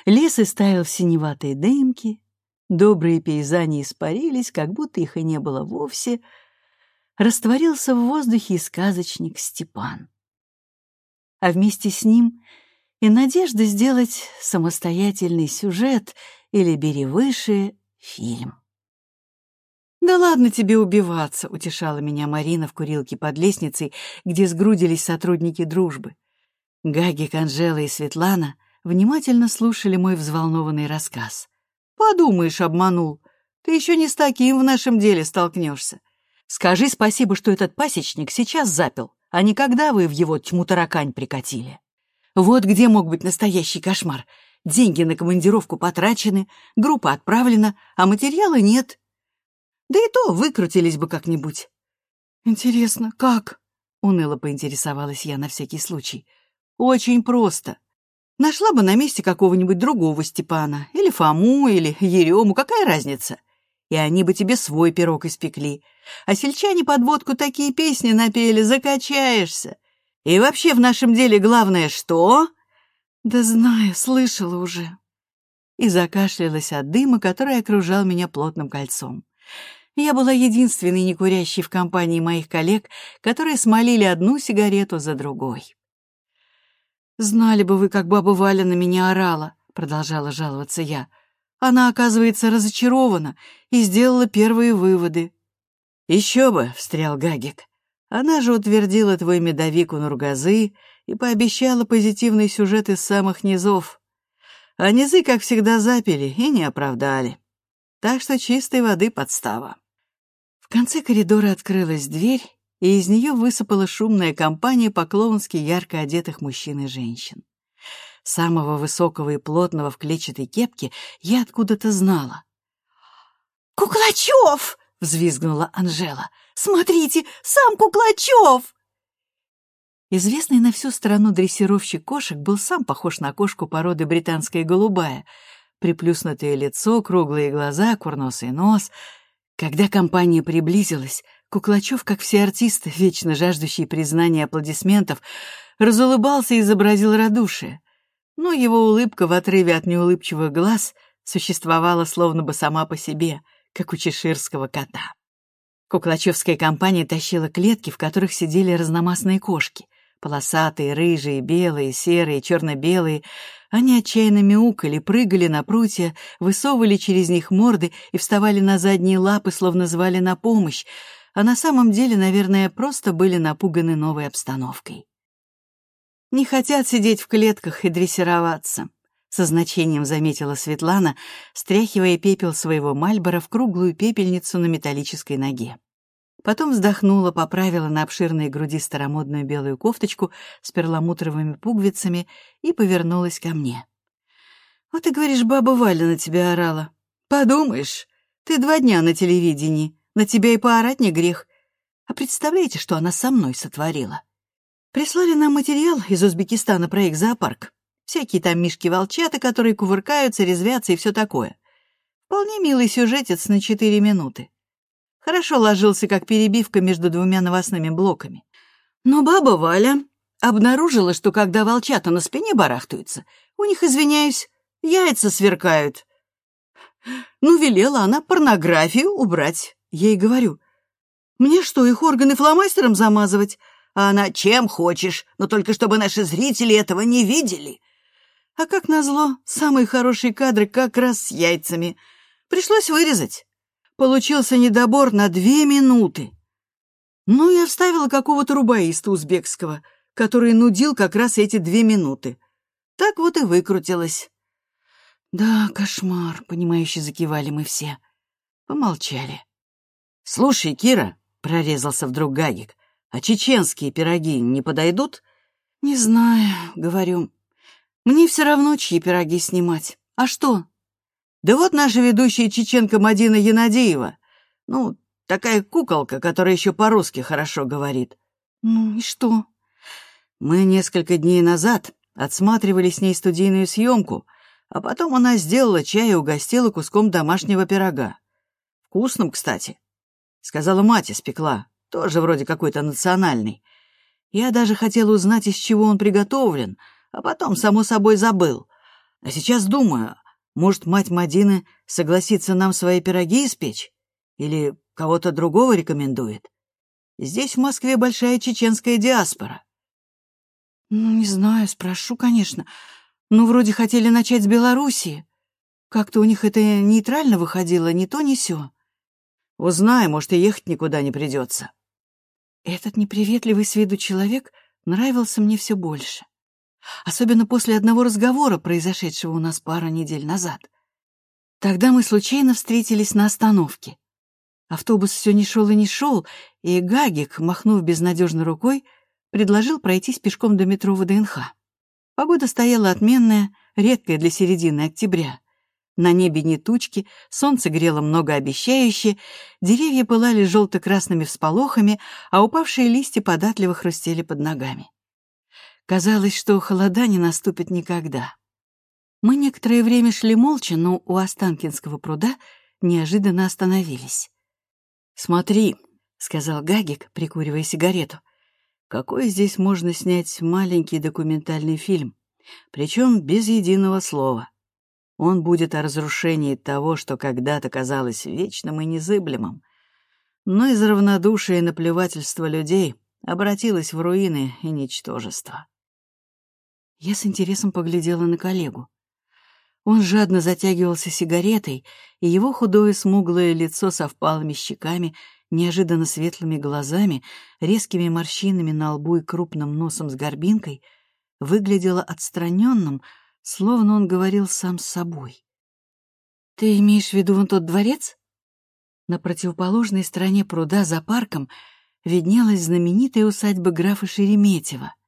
Speaker 1: лес истаял в синеватой дымке, Добрые пейзани испарились, как будто их и не было вовсе. Растворился в воздухе и сказочник Степан. А вместе с ним и надежда сделать самостоятельный сюжет или, бери выше, фильм. «Да ладно тебе убиваться», — утешала меня Марина в курилке под лестницей, где сгрудились сотрудники дружбы. Гаги, Анжела и Светлана внимательно слушали мой взволнованный рассказ. Подумаешь, обманул. Ты еще не с таким в нашем деле столкнешься. Скажи спасибо, что этот пасечник сейчас запил, а не когда вы в его тьму таракань прикатили. Вот где мог быть настоящий кошмар. Деньги на командировку потрачены, группа отправлена, а материала нет. Да и то выкрутились бы как-нибудь. Интересно, как? Уныло поинтересовалась я на всякий случай. Очень просто. Нашла бы на месте какого-нибудь другого Степана, или Фому, или Ерему, какая разница? И они бы тебе свой пирог испекли. А сельчане под водку такие песни напели, закачаешься. И вообще в нашем деле главное что? Да знаю, слышала уже. И закашлялась от дыма, который окружал меня плотным кольцом. Я была единственной некурящей в компании моих коллег, которые смолили одну сигарету за другой. «Знали бы вы, как баба Валя на меня орала», — продолжала жаловаться я. «Она, оказывается, разочарована и сделала первые выводы». «Еще бы», — встрял Гагик. «Она же утвердила твой медовик у Нургазы и пообещала позитивный сюжет из самых низов. А низы, как всегда, запили и не оправдали. Так что чистой воды подстава». В конце коридора открылась дверь, и из нее высыпала шумная компания по-клоунски ярко одетых мужчин и женщин. Самого высокого и плотного в клетчатой кепке я откуда-то знала.
Speaker 2: «Куклачев!» — взвизгнула Анжела. «Смотрите, сам Куклачев!»
Speaker 1: Известный на всю страну дрессировщик кошек был сам похож на кошку породы британская голубая. Приплюснутое лицо, круглые глаза, курносый нос. Когда компания приблизилась, Куклачев, как все артисты, вечно жаждущие признания аплодисментов, разулыбался и изобразил радушие. Но его улыбка в отрыве от неулыбчивых глаз существовала словно бы сама по себе, как у чеширского кота. Куклачевская компания тащила клетки, в которых сидели разномастные кошки — Полосатые, рыжие, белые, серые, черно-белые. Они отчаянно мяукали, прыгали на прутья, высовывали через них морды и вставали на задние лапы, словно звали на помощь, а на самом деле, наверное, просто были напуганы новой обстановкой. «Не хотят сидеть в клетках и дрессироваться», — со значением заметила Светлана, стряхивая пепел своего мальбора в круглую пепельницу на металлической ноге. Потом вздохнула, поправила на обширной груди старомодную белую кофточку с перламутровыми пуговицами и повернулась ко мне. «Вот ты говоришь, баба Валя на тебя орала. Подумаешь, ты два дня на телевидении, на тебя и поорать не грех. А представляете, что она со мной сотворила? Прислали нам материал из Узбекистана про их зоопарк. Всякие там мишки-волчата, которые кувыркаются, резвятся и все такое. Вполне милый сюжетец на четыре минуты хорошо ложился как перебивка между двумя новостными блоками. Но баба Валя обнаружила, что когда волчата на спине барахтаются, у них, извиняюсь, яйца сверкают. Ну, велела она порнографию убрать. Ей говорю, мне что, их органы фломастером замазывать? А она, чем хочешь, но только чтобы наши зрители этого не видели. А как назло, самые хорошие кадры как раз с яйцами. Пришлось вырезать. Получился недобор на две минуты. Ну, я вставила какого-то рубаиста узбекского, который нудил как раз эти две минуты. Так вот и выкрутилась. Да, кошмар, понимающе закивали мы все. Помолчали. «Слушай, Кира», — прорезался вдруг Гагик, «а чеченские пироги не подойдут?» «Не знаю», — говорю. «Мне все равно, чьи пироги снимать. А что?» Да вот наша ведущая чеченка Мадина Янадеева. Ну, такая куколка, которая еще по-русски хорошо говорит. Ну и что? Мы несколько дней назад отсматривали с ней студийную съемку, а потом она сделала чай и угостила куском домашнего пирога. Вкусным, кстати. Сказала, мать испекла, тоже вроде какой-то национальный. Я даже хотел узнать, из чего он приготовлен, а потом, само собой, забыл. А сейчас думаю, может, мать Мадины согласится нам свои пироги испечь? Или кого-то другого рекомендует? Здесь, в Москве, большая чеченская диаспора. Ну, не знаю, спрошу, конечно. Ну, вроде хотели начать с Белоруссии. Как-то у них это нейтрально выходило, ни то, ни сё. Узнай, может, и ехать никуда не придется. Этот неприветливый с виду человек нравился мне все больше особенно после одного разговора, произошедшего у нас пару недель назад. Тогда мы случайно встретились на остановке. Автобус все не шел и не шел, и Гагик, махнув безнадежно рукой, предложил пройтись пешком до метро ВДНХ. Погода стояла отменная, редкая для середины октября. На небе не тучки, солнце грело многообещающе, деревья пылали желто-красными всполохами, а упавшие листья податливо хрустели под ногами. Казалось, что холода не наступит никогда. Мы некоторое время шли молча, но у Останкинского пруда неожиданно остановились. «Смотри», — сказал Гагик, прикуривая сигарету, «какой здесь можно снять маленький документальный фильм, причем без единого слова. Он будет о разрушении того, что когда-то казалось вечным и незыблемым, но из равнодушия и наплевательства людей обратилось в руины и ничтожество. Я с интересом поглядела на коллегу. Он жадно затягивался сигаретой, и его худое смуглое лицо со впалыми щеками, неожиданно светлыми глазами, резкими морщинами на лбу и крупным носом с горбинкой выглядело отстраненным, словно он говорил сам с собой. «Ты имеешь в виду вон тот дворец?» На противоположной стороне пруда за парком виднелась знаменитая усадьба графа Шереметьева —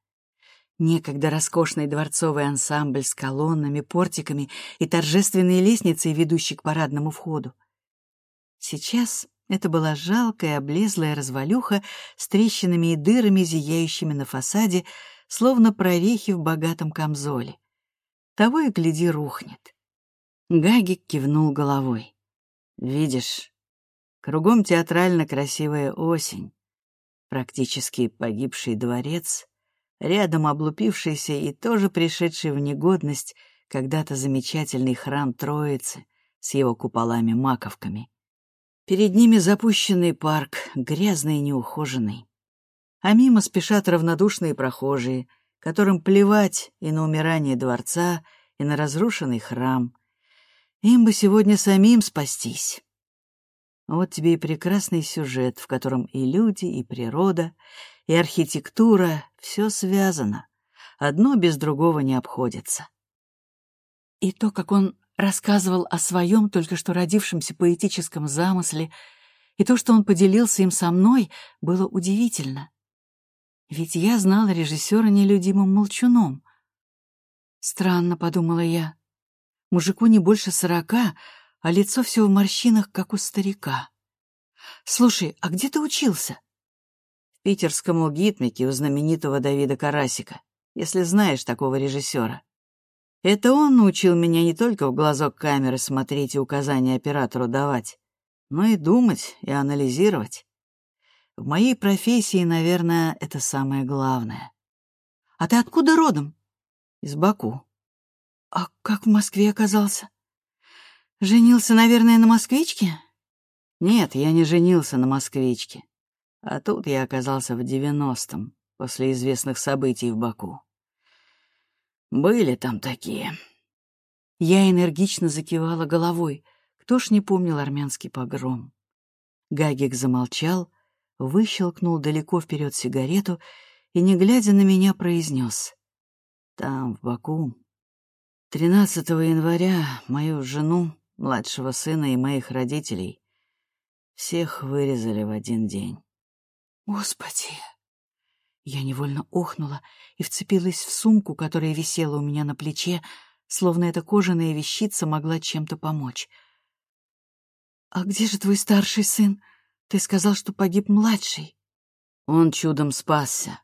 Speaker 1: Некогда роскошный дворцовый ансамбль с колоннами, портиками и торжественной лестницей, ведущей к парадному входу. Сейчас Это была жалкая, облезлая развалюха с трещинами и дырами, зияющими на фасаде, словно прорехи в богатом камзоле. Того и гляди рухнет. Гагик кивнул головой. «Видишь, кругом театрально красивая осень, практически погибший дворец, рядом облупившийся и тоже пришедший в негодность когда-то замечательный храм Троицы с его куполами-маковками. Перед ними запущенный парк, грязный и неухоженный. А мимо спешат равнодушные прохожие, которым плевать и на умирание дворца, и на разрушенный храм. Им бы сегодня самим спастись. Вот тебе и прекрасный сюжет, в котором и люди, и природа, и архитектура — все связано. Одно без другого не обходится. И то, как он рассказывал о своем только что родившемся поэтическом замысле, и то, что он поделился им со мной, было удивительно. Ведь я знала режиссера нелюдимым молчуном. Странно, — подумала я. Мужику не больше сорока, а лицо все в морщинах, как у старика. Слушай, а где ты учился? В питерском лгитмике у знаменитого Давида Карасика, если знаешь такого режиссера. Это он научил меня не только в глазок камеры смотреть и указания оператору давать, но и думать и анализировать. В моей профессии, наверное, это самое главное. А ты откуда родом? Из Баку. А как в Москве оказался? Женился, наверное, на москвичке? Нет, я не женился на москвичке. А тут я оказался в девяностом, после известных событий в Баку. Были там такие. Я энергично закивала головой. Кто ж не помнил армянский погром? Гагик замолчал, выщелкнул далеко вперед сигарету и, не глядя на меня, произнес. Там, в Баку, 13 января мою жену, младшего сына и моих родителей всех вырезали в один день. Господи! Я невольно охнула и вцепилась в сумку, которая висела у меня на плече, словно эта кожаная вещица могла чем-то помочь. «А где же твой старший сын? Ты сказал, что погиб младший». Он чудом спасся.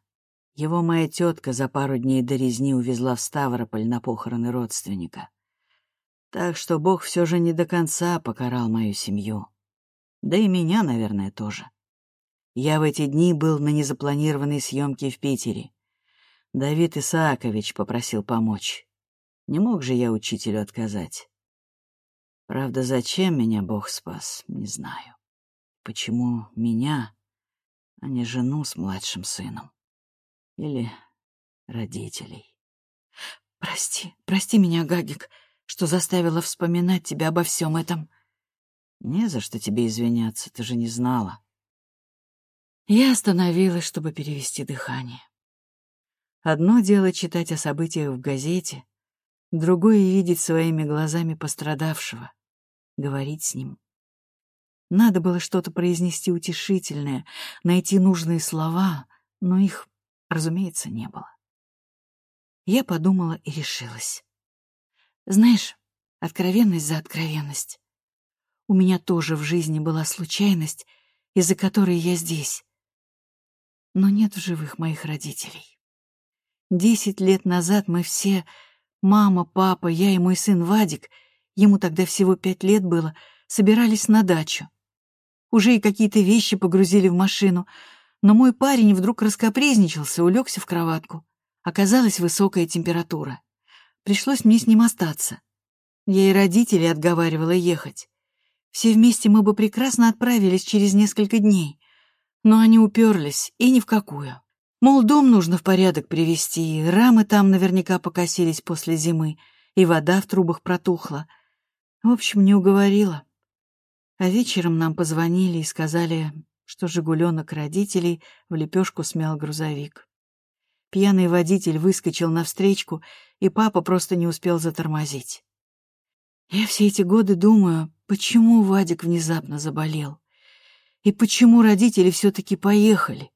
Speaker 1: Его моя тетка за пару дней до резни увезла в Ставрополь на похороны родственника. Так что Бог все же не до конца покарал мою семью. Да и меня, наверное, тоже. Я в эти дни был на незапланированной съемке в Питере. Давид Исаакович попросил помочь. Не мог же я учителю отказать. Правда, зачем меня Бог спас, не знаю. Почему меня, а не жену с младшим сыном? Или родителей? Прости, прости меня, Гагик, что заставила вспоминать тебя обо всем этом. Не за что тебе извиняться, ты же не знала. Я остановилась, чтобы перевести дыхание. Одно дело читать о событиях в газете, другое — видеть своими глазами пострадавшего, говорить с ним. Надо было что-то произнести утешительное, найти нужные слова, но их, разумеется, не было. Я подумала и решилась. Знаешь, откровенность за откровенность. У меня тоже в жизни была случайность, из-за которой я здесь но нет в живых моих родителей. Десять лет назад мы все, мама, папа, я и мой сын Вадик, ему тогда всего пять лет было, собирались на дачу. Уже и какие-то вещи погрузили в машину, но мой парень вдруг раскопризничался, улегся в кроватку. Оказалась высокая температура. Пришлось мне с ним остаться. Я и родителей отговаривала ехать. Все вместе мы бы прекрасно отправились через несколько дней. Но они уперлись, и ни в какую. Мол, дом нужно в порядок привести, рамы там наверняка покосились после зимы, и вода в трубах протухла. В общем, не уговорила. А вечером нам позвонили и сказали, что «Жигуленок» родителей в лепешку смял грузовик. Пьяный водитель выскочил навстречку, и папа просто не успел затормозить. Я все эти годы думаю, почему Вадик внезапно заболел. И почему родители все-таки поехали?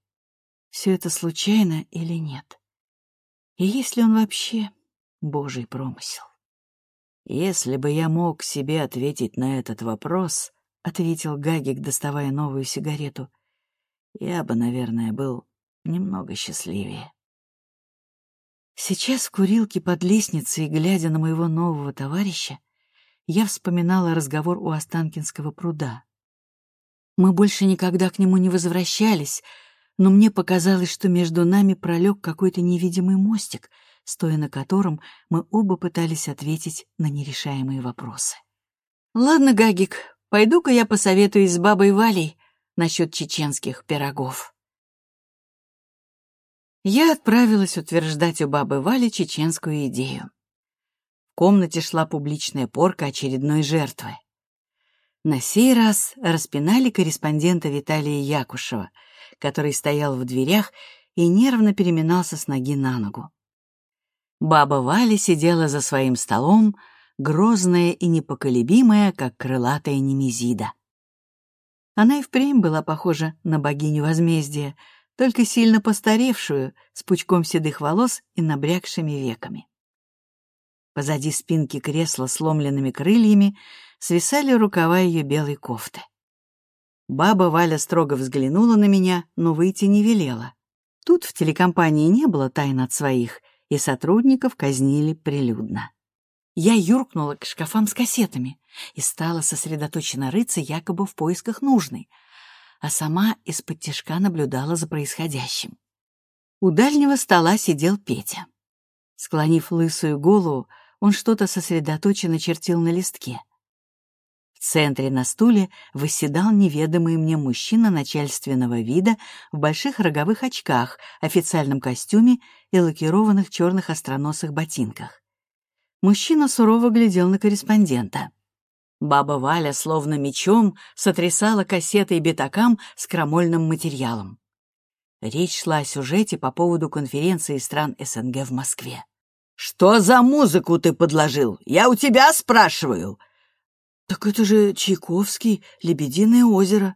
Speaker 1: Все это случайно или нет? И есть ли он вообще Божий промысел? Если бы я мог себе ответить на этот вопрос, — ответил Гагик, доставая новую сигарету. «Я бы, наверное, был немного счастливее». Сейчас в курилке под лестницей, глядя на моего нового товарища, я вспоминала разговор у Останкинского пруда. Мы больше никогда к нему не возвращались, но мне показалось, что между нами пролег какой-то невидимый мостик, стоя на котором мы оба пытались ответить на нерешаемые вопросы. «Ладно, Гагик, Пойду-ка я посоветуюсь с бабой Валей насчет чеченских пирогов. Я отправилась утверждать у бабы Вали чеченскую идею. В комнате шла публичная порка очередной жертвы. На сей раз распинали корреспондента Виталия Якушева, который стоял в дверях и нервно переминался с ноги на ногу. Баба Валя сидела за своим столом, грозная и непоколебимая, как крылатая немезида. Она и впрямь была похожа на богиню возмездия, только сильно постаревшую, с пучком седых волос и набрякшими веками. Позади спинки кресла сломленными крыльями свисали рукава ее белой кофты. Баба Валя строго взглянула на меня, но выйти не велела. Тут в телекомпании не было тайн от своих, и сотрудников казнили прилюдно. Я юркнула к шкафам с кассетами и стала сосредоточенно рыться якобы в поисках нужной, а сама из-под тяжка наблюдала за происходящим. У дальнего стола сидел Петя. Склонив лысую голову, он что-то сосредоточенно чертил на листке. Центре на стуле восседал неведомый мне мужчина начальственного вида в больших роговых очках, официальном костюме и лакированных черных остроносых ботинках. Мужчина сурово глядел на корреспондента. Баба Валя словно мечом сотрясала кассетой битакам с крамольным материалом. Речь шла о сюжете по поводу конференции стран СНГ в Москве. «Что за музыку ты подложил? Я у тебя спрашиваю!» «Так это же Чайковский, «Лебединое озеро».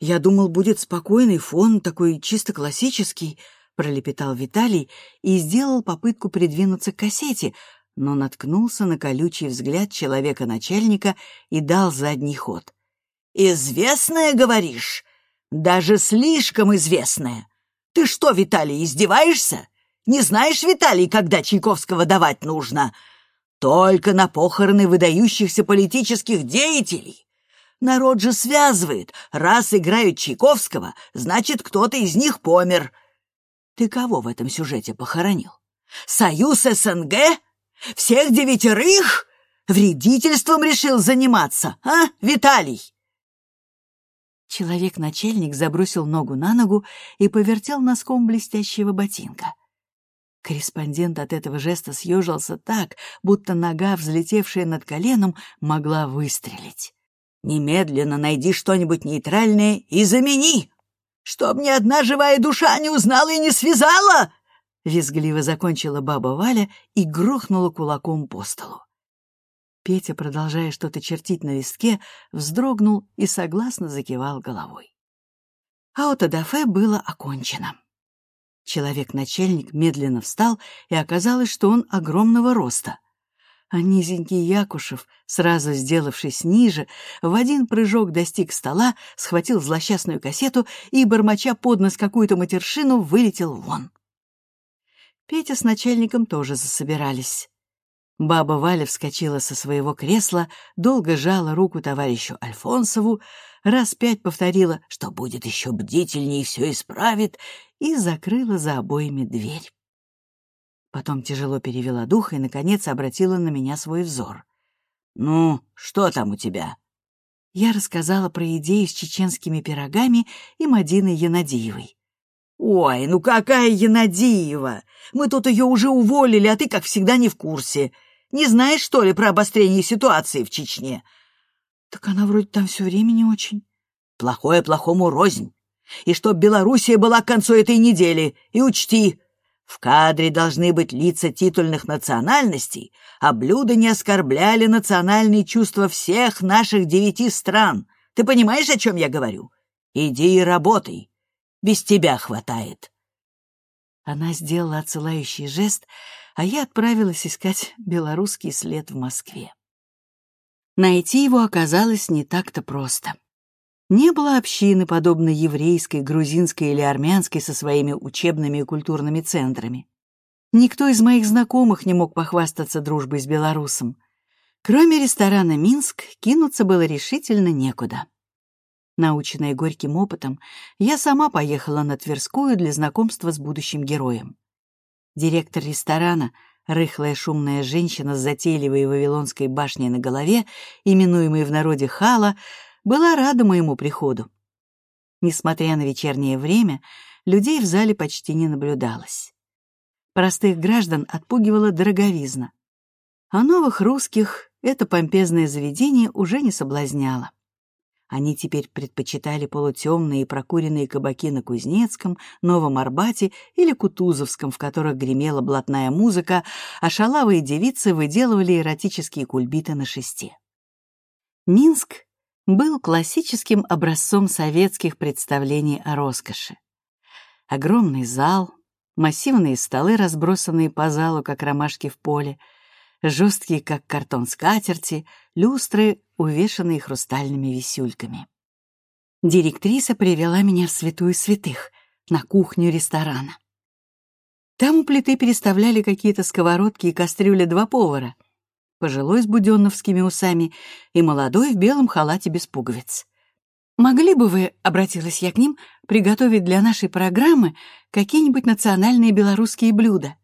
Speaker 1: Я думал, будет спокойный фон, такой чисто классический», — пролепетал Виталий и сделал попытку придвинуться к кассете, но наткнулся на колючий взгляд человека-начальника и дал задний ход. «Известное, говоришь? Даже слишком известное. Ты что, Виталий, издеваешься? Не знаешь, Виталий, когда Чайковского давать нужно? Только на похороны выдающихся политических деятелей. Народ же связывает. Раз играют Чайковского, значит, кто-то из них помер. Ты кого в этом сюжете похоронил? Союз СНГ?» Всех девятерых? Вредительством решил заниматься, а, Виталий?» Человек-начальник забросил ногу на ногу и повертел носком блестящего ботинка. Корреспондент от этого жеста съежился так, будто нога, взлетевшая над коленом, могла выстрелить. «Немедленно найди что-нибудь нейтральное и замени, чтоб ни одна живая душа не узнала и не связала!» Визгливо закончила баба Валя и грохнула кулаком по столу. Петя, продолжая что-то чертить на листке, вздрогнул и согласно закивал головой. Аутодафе было окончено. Человек-начальник медленно встал, и оказалось, что он огромного роста. А низенький Якушев, сразу сделавшись ниже, в один прыжок достиг стола, схватил злосчастную кассету и, бормоча под нос какую-то матершину, вылетел вон. Петя с начальником тоже засобирались. Баба Валя вскочила со своего кресла, долго жала руку товарищу Альфонсову, раз пять повторила, что будет еще бдительнее и все исправит, и закрыла за обоими дверь. Потом тяжело перевела дух и, наконец, обратила на меня свой взор. «Ну, что там у тебя?» Я рассказала про идею с чеченскими пирогами и Мадиной Янадиевой. «Ой, ну какая Янадиева! Мы тут ее уже уволили, а ты, как всегда, не в курсе. Не знаешь, что ли, про обострение ситуации в Чечне?» «Так она вроде там все время не очень». «Плохое плохому рознь. И чтоб Белоруссия была к концу этой недели. И учти, в кадре должны быть лица титульных национальностей, а блюда не оскорбляли национальные чувства всех наших девяти стран. Ты понимаешь, о чем я говорю? Иди и работай». Без тебя хватает». Она сделала отсылающий жест, а я отправилась искать белорусский след в Москве. Найти его оказалось не так-то просто. Не было общины, подобной еврейской, грузинской или армянской со своими учебными и культурными центрами. Никто из моих знакомых не мог похвастаться дружбой с белорусом. Кроме ресторана «Минск», кинуться было решительно некуда. Наученная горьким опытом, я сама поехала на Тверскую для знакомства с будущим героем. Директор ресторана, рыхлая шумная женщина с затейливой вавилонской башней на голове, именуемой в народе Хала, была рада моему приходу. Несмотря на вечернее время, людей в зале почти не наблюдалось. Простых граждан отпугивала дороговизна. А новых русских это помпезное заведение уже не соблазняло. Они теперь предпочитали полутемные и прокуренные кабаки на Кузнецком, Новом Арбате или Кутузовском, в которых гремела блатная музыка, а шалавые девицы выделывали эротические кульбиты на шесте. Минск был классическим образцом советских представлений о роскоши. Огромный зал, массивные столы, разбросанные по залу, как ромашки в поле, жесткие, как картон скатерти, люстры, увешанные хрустальными висюльками. Директриса привела меня в святую святых, на кухню ресторана. Там у плиты переставляли какие-то сковородки и кастрюли два повара, пожилой с буденновскими усами и молодой в белом халате без пуговиц. «Могли бы вы, — обратилась я к ним, — приготовить для нашей программы какие-нибудь национальные белорусские блюда?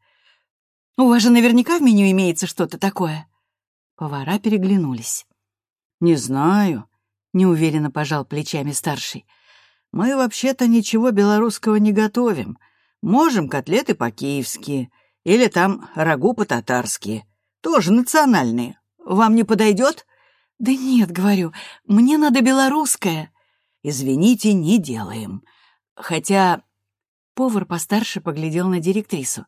Speaker 1: У вас же наверняка в меню имеется что-то такое». Повара переглянулись. «Не знаю», — неуверенно пожал плечами старший. «Мы вообще-то ничего белорусского не готовим. Можем котлеты по-киевски или там рагу по-татарски. Тоже национальные. Вам не подойдет?» «Да нет, — говорю, — мне надо белорусское». «Извините, не делаем. Хотя...» Повар постарше поглядел на директрису.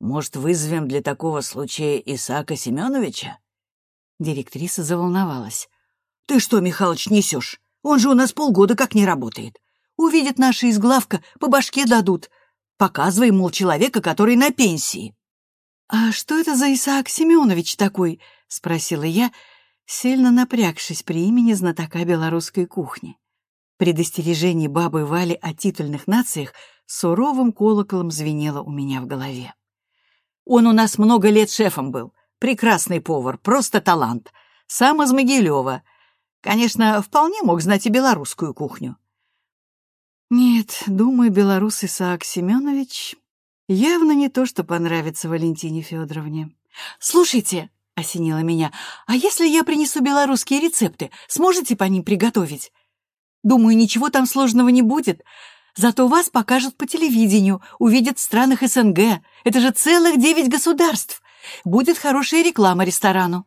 Speaker 1: Может, вызовем для такого случая Исаака Семеновича?» Директриса заволновалась. «Ты что, Михалыч, несешь? Он же у нас полгода как не работает. Увидит наша изглавка, по башке дадут. Показывай, мол, человека, который на пенсии». «А что это за Исаак Семенович такой?» — спросила я, сильно напрягшись при имени знатока белорусской кухни. Предостережение бабы Вали о титульных нациях суровым колоколом звенело у меня в голове. Он у нас много лет шефом был. Прекрасный повар, просто талант. Сам из Могилева. Конечно, вполне мог знать и белорусскую кухню. Нет, думаю, белорус Исаак Семенович явно не то, что понравится Валентине Федоровне. «Слушайте», — осенило меня, «а если я принесу белорусские рецепты, сможете по ним приготовить? Думаю, ничего там сложного не будет. Зато вас покажут по телевидению, увидят в странах СНГ. Это же целых девять государств. Будет хорошая реклама ресторану».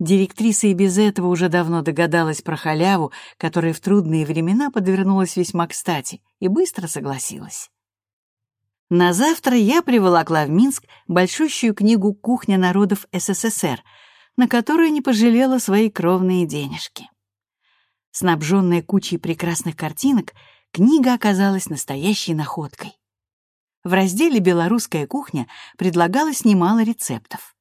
Speaker 1: Директриса и без этого уже давно догадалась про халяву, которая в трудные времена подвернулась весьма кстати, и быстро согласилась. На завтра я приволокла в Минск большущую книгу «Кухня народов СССР», на которую не пожалела свои кровные денежки. Снабженная кучей прекрасных картинок, книга оказалась настоящей находкой. В разделе «Белорусская кухня» предлагалось немало рецептов.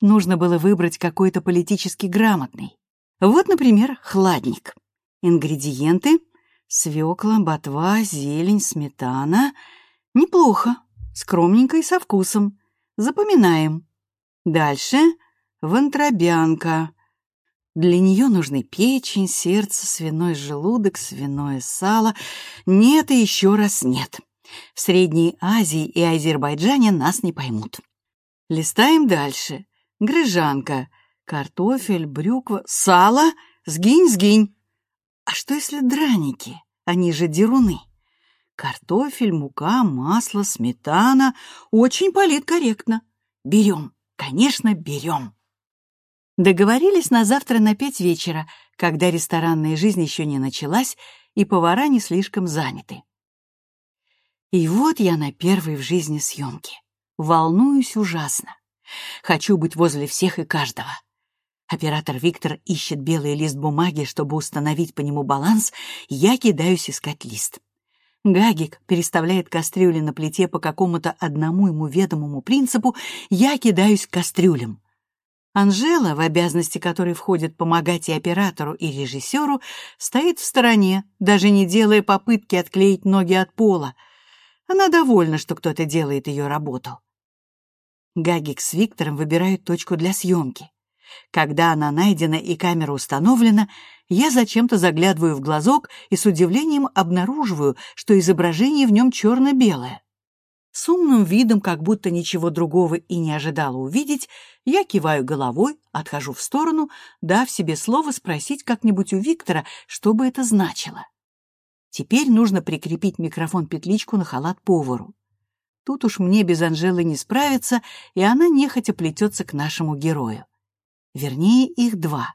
Speaker 1: Нужно было выбрать какой-то политически грамотный. Вот, например, хладник. Ингредиенты — свекла, ботва, зелень, сметана. Неплохо, скромненько и со вкусом. Запоминаем. Дальше — вантробянка. Для нее нужны печень, сердце, свиной желудок, свиное сало. Нет и еще раз нет. В Средней Азии и Азербайджане нас не поймут. Листаем дальше. Грыжанка. Картофель, брюква, сало. Сгинь, сгинь. А что если драники? Они же деруны. Картофель, мука, масло, сметана. Очень политкорректно. Берем, конечно, берем. Договорились на завтра на пять вечера, когда ресторанная жизнь еще не началась и повара не слишком заняты. И вот я на первой в жизни съемке. Волнуюсь ужасно. Хочу быть возле всех и каждого. Оператор Виктор ищет белый лист бумаги, чтобы установить по нему баланс, я кидаюсь искать лист. Гагик переставляет кастрюли на плите по какому-то одному ему ведомому принципу, я кидаюсь к кастрюлям. Анжела, в обязанности которой входит помогать и оператору, и режиссеру, стоит в стороне, даже не делая попытки отклеить ноги от пола. Она довольна, что кто-то делает ее работу. Гагик с Виктором выбирают точку для съемки. Когда она найдена и камера установлена, я зачем-то заглядываю в глазок и с удивлением обнаруживаю, что изображение в нем черно-белое. С умным видом, как будто ничего другого и не ожидала увидеть, я киваю головой, отхожу в сторону, дав себе слово спросить как-нибудь у Виктора, что бы это значило. Теперь нужно прикрепить микрофон-петличку на халат повару. Тут уж мне без Анжелы не справиться, и она нехотя плетется к нашему герою. Вернее, их два.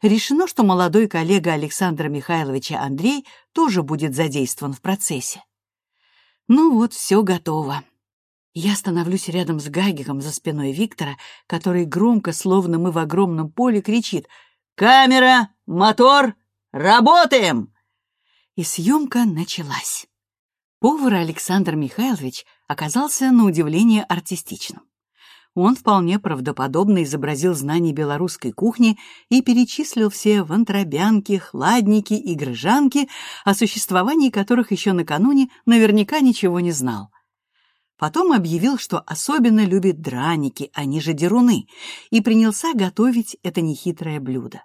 Speaker 1: Решено, что молодой коллега Александра Михайловича Андрей тоже будет задействован в процессе. Ну вот, все готово. Я становлюсь рядом с Гагиком за спиной Виктора, который громко, словно мы в огромном поле, кричит «Камера! Мотор! Работаем!» И съемка началась. Повар Александр Михайлович оказался на удивление артистичным. Он вполне правдоподобно изобразил знания белорусской кухни и перечислил все вантробянки, хладники и грыжанки, о существовании которых еще накануне наверняка ничего не знал. Потом объявил, что особенно любит драники, а не же деруны, и принялся готовить это нехитрое блюдо.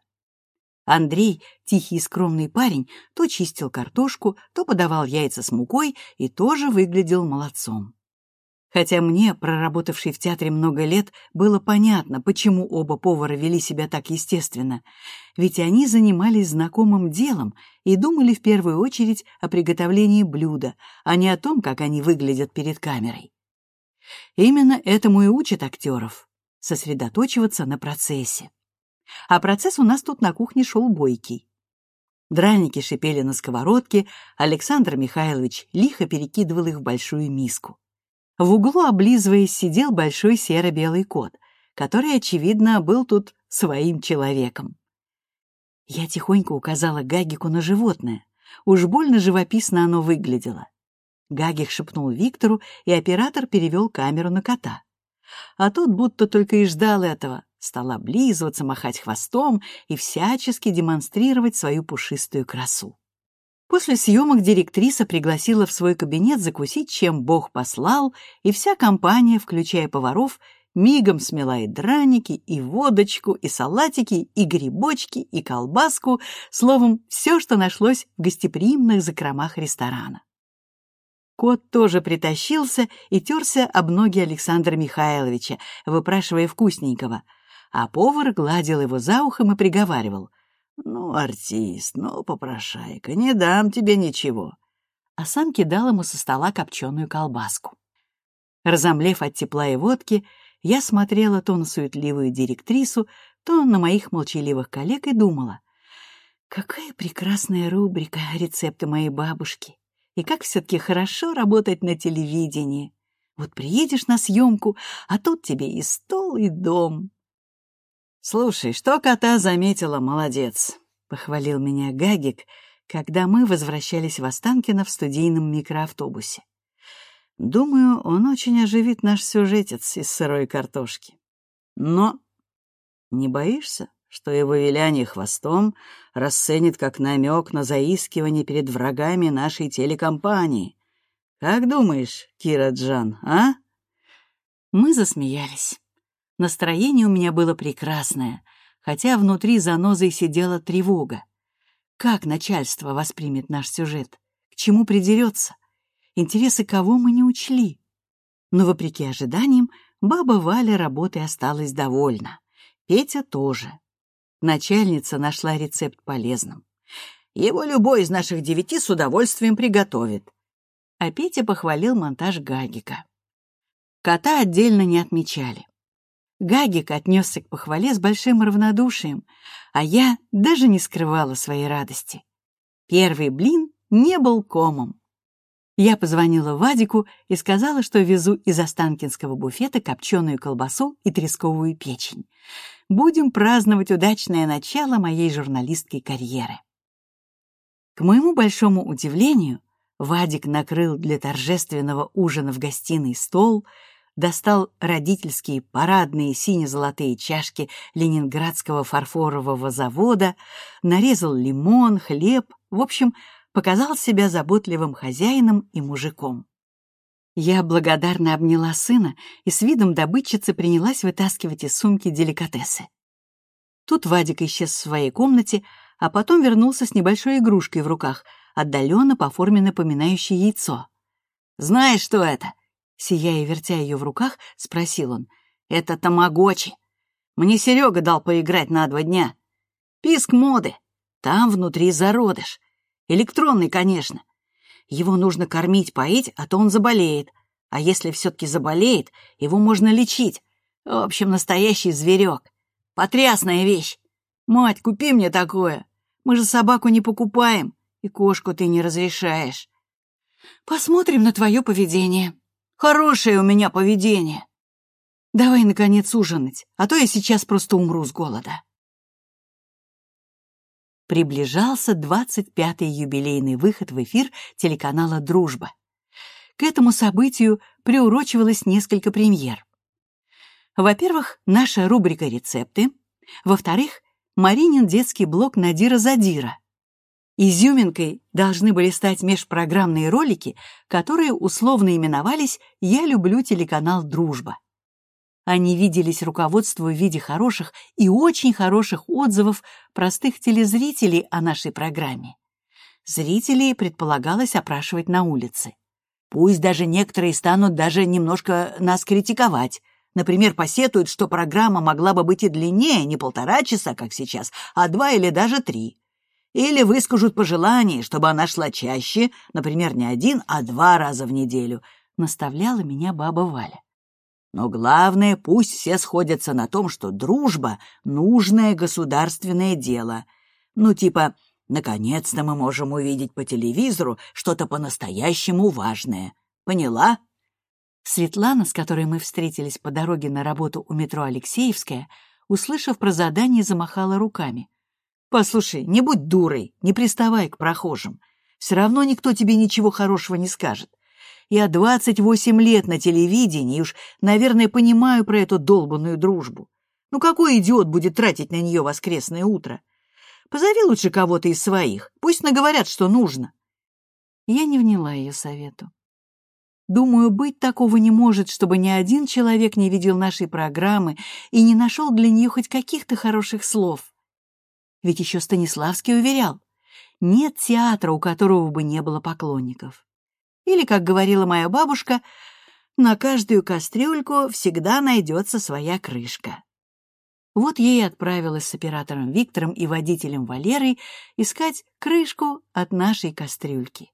Speaker 1: Андрей, тихий и скромный парень, то чистил картошку, то подавал яйца с мукой и тоже выглядел молодцом. Хотя мне, проработавшей в театре много лет, было понятно, почему оба повара вели себя так естественно. Ведь они занимались знакомым делом и думали в первую очередь о приготовлении блюда, а не о том, как они выглядят перед камерой. Именно этому и учат актеров — сосредоточиваться на процессе. А процесс у нас тут на кухне шел бойкий. Драники шипели на сковородке, Александр Михайлович лихо перекидывал их в большую миску. В углу, облизываясь, сидел большой серо-белый кот, который, очевидно, был тут своим человеком. Я тихонько указала Гагику на животное. Уж больно живописно оно выглядело. Гагик шепнул Виктору, и оператор перевел камеру на кота. А тот будто только и ждал этого, стал облизываться, махать хвостом и всячески демонстрировать свою пушистую красу. После съемок директриса пригласила в свой кабинет закусить, чем Бог послал, и вся компания, включая поваров, мигом смела и драники, и водочку, и салатики, и грибочки, и колбаску, словом, все, что нашлось в гостеприимных закромах ресторана. Кот тоже притащился и терся об ноги Александра Михайловича, выпрашивая вкусненького, а повар гладил его за ухом и приговаривал — «Ну, артист, ну, попрошайка, не дам тебе ничего». А сам кидал ему со стола копченую колбаску. Разомлев от тепла и водки, я смотрела то на суетливую директрису, то на моих молчаливых коллег и думала, какая прекрасная рубрика «Рецепты моей бабушки» и как все-таки хорошо работать на телевидении. Вот приедешь на съемку, а тут тебе и стол, и дом. «Слушай, что кота заметила, молодец», — похвалил меня Гагик, когда мы возвращались в Останкино в студийном микроавтобусе. «Думаю, он очень оживит наш сюжетец из сырой картошки. Но не боишься, что его виляние хвостом расценит как намек на заискивание перед врагами нашей телекомпании? Как думаешь, Кира Джан, а?» Мы засмеялись. Настроение у меня было прекрасное, хотя внутри занозой сидела тревога. Как начальство воспримет наш сюжет? К чему придерется? Интересы кого мы не учли? Но, вопреки ожиданиям, баба Валя работой осталась довольна. Петя тоже. Начальница нашла рецепт полезным. Его любой из наших девяти с удовольствием приготовит. А Петя похвалил монтаж Гагика. Кота отдельно не отмечали. Гагик отнесся к похвале с большим равнодушием, а я даже не скрывала своей радости. Первый блин не был комом. Я позвонила Вадику и сказала, что везу из Останкинского буфета копченую колбасу и тресковую печень. Будем праздновать удачное начало моей журналистской карьеры. К моему большому удивлению, Вадик накрыл для торжественного ужина в гостиной стол, достал родительские парадные сине-золотые чашки ленинградского фарфорового завода, нарезал лимон, хлеб, в общем, показал себя заботливым хозяином и мужиком. Я благодарно обняла сына и с видом добытчицы принялась вытаскивать из сумки деликатесы. Тут Вадик исчез в своей комнате, а потом вернулся с небольшой игрушкой в руках, отдаленно по форме напоминающей яйцо. «Знаешь, что это?» Сияя вертя ее в руках, спросил он. «Это тамагочи. Мне Серега дал поиграть на два дня. Писк моды. Там внутри зародыш. Электронный, конечно. Его нужно кормить, поить, а то он заболеет. А если все-таки заболеет, его можно лечить. В общем, настоящий зверек. Потрясная вещь. Мать, купи мне такое. Мы же собаку не покупаем, и кошку ты не разрешаешь. Посмотрим на твое поведение. Хорошее у меня поведение. Давай, наконец, ужинать, а то я сейчас просто умру с голода. Приближался 25-й юбилейный выход в эфир телеканала «Дружба». К этому событию приурочивалось несколько премьер. Во-первых, наша рубрика «Рецепты», во-вторых, Маринин детский блог «Надира Задира», Изюминкой должны были стать межпрограммные ролики, которые условно именовались «Я люблю телеканал «Дружба». Они виделись руководству в виде хороших и очень хороших отзывов простых телезрителей о нашей программе. Зрителей предполагалось опрашивать на улице. Пусть даже некоторые станут даже немножко нас критиковать. Например, посетуют, что программа могла бы быть и длиннее, не полтора часа, как сейчас, а два или даже три. Или выскажут пожелание, чтобы она шла чаще, например, не один, а два раза в неделю, наставляла меня баба Валя. Но главное, пусть все сходятся на том, что дружба — нужное государственное дело. Ну, типа, наконец-то мы можем увидеть по телевизору что-то по-настоящему важное. Поняла? Светлана, с которой мы встретились по дороге на работу у метро Алексеевская, услышав про задание, замахала руками. Послушай, не будь дурой, не приставай к прохожим. Все равно никто тебе ничего хорошего не скажет. Я двадцать восемь лет на телевидении и уж, наверное, понимаю про эту долбанную дружбу. Ну какой идиот будет тратить на нее воскресное утро? Позови лучше кого-то из своих, пусть наговорят, что нужно. Я не вняла ее совету. Думаю, быть такого не может, чтобы ни один человек не видел нашей программы и не нашел для нее хоть каких-то хороших слов. Ведь еще Станиславский уверял, нет театра, у которого бы не было поклонников. Или, как говорила моя бабушка, на каждую кастрюльку всегда найдется своя крышка. Вот ей отправилась с оператором Виктором и водителем Валерой искать крышку от нашей кастрюльки.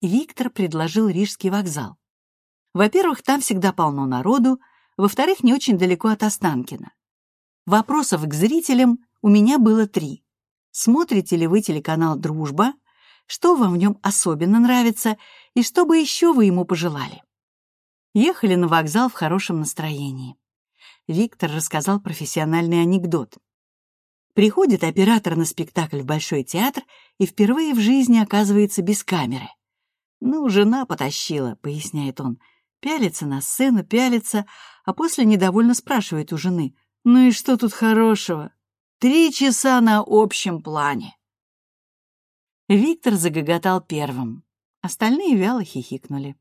Speaker 1: Виктор предложил Рижский вокзал. Во-первых, там всегда полно народу, во-вторых, не очень далеко от Останкина. Вопросов к зрителям у меня было три. Смотрите ли вы телеканал «Дружба»? Что вам в нем особенно нравится? И что бы еще вы ему пожелали? Ехали на вокзал в хорошем настроении. Виктор рассказал профессиональный анекдот. Приходит оператор на спектакль в Большой театр и впервые в жизни оказывается без камеры. «Ну, жена потащила», — поясняет он. Пялится на сцену, пялится, а после недовольно спрашивает у жены. «Ну и что тут хорошего? Три часа на общем плане. Виктор загоготал первым. Остальные вяло хихикнули.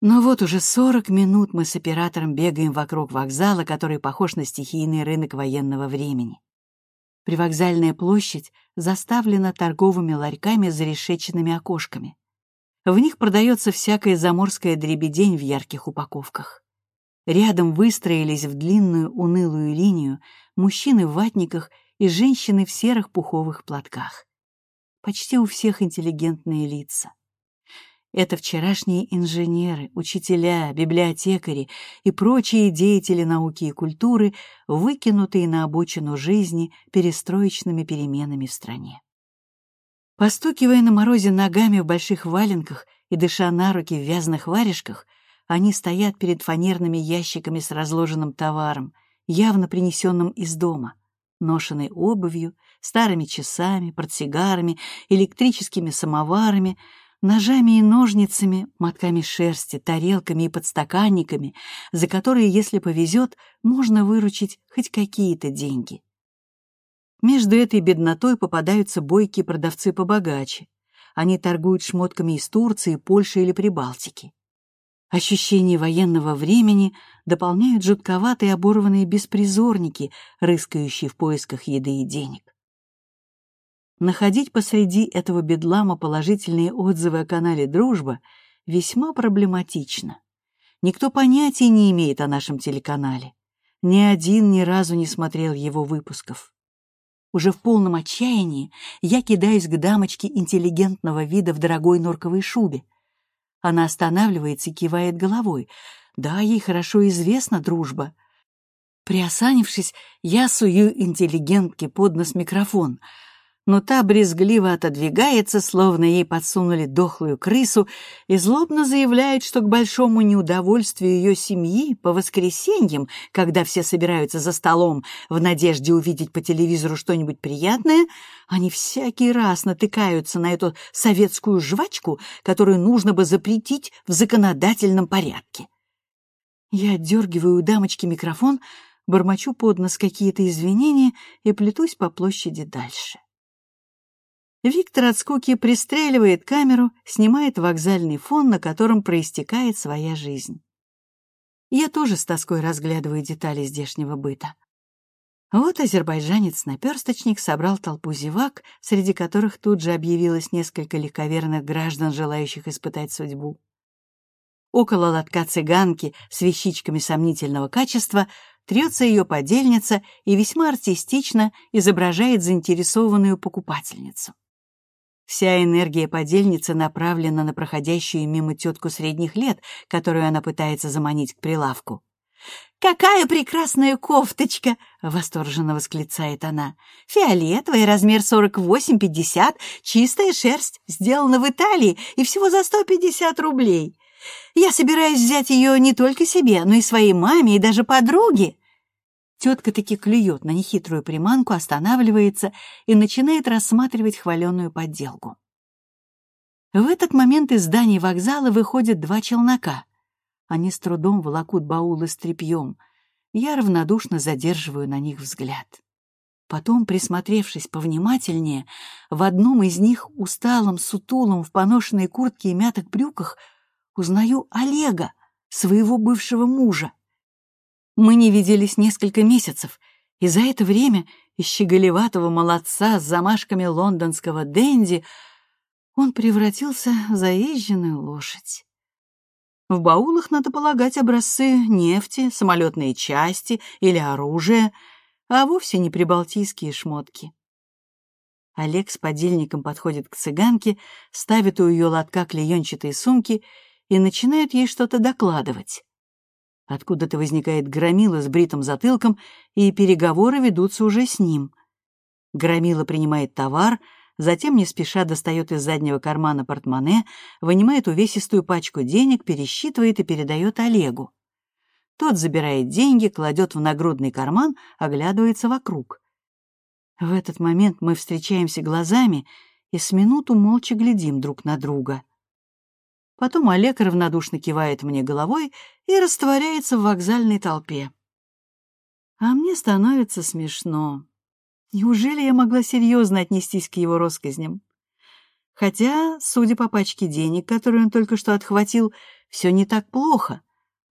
Speaker 1: Но вот уже сорок минут мы с оператором бегаем вокруг вокзала, который похож на стихийный рынок военного времени. Привокзальная площадь заставлена торговыми ларьками с зарешеченными окошками. В них продается всякая заморская дребедень в ярких упаковках. Рядом выстроились в длинную унылую линию мужчины в ватниках и женщины в серых пуховых платках. Почти у всех интеллигентные лица. Это вчерашние инженеры, учителя, библиотекари и прочие деятели науки и культуры, выкинутые на обочину жизни перестроечными переменами в стране. Постукивая на морозе ногами в больших валенках и дыша на руки в вязаных варежках, они стоят перед фанерными ящиками с разложенным товаром, явно принесенным из дома, ношенной обувью, старыми часами, портсигарами, электрическими самоварами, ножами и ножницами, мотками шерсти, тарелками и подстаканниками, за которые, если повезет, можно выручить хоть какие-то деньги. Между этой беднотой попадаются бойкие продавцы побогаче. Они торгуют шмотками из Турции, Польши или Прибалтики. Ощущение военного времени дополняют жутковатые оборванные беспризорники, рыскающие в поисках еды и денег. Находить посреди этого бедлама положительные отзывы о канале «Дружба» весьма проблематично. Никто понятия не имеет о нашем телеканале. Ни один ни разу не смотрел его выпусков. Уже в полном отчаянии я кидаюсь к дамочке интеллигентного вида в дорогой норковой шубе. Она останавливается и кивает головой. Да, ей хорошо известна дружба. Приосанившись, я сую интеллигентке под нос микрофон — но та брезгливо отодвигается, словно ей подсунули дохлую крысу, и злобно заявляет, что к большому неудовольствию ее семьи по воскресеньям, когда все собираются за столом в надежде увидеть по телевизору что-нибудь приятное, они всякий раз натыкаются на эту советскую жвачку, которую нужно бы запретить в законодательном порядке. Я отдергиваю у дамочки микрофон, бормочу под нос какие-то извинения и плетусь по площади дальше. Виктор от скуки пристреливает камеру, снимает вокзальный фон, на котором проистекает своя жизнь. Я тоже с тоской разглядываю детали здешнего быта. Вот азербайджанец-наперсточник собрал толпу зевак, среди которых тут же объявилось несколько легковерных граждан, желающих испытать судьбу. Около лотка цыганки с вещичками сомнительного качества трется ее подельница и весьма артистично изображает заинтересованную покупательницу. Вся энергия подельницы направлена на проходящую мимо тетку средних лет, которую она пытается заманить к прилавку. «Какая прекрасная кофточка!» — восторженно восклицает она. «Фиолетовый, размер 48-50, чистая шерсть, сделана в Италии и всего за 150 рублей. Я собираюсь взять ее не только себе, но и своей маме и даже подруге. Тетка таки клюет на нехитрую приманку, останавливается и начинает рассматривать хваленную подделку. В этот момент из здания вокзала выходят два челнока. Они с трудом волокут баулы с тряпьем. Я равнодушно задерживаю на них взгляд. Потом, присмотревшись повнимательнее, в одном из них, усталом, сутулом, в поношенной куртке и мятых брюках, узнаю Олега, своего бывшего мужа. Мы не виделись несколько месяцев, и за это время из щеголеватого молодца с замашками лондонского денди он превратился в заезженную лошадь. В баулах, надо полагать, образцы нефти, самолетные части или оружия, а вовсе не прибалтийские шмотки. Олег с подельником подходит к цыганке, ставит у ее лотка клеенчатые сумки и начинает ей что-то докладывать. Откуда-то возникает громила с бритым затылком, и переговоры ведутся уже с ним. Громила принимает товар, затем не спеша достает из заднего кармана портмоне, вынимает увесистую пачку денег, пересчитывает и передает Олегу. Тот забирает деньги, кладет в нагрудный карман, оглядывается вокруг. В этот момент мы встречаемся глазами и с минуту молча глядим друг на друга. Потом Олег равнодушно кивает мне головой и растворяется в вокзальной толпе. А мне становится смешно. Неужели я могла серьезно отнестись к его россказням? Хотя, судя по пачке денег, которую он только что отхватил, все не так плохо.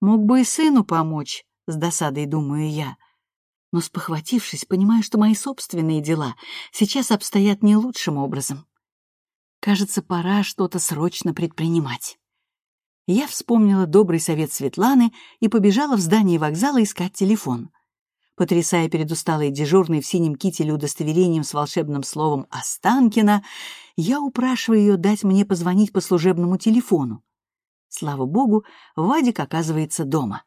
Speaker 1: Мог бы и сыну помочь, с досадой думаю я. Но спохватившись, понимаю, что мои собственные дела сейчас обстоят не лучшим образом. Кажется, пора что-то срочно предпринимать. Я вспомнила добрый совет Светланы и побежала в здание вокзала искать телефон. Потрясая перед усталой дежурной в синем кителе удостоверением с волшебным словом «Останкина», я упрашиваю ее дать мне позвонить по служебному телефону. Слава богу, Вадик оказывается дома.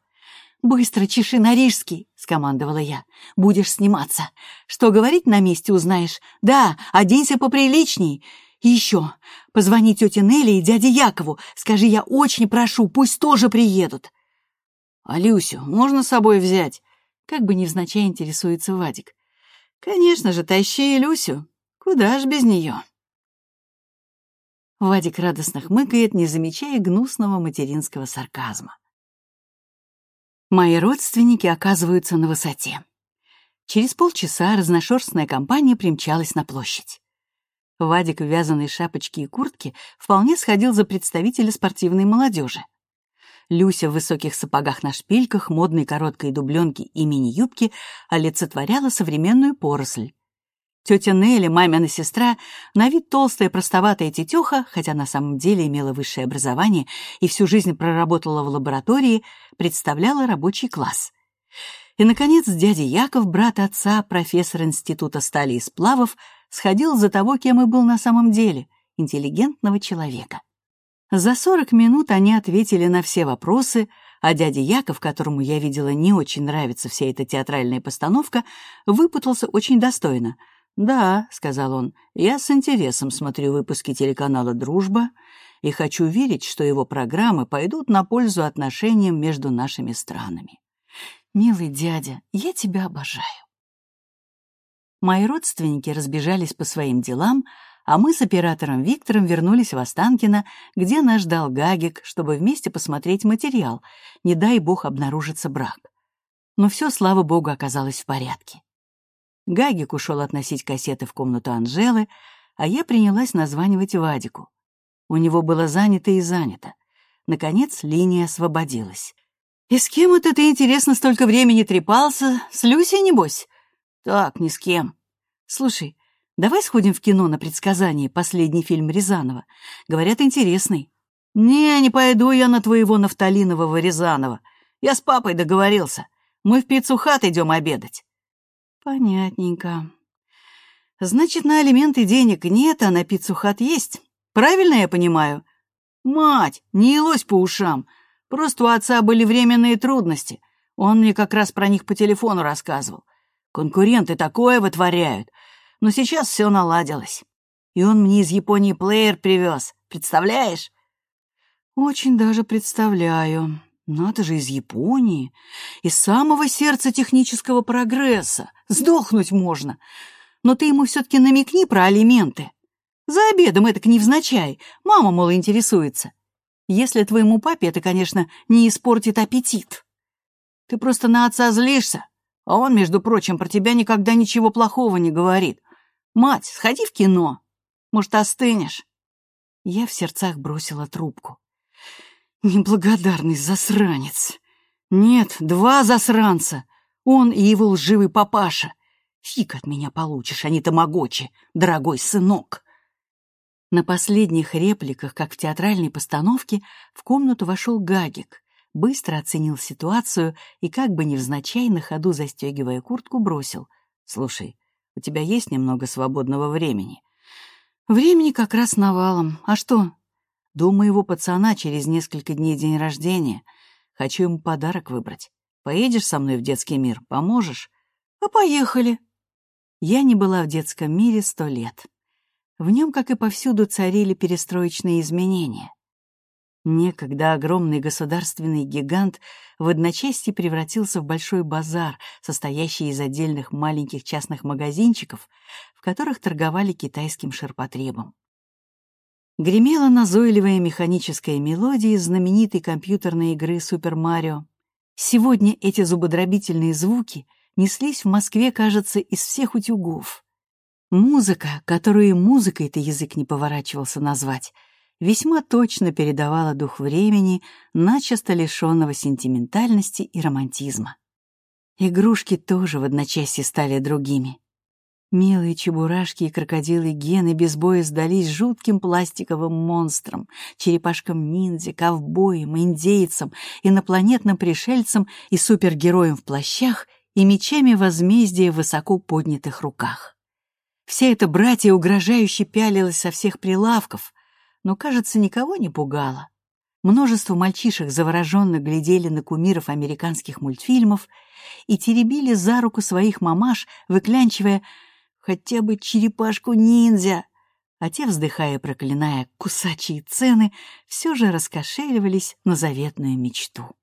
Speaker 1: «Быстро чеши на рижский», — скомандовала я. «Будешь сниматься. Что говорить на месте узнаешь? Да, оденься поприличней. И еще, позвони тете Нелли и дяде Якову. Скажи, я очень прошу, пусть тоже приедут. А Люсю можно с собой взять? Как бы невзначай интересуется Вадик. Конечно же, тащи и Люсю. Куда ж без нее? Вадик радостно хмыкает, не замечая гнусного материнского сарказма. Мои родственники оказываются на высоте. Через полчаса разношерстная компания примчалась на площадь. Вадик в вязаной шапочке и куртке вполне сходил за представителя спортивной молодежи. Люся в высоких сапогах на шпильках, модной короткой дубленке и мини-юбке олицетворяла современную поросль. Тетя Нелли, мамина сестра, на вид толстая простоватая тетеха, хотя на самом деле имела высшее образование и всю жизнь проработала в лаборатории, представляла рабочий класс. И, наконец, дядя Яков, брат отца, профессор Института стали и сплавов, сходил за того, кем и был на самом деле — интеллигентного человека. За сорок минут они ответили на все вопросы, а дядя Яков, которому я видела не очень нравится вся эта театральная постановка, выпутался очень достойно — «Да», — сказал он, — «я с интересом смотрю выпуски телеканала «Дружба» и хочу верить, что его программы пойдут на пользу отношениям между нашими странами. Милый дядя, я тебя обожаю». Мои родственники разбежались по своим делам, а мы с оператором Виктором вернулись в Останкино, где нас ждал Гагик, чтобы вместе посмотреть материал, не дай бог обнаружится брак. Но все, слава богу, оказалось в порядке. Гагик ушел относить кассеты в комнату Анжелы, а я принялась названивать Вадику. У него было занято и занято. Наконец линия освободилась. «И с кем это ты, интересно, столько времени трепался? С Люсей, небось?» «Так, ни с кем». «Слушай, давай сходим в кино на предсказание, последний фильм Рязанова. Говорят, интересный». «Не, не пойду я на твоего нафталинового Рязанова. Я с папой договорился. Мы в пиццу хат идем обедать. Понятненько. Значит, на алименты денег нет, а на пиццу хат есть. Правильно я понимаю? Мать, не елось по ушам. Просто у отца были временные трудности. Он мне как раз про них по телефону рассказывал. Конкуренты такое вытворяют. Но сейчас все наладилось. И он мне из Японии плеер привез. Представляешь? Очень даже представляю. Надо же из Японии, из самого сердца технического прогресса. Сдохнуть можно. Но ты ему все-таки намекни про алименты. За обедом это невзначай. Мама, мол, интересуется. Если твоему папе это, конечно, не испортит аппетит. Ты просто на отца злишься, а он, между прочим, про тебя никогда ничего плохого не говорит. Мать, сходи в кино. Может, остынешь?» Я в сердцах бросила трубку. Неблагодарный засранец. Нет, два засранца. Он и его лживый папаша. Фиг от меня получишь, не тамагочи, дорогой сынок. На последних репликах, как в театральной постановке, в комнату вошел Гагик, быстро оценил ситуацию и, как бы невзначай, на ходу застегивая куртку, бросил. «Слушай, у тебя есть немного свободного времени?» «Времени как раз навалом. А что, до моего пацана через несколько дней день рождения. Хочу ему подарок выбрать. Поедешь со мной в детский мир? Поможешь? А поехали. Я не была в детском мире сто лет. В нем, как и повсюду, царили перестроечные изменения. Некогда огромный государственный гигант в одночасье превратился в большой базар, состоящий из отдельных маленьких частных магазинчиков, в которых торговали китайским ширпотребом. Гремела назойливая механическая мелодия знаменитой компьютерной игры «Супер Марио». Сегодня эти зубодробительные звуки неслись в Москве, кажется, из всех утюгов. Музыка, которую музыкой-то язык не поворачивался назвать, весьма точно передавала дух времени, начисто лишенного сентиментальности и романтизма. Игрушки тоже в одночасье стали другими. Милые чебурашки и крокодилы Гены без боя сдались жутким пластиковым монстрам, черепашкам-ниндзя, ковбоям, индейцам, инопланетным пришельцам и супергероям в плащах и мечами возмездия в высоко поднятых руках. Вся эта братья угрожающе пялилась со всех прилавков, но, кажется, никого не пугало. Множество мальчишек завороженно глядели на кумиров американских мультфильмов и теребили за руку своих мамаш, выклянчивая хотя бы черепашку-ниндзя. А те, вздыхая проклиная кусачие цены, все же раскошеливались на заветную мечту.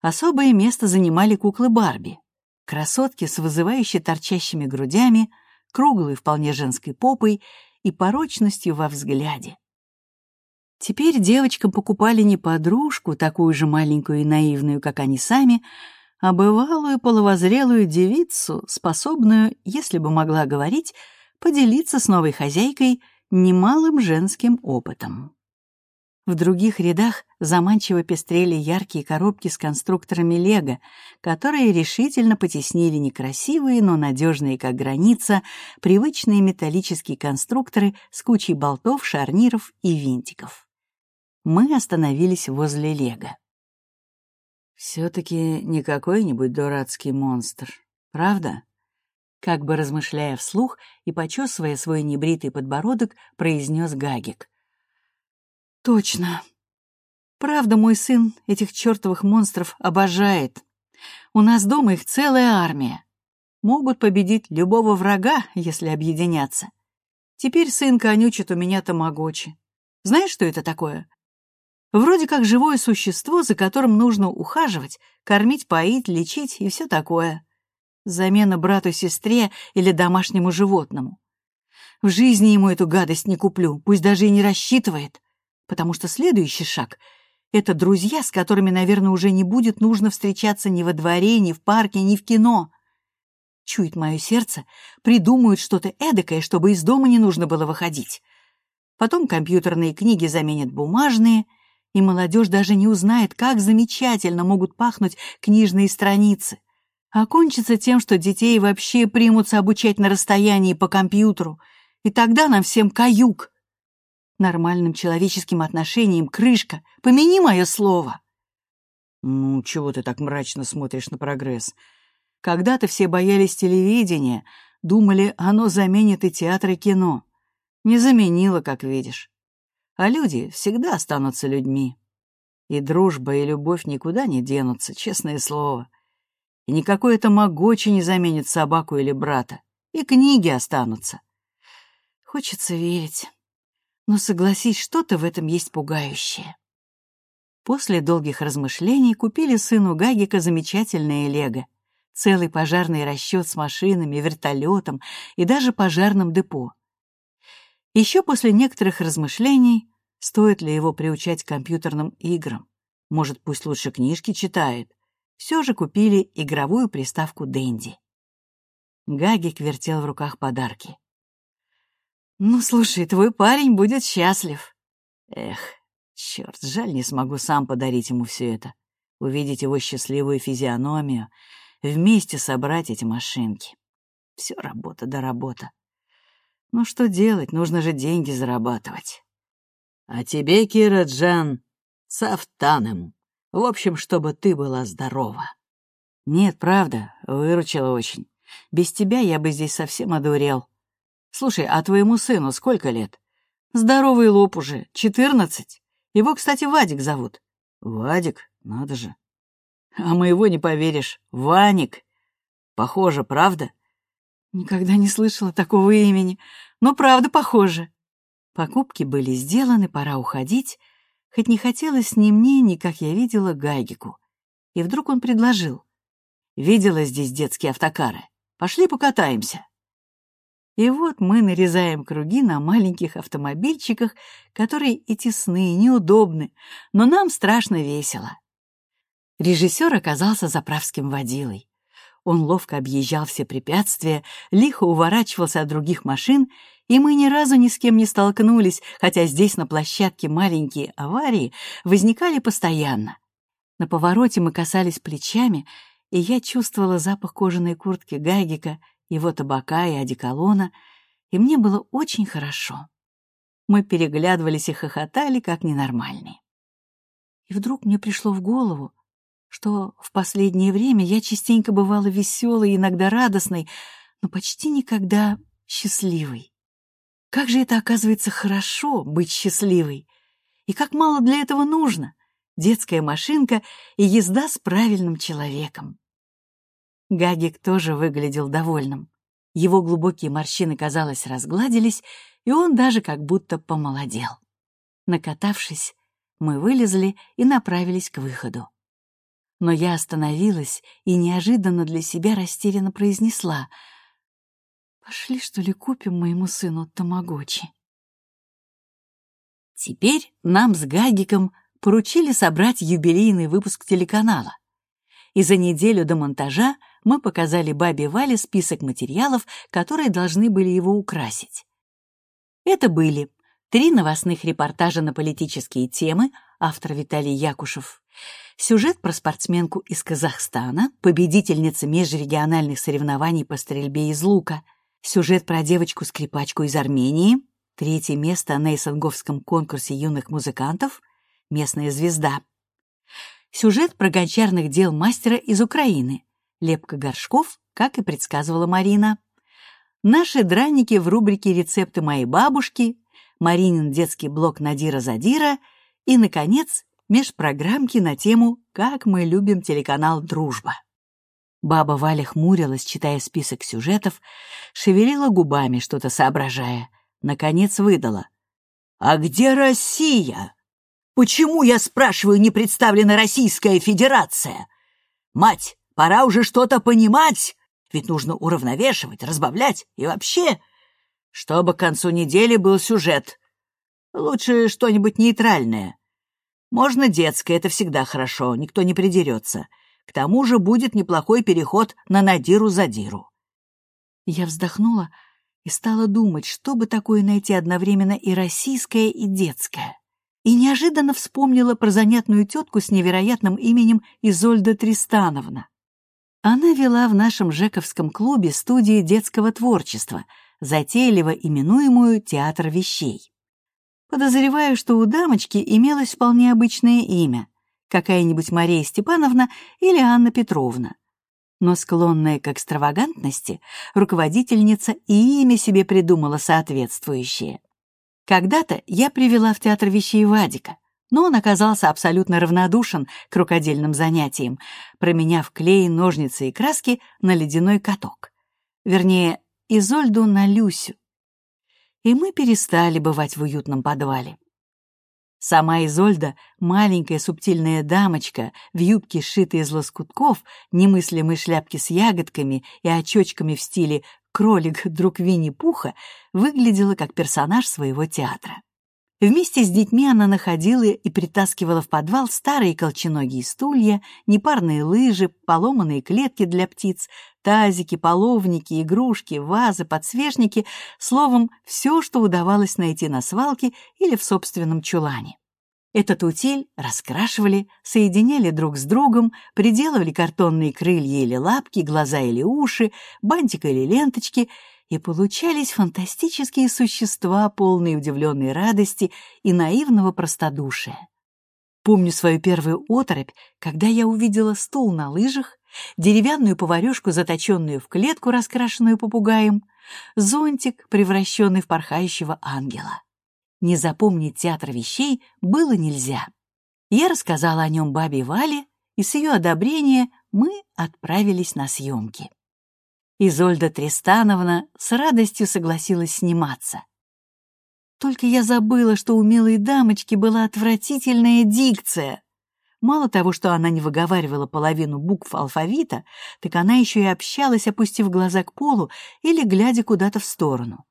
Speaker 1: Особое место занимали куклы Барби. Красотки с вызывающе торчащими грудями, круглой вполне женской попой и порочностью во взгляде. Теперь девочкам покупали не подружку, такую же маленькую и наивную, как они сами, а бывалую половозрелую девицу, способную, если бы могла говорить, поделиться с новой хозяйкой немалым женским опытом. В других рядах заманчиво пестрели яркие коробки с конструкторами «Лего», которые решительно потеснили некрасивые, но надежные, как граница, привычные металлические конструкторы с кучей болтов, шарниров и винтиков. Мы остановились возле «Лего». «Все-таки не какой-нибудь дурацкий монстр, правда?» Как бы размышляя вслух и почесывая свой небритый подбородок, произнес Гагик. «Точно. Правда, мой сын этих чертовых монстров обожает. У нас дома их целая армия. Могут победить любого врага, если объединяться. Теперь сын конючит у меня тамагочи. Знаешь, что это такое? Вроде как живое существо, за которым нужно ухаживать, кормить, поить, лечить и все такое. Замена брату-сестре или домашнему животному. В жизни ему эту гадость не куплю, пусть даже и не рассчитывает, потому что следующий шаг — это друзья, с которыми, наверное, уже не будет нужно встречаться ни во дворе, ни в парке, ни в кино. Чует мое сердце, придумают что-то эдакое, чтобы из дома не нужно было выходить. Потом компьютерные книги заменят бумажные — и молодежь даже не узнает, как замечательно могут пахнуть книжные страницы. Окончится тем, что детей вообще примутся обучать на расстоянии по компьютеру, и тогда нам всем каюк. Нормальным человеческим отношением крышка, помяни мое слово. Ну, чего ты так мрачно смотришь на прогресс? Когда-то все боялись телевидения, думали, оно заменит и театр, и кино. Не заменило, как видишь а люди всегда останутся людьми. И дружба, и любовь никуда не денутся, честное слово. И никакой это могочи не заменит собаку или брата. И книги останутся. Хочется верить. Но согласись, что-то в этом есть пугающее. После долгих размышлений купили сыну Гагика замечательное лего. Целый пожарный расчет с машинами, вертолетом и даже пожарным депо. Еще после некоторых размышлений, стоит ли его приучать к компьютерным играм, может, пусть лучше книжки читает, все же купили игровую приставку Дэнди. Гагик вертел в руках подарки. «Ну, слушай, твой парень будет счастлив». Эх, черт, жаль, не смогу сам подарить ему все это. Увидеть его счастливую физиономию, вместе собрать эти машинки. Все работа да работа. Ну что делать, нужно же деньги зарабатывать. А тебе, Кира Джан, сафтаnem. В общем, чтобы ты была здорова. Нет, правда, выручила очень. Без тебя я бы здесь совсем одурел. Слушай, а твоему сыну сколько лет? Здоровый лоб уже, четырнадцать. Его, кстати, Вадик зовут. Вадик, надо же. А моего не поверишь, Ваник. Похоже, правда? Никогда не слышала такого имени, но правда похоже. Покупки были сделаны, пора уходить, хоть не хотелось ни мне, ни, как я видела, Гайгику. И вдруг он предложил. «Видела здесь детские автокары? Пошли покатаемся». И вот мы нарезаем круги на маленьких автомобильчиках, которые и тесны, и неудобны, но нам страшно весело. Режиссер оказался заправским водилой. Он ловко объезжал все препятствия, лихо уворачивался от других машин, и мы ни разу ни с кем не столкнулись, хотя здесь на площадке маленькие аварии возникали постоянно. На повороте мы касались плечами, и я чувствовала запах кожаной куртки Гайгика, его табака и одеколона, и мне было очень хорошо. Мы переглядывались и хохотали, как ненормальные. И вдруг мне пришло в голову, что в последнее время я частенько бывала веселой, иногда радостной, но почти никогда счастливой. Как же это, оказывается, хорошо быть счастливой! И как мало для этого нужно! Детская машинка и езда с правильным человеком. Гагик тоже выглядел довольным. Его глубокие морщины, казалось, разгладились, и он даже как будто помолодел. Накатавшись, мы вылезли и направились к выходу. Но я остановилась и неожиданно для себя растерянно произнесла. «Пошли, что ли, купим моему сыну тамагочи?» Теперь нам с Гагиком поручили собрать юбилейный выпуск телеканала. И за неделю до монтажа мы показали бабе Вале список материалов, которые должны были его украсить. Это были три новостных репортажа на политические темы, автор Виталий Якушев, сюжет про спортсменку из Казахстана, победительница межрегиональных соревнований по стрельбе из лука, сюжет про девочку-скрипачку из Армении, третье место на Исанговском конкурсе юных музыкантов, местная звезда, сюжет про гончарных дел мастера из Украины, лепка горшков, как и предсказывала Марина, наши драники в рубрике «Рецепты моей бабушки», Маринин детский блог Надира Задира и, наконец, межпрограммки на тему «Как мы любим телеканал «Дружба». Баба Валя хмурилась, читая список сюжетов, шевелила губами, что-то соображая. Наконец выдала. «А где Россия? Почему, я спрашиваю, не представлена Российская Федерация? Мать, пора уже что-то понимать, ведь нужно уравновешивать, разбавлять и вообще...» чтобы к концу недели был сюжет. Лучше что-нибудь нейтральное. Можно детское, это всегда хорошо, никто не придерется. К тому же будет неплохой переход на Надиру-Задиру. Я вздохнула и стала думать, что бы такое найти одновременно и российское, и детское. И неожиданно вспомнила про занятную тетку с невероятным именем Изольда Тристановна. Она вела в нашем Жековском клубе студию детского творчества — затейливо именуемую «Театр вещей». Подозреваю, что у дамочки имелось вполне обычное имя, какая-нибудь Мария Степановна или Анна Петровна. Но склонная к экстравагантности, руководительница и имя себе придумала соответствующее. Когда-то я привела в театр вещей Вадика, но он оказался абсолютно равнодушен к рукодельным занятиям, променяв клей, ножницы и краски на ледяной каток. Вернее, Изольду на Люсю. И мы перестали бывать в уютном подвале. Сама Изольда, маленькая субтильная дамочка, в юбке, сшитой из лоскутков, немыслимой шляпке с ягодками и очочками в стиле «кролик, друг Винни-Пуха», выглядела как персонаж своего театра. Вместе с детьми она находила и притаскивала в подвал старые колченогие стулья, непарные лыжи, поломанные клетки для птиц, тазики, половники, игрушки, вазы, подсвечники, словом, все, что удавалось найти на свалке или в собственном чулане. Этот утиль раскрашивали, соединяли друг с другом, приделывали картонные крылья или лапки, глаза или уши, бантик или ленточки — и получались фантастические существа, полные удивленной радости и наивного простодушия. Помню свою первую оторопь, когда я увидела стул на лыжах, деревянную поварешку, заточенную в клетку, раскрашенную попугаем, зонтик, превращенный в порхающего ангела. Не запомнить театр вещей было нельзя. Я рассказала о нем бабе Вале, и с ее одобрения мы отправились на съемки. Изольда Тристановна с радостью согласилась сниматься. Только я забыла, что у милой дамочки была отвратительная дикция. Мало того, что она не выговаривала половину букв алфавита, так она еще и общалась, опустив глаза к полу или глядя куда-то в сторону.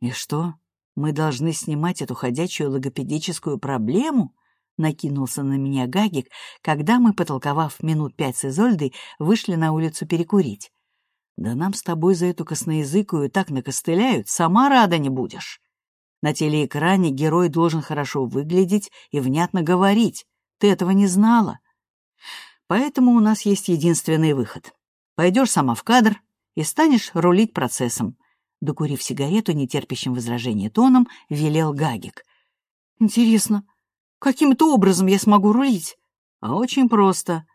Speaker 1: «И что, мы должны снимать эту ходячую логопедическую проблему?» — накинулся на меня Гагик, когда мы, потолковав минут пять с Изольдой, вышли на улицу перекурить. Да нам с тобой за эту косноязыкую так накостыляют, сама рада не будешь. На телеэкране герой должен хорошо выглядеть и внятно говорить. Ты этого не знала. Поэтому у нас есть единственный выход. Пойдешь сама в кадр и станешь рулить процессом. Докурив сигарету, нетерпящим возражения тоном, велел Гагик. Интересно, каким-то образом я смогу рулить? А очень просто.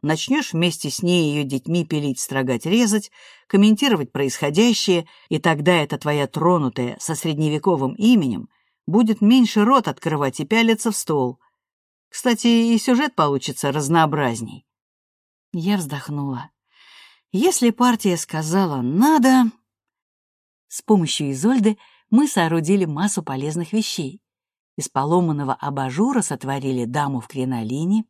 Speaker 1: Начнешь вместе с ней и ее детьми пилить, строгать, резать, комментировать происходящее, и тогда эта твоя тронутая со средневековым именем будет меньше рот открывать и пялиться в стол. Кстати, и сюжет получится разнообразней. Я вздохнула. Если партия сказала «надо...» С помощью Изольды мы соорудили массу полезных вещей. Из поломанного абажура сотворили даму в кринолине,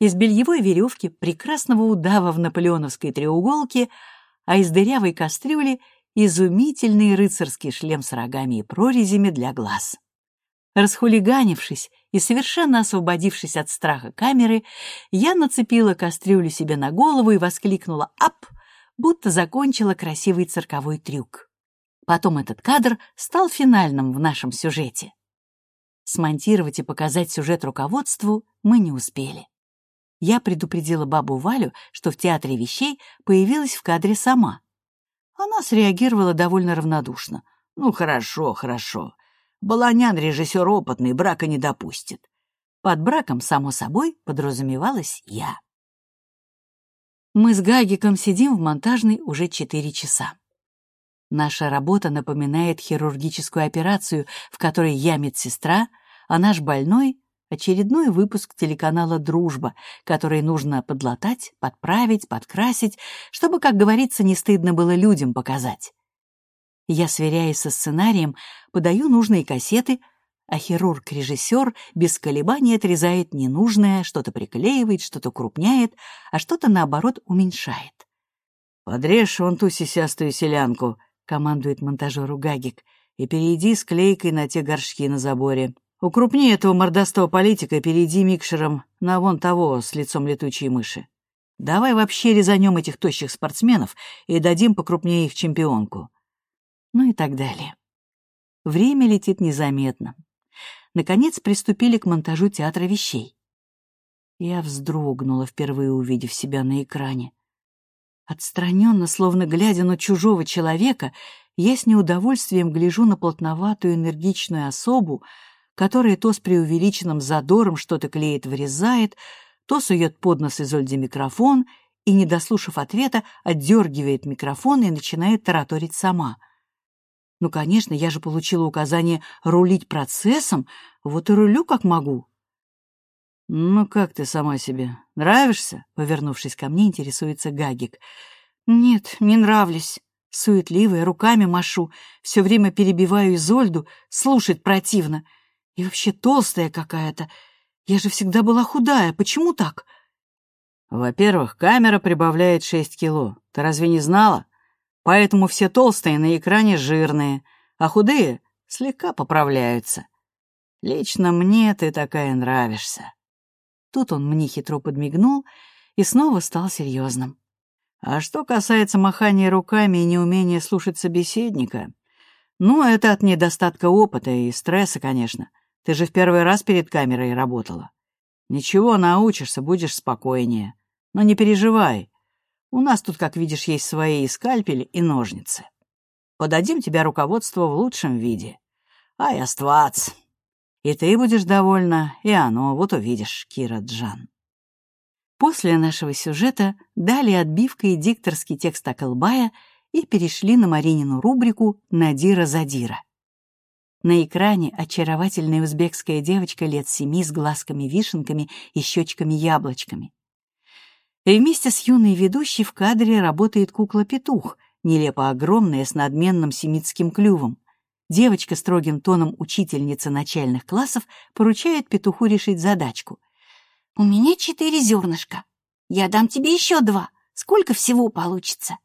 Speaker 1: из бельевой веревки, прекрасного удава в наполеоновской треуголке, а из дырявой кастрюли изумительный рыцарский шлем с рогами и прорезями для глаз. Расхулиганившись и совершенно освободившись от страха камеры, я нацепила кастрюлю себе на голову и воскликнула «Ап!», будто закончила красивый цирковой трюк. Потом этот кадр стал финальным в нашем сюжете. Смонтировать и показать сюжет руководству мы не успели. Я предупредила бабу Валю, что в театре вещей появилась в кадре сама. Она среагировала довольно равнодушно. «Ну, хорошо, хорошо. Баланян режиссер опытный, брака не допустит. Под браком, само собой, подразумевалась я. Мы с Гагиком сидим в монтажной уже четыре часа. Наша работа напоминает хирургическую операцию, в которой я медсестра, а наш больной — очередной выпуск телеканала «Дружба», который нужно подлатать, подправить, подкрасить, чтобы, как говорится, не стыдно было людям показать. Я, сверяясь со сценарием, подаю нужные кассеты, а хирург-режиссер без колебаний отрезает ненужное, что-то приклеивает, что-то крупняет, а что-то, наоборот, уменьшает. «Подрежь вон ту сисястую селянку», — командует монтажеру Гагик, «и перейди с клейкой на те горшки на заборе. Укрупни этого мордастого политика и перейди микшером на вон того с лицом летучей мыши. Давай вообще резанем этих тощих спортсменов и дадим покрупнее их чемпионку ну и так далее. Время летит незаметно. Наконец приступили к монтажу театра вещей. Я вздрогнула, впервые увидев себя на экране. Отстраненно, словно глядя на чужого человека, я с неудовольствием гляжу на плотноватую энергичную особу, которая то с преувеличенным задором что-то клеит-вырезает, то сует под нос Изольде микрофон и, не дослушав ответа, отдергивает микрофон и начинает тараторить сама — ну, конечно, я же получила указание рулить процессом, вот и рулю как могу. «Ну, как ты сама себе? Нравишься?» Повернувшись ко мне, интересуется Гагик. «Нет, не нравлюсь». Суетливая, руками машу, все время перебиваю Изольду, слушать противно. И вообще толстая какая-то. Я же всегда была худая, почему так? Во-первых, камера прибавляет шесть кило. Ты разве не знала? Поэтому все толстые на экране жирные, а худые слегка поправляются. Лично мне ты такая нравишься. Тут он мне хитро подмигнул и снова стал серьезным. А что касается махания руками и неумения слушать собеседника, ну, это от недостатка опыта и стресса, конечно. Ты же в первый раз перед камерой работала. Ничего, научишься, будешь спокойнее. Но не переживай, у нас тут, как видишь, есть свои скальпели и ножницы. Подадим тебе руководство в лучшем виде. Ай, аствац! И ты будешь довольна, и оно, вот увидишь, Кира Джан. После нашего сюжета дали отбивка и дикторский текст Акалбая и перешли на Маринину рубрику «Надира Задира». На экране очаровательная узбекская девочка лет семи с глазками-вишенками и щечками-яблочками. И вместе с юной ведущей в кадре работает кукла-петух, нелепо огромная, с надменным семитским клювом. Девочка строгим тоном учительницы начальных классов поручает петуху решить задачку. «У меня четыре зернышка. Я дам тебе еще два. Сколько всего получится?»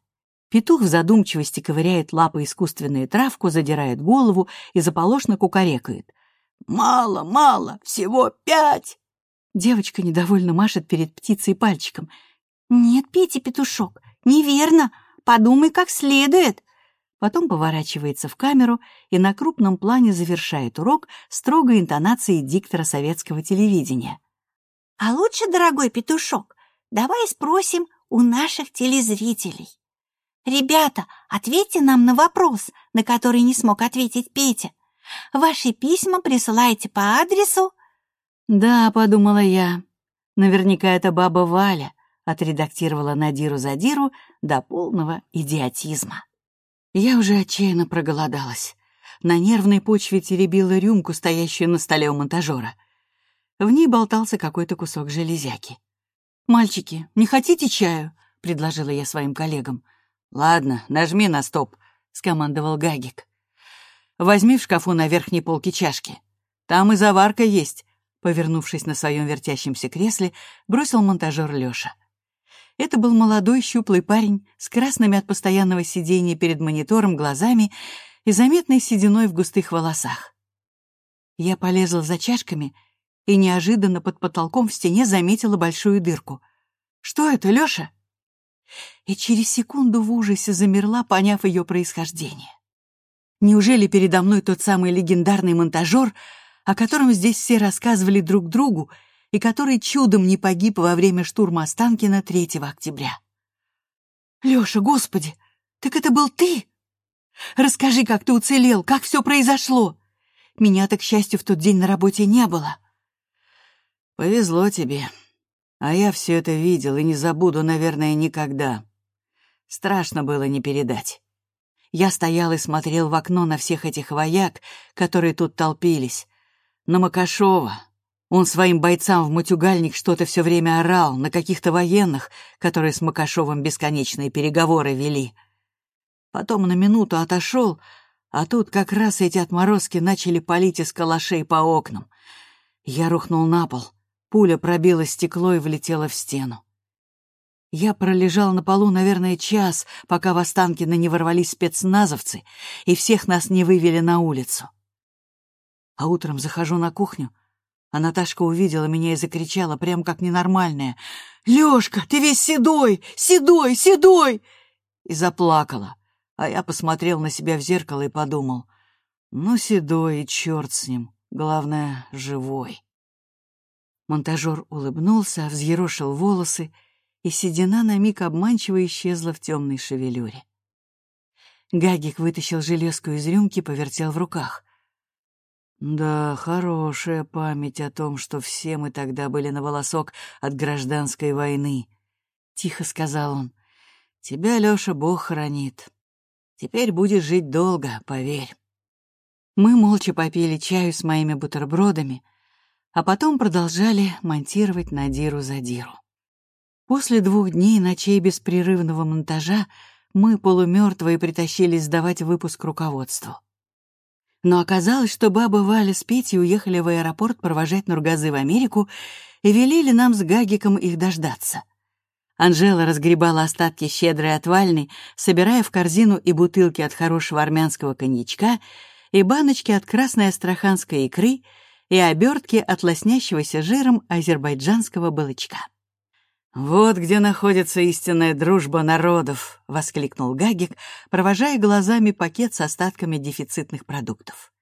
Speaker 1: Петух в задумчивости ковыряет лапой искусственную травку, задирает голову и заполошно кукарекает. «Мало, мало, всего пять!» Девочка недовольно машет перед птицей пальчиком. «Нет, Петя, петушок, неверно. Подумай как следует». Потом поворачивается в камеру и на крупном плане завершает урок строгой интонацией диктора советского телевидения. «А лучше, дорогой петушок, давай спросим у наших телезрителей. Ребята, ответьте нам на вопрос, на который не смог ответить Петя. Ваши письма присылайте по адресу «Да», — подумала я, — «наверняка это баба Валя», — отредактировала Надиру Задиру до полного идиотизма. Я уже отчаянно проголодалась. На нервной почве теребила рюмку, стоящую на столе у монтажера. В ней болтался какой-то кусок железяки. «Мальчики, не хотите чаю?» — предложила я своим коллегам. «Ладно, нажми на стоп», — скомандовал Гагик. «Возьми в шкафу на верхней полке чашки. Там и заварка есть, Повернувшись на своем вертящемся кресле, бросил монтажер Лёша. Это был молодой щуплый парень с красными от постоянного сидения перед монитором глазами и заметной сединой в густых волосах. Я полезла за чашками и неожиданно под потолком в стене заметила большую дырку. «Что это, Лёша?» И через секунду в ужасе замерла, поняв ее происхождение. Неужели передо мной тот самый легендарный монтажер, о котором здесь все рассказывали друг другу и который чудом не погиб во время штурма Останкина 3 октября? «Лёша, господи, так это был ты? Расскажи, как ты уцелел, как все произошло. Меня-то, к счастью, в тот день на работе не было».
Speaker 2: «Повезло тебе. А я все это видел и не забуду, наверное, никогда. Страшно было не передать. Я стоял и смотрел в окно на всех этих вояк, которые тут толпились. На Макашова. Он своим бойцам в матюгальник что-то все время орал, на каких-то военных, которые с Макашовым бесконечные переговоры вели. Потом на минуту отошел, а тут как раз эти отморозки начали палить из калашей по окнам. Я рухнул на пол. Пуля пробила стекло и влетела в стену. Я пролежал на полу, наверное, час, пока в Останкино не ворвались спецназовцы и всех нас не вывели на улицу. А утром захожу на кухню, а Наташка увидела меня и закричала, прям как ненормальная. «Лёшка, ты весь седой! Седой! Седой!» И заплакала. А я посмотрел на себя в зеркало и подумал. «Ну, седой, и черт с ним. Главное, живой». Монтажер улыбнулся, взъерошил волосы, и седина на миг обманчиво исчезла в темной шевелюре. Гагик вытащил железку из рюмки, повертел в руках. «Да, хорошая память о том, что все мы тогда были на волосок от гражданской войны», — тихо сказал он. «Тебя, Лёша, Бог хранит. Теперь будешь жить долго, поверь». Мы молча попили чаю с моими бутербродами — а потом продолжали монтировать Надиру за Диру. После двух дней ночей беспрерывного монтажа мы, полумертвые, притащились сдавать выпуск руководству. Но оказалось, что баба Валя с Петей уехали в аэропорт провожать Нургазы в Америку и велели нам с Гагиком их дождаться. Анжела разгребала остатки щедрой отвальной, собирая в корзину и бутылки от хорошего армянского коньячка, и баночки от красной астраханской икры — и обертки от лоснящегося жиром азербайджанского балычка. «Вот где находится истинная дружба народов!» — воскликнул Гагик, провожая глазами пакет с остатками дефицитных продуктов.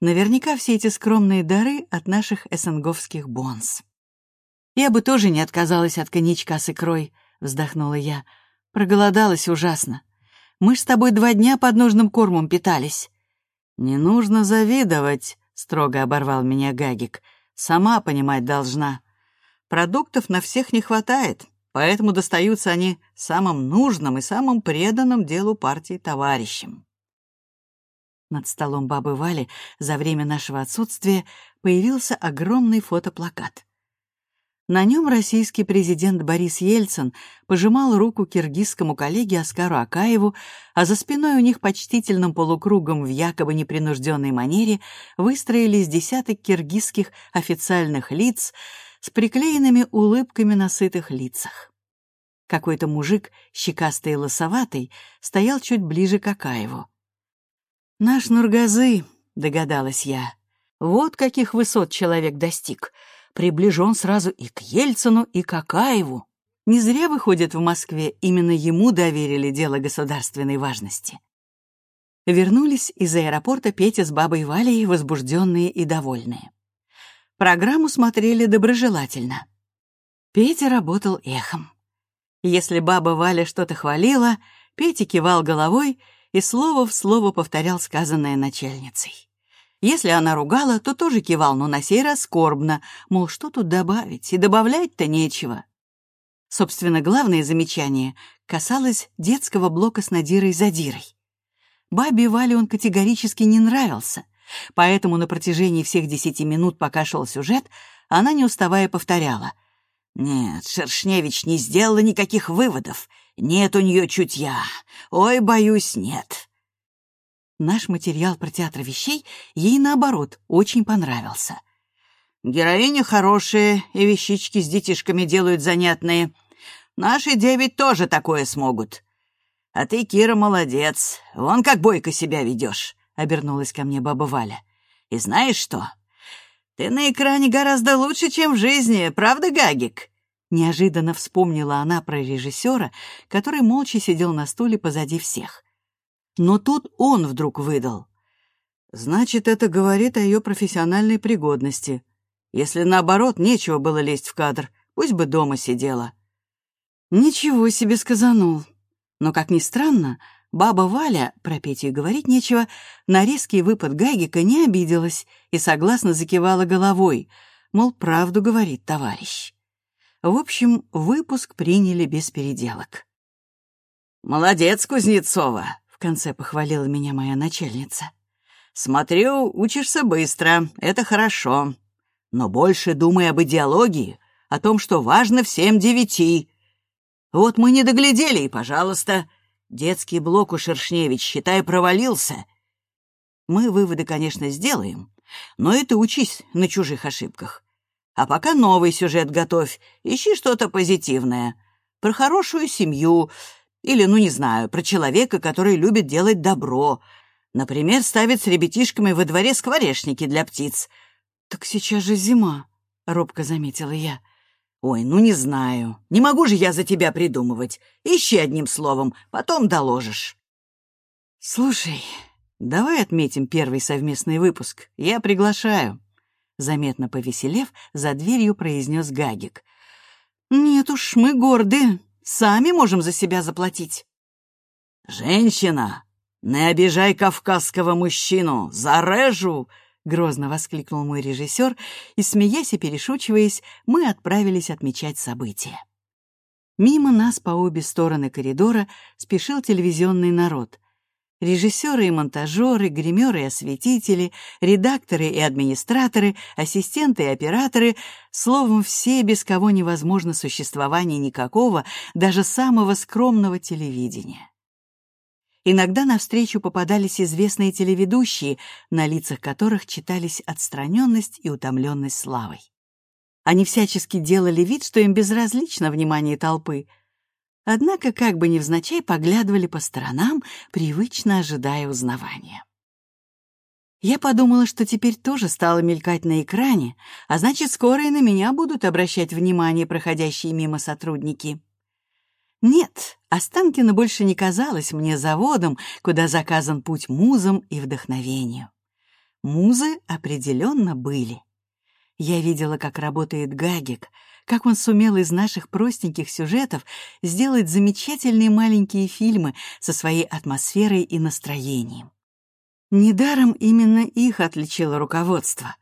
Speaker 2: Наверняка все эти скромные дары от наших эссенговских бонс. «Я бы тоже не отказалась от коньячка с икрой», — вздохнула я. «Проголодалась ужасно. Мы ж с тобой два дня под нужным кормом питались». «Не нужно завидовать», строго оборвал меня Гагик. Сама понимать должна. Продуктов на всех не хватает, поэтому достаются они самым нужным и самым преданным делу партии товарищам. Над столом бабы Вали за время нашего отсутствия появился огромный фотоплакат. На нем российский президент Борис Ельцин пожимал руку киргизскому коллеге Оскару Акаеву, а за спиной у них почтительным полукругом в якобы непринужденной манере выстроились десяток киргизских официальных лиц с приклеенными улыбками на сытых лицах. Какой-то мужик, щекастый и лосоватый, стоял чуть ближе к Акаеву. «Наш Нургазы», — догадалась я, — «вот каких высот человек достиг» приближен сразу и к Ельцину, и к Акаеву. Не зря, выходит, в Москве именно ему доверили дело государственной важности. Вернулись из аэропорта Петя с бабой Валей, возбужденные и довольные. Программу смотрели доброжелательно. Петя работал эхом. Если баба Валя что-то хвалила, Петя кивал головой и слово в слово повторял сказанное начальницей. Если она ругала, то тоже кивал, но на сей раз скорбно, мол, что тут добавить, и добавлять-то нечего. Собственно, главное замечание касалось детского блока с Надирой-Задирой. Бабе Вале он категорически не нравился, поэтому на протяжении всех десяти минут, пока шел сюжет, она, не уставая, повторяла. «Нет, Шершневич не сделала никаких выводов. Нет у нее чутья. Ой, боюсь, нет. Наш материал про театр вещей ей, наоборот, очень понравился. Героиня хорошая, и вещички с детишками делают занятные. Наши девять тоже такое смогут. А ты, Кира, молодец. Вон как бойко себя ведешь, — обернулась ко мне баба Валя. И знаешь что? Ты на экране гораздо лучше, чем в жизни, правда, Гагик?»
Speaker 1: Неожиданно вспомнила она про режиссера, который молча сидел на стуле позади всех. Но тут он вдруг выдал.
Speaker 2: «Значит, это говорит о ее профессиональной пригодности. Если наоборот, нечего было лезть в кадр, пусть бы дома сидела».
Speaker 1: Ничего себе сказанул. Но, как ни странно, баба Валя, про Петю говорить нечего, на резкий выпад Гагика не обиделась и согласно закивала головой, мол, правду говорит товарищ. В общем, выпуск приняли без переделок.
Speaker 2: «Молодец, Кузнецова!» — в конце похвалила меня моя начальница. «Смотрю, учишься быстро, это хорошо. Но больше думай об идеологии, о том, что важно всем девяти. Вот мы не доглядели, и, пожалуйста, детский блок у Шершневич, считай, провалился. Мы выводы, конечно, сделаем, но это учись на чужих ошибках. А пока новый сюжет готовь, ищи что-то позитивное. Про хорошую семью или, ну не знаю, про человека, который любит делать добро. Например, ставит с ребятишками во дворе скворечники для птиц.
Speaker 1: «Так сейчас же зима», — робко заметила я.
Speaker 2: «Ой, ну не знаю. Не могу же я за тебя придумывать. Ищи одним словом, потом доложишь».
Speaker 1: «Слушай, давай отметим первый совместный выпуск. Я приглашаю». Заметно повеселев, за дверью произнес Гагик. «Нет уж, мы горды. Сами можем за себя заплатить».
Speaker 2: «Женщина, не обижай кавказского мужчину, зарежу!»
Speaker 1: Грозно воскликнул мой режиссер, и, смеясь и перешучиваясь, мы отправились отмечать события. Мимо нас по обе стороны коридора спешил телевизионный народ. Режиссеры и монтажеры, гримеры и осветители, редакторы и администраторы, ассистенты и операторы, словом, все, без кого невозможно существование никакого, даже самого скромного телевидения. Иногда навстречу попадались известные телеведущие, на лицах которых читались отстраненность и утомленность славой. Они всячески делали вид, что им безразлично внимание толпы, однако как бы невзначай поглядывали по сторонам, привычно ожидая узнавания. Я подумала, что теперь тоже стала мелькать на экране, а значит, скоро и на меня будут обращать внимание проходящие мимо сотрудники. Нет, Останкино больше не казалось мне заводом, куда заказан путь музам и вдохновению. Музы определенно были. Я видела, как работает Гагик, как он сумел из наших простеньких сюжетов сделать замечательные маленькие фильмы со своей атмосферой и настроением. Недаром именно их отличило руководство,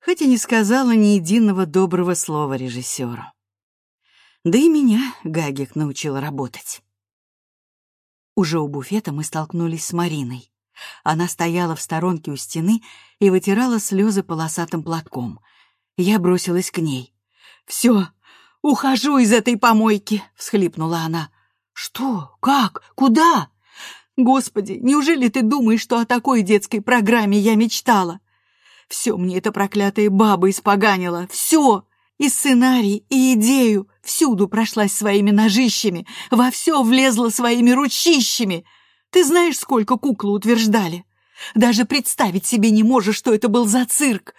Speaker 1: хоть и не сказала ни единого доброго слова режиссеру. Да и меня Гагик научил работать. Уже у буфета мы столкнулись с Мариной. Она стояла в сторонке у стены и вытирала слезы полосатым платком. Я бросилась к ней. «Все, ухожу из этой помойки!» — всхлипнула она. «Что? Как? Куда?» «Господи, неужели ты думаешь, что о такой детской программе я мечтала? Все мне эта проклятая баба испоганила. Все! И сценарий, и идею. Всюду прошлась своими ножищами, во все влезла своими ручищами. Ты знаешь, сколько куклы утверждали? Даже представить себе не можешь, что это был за цирк.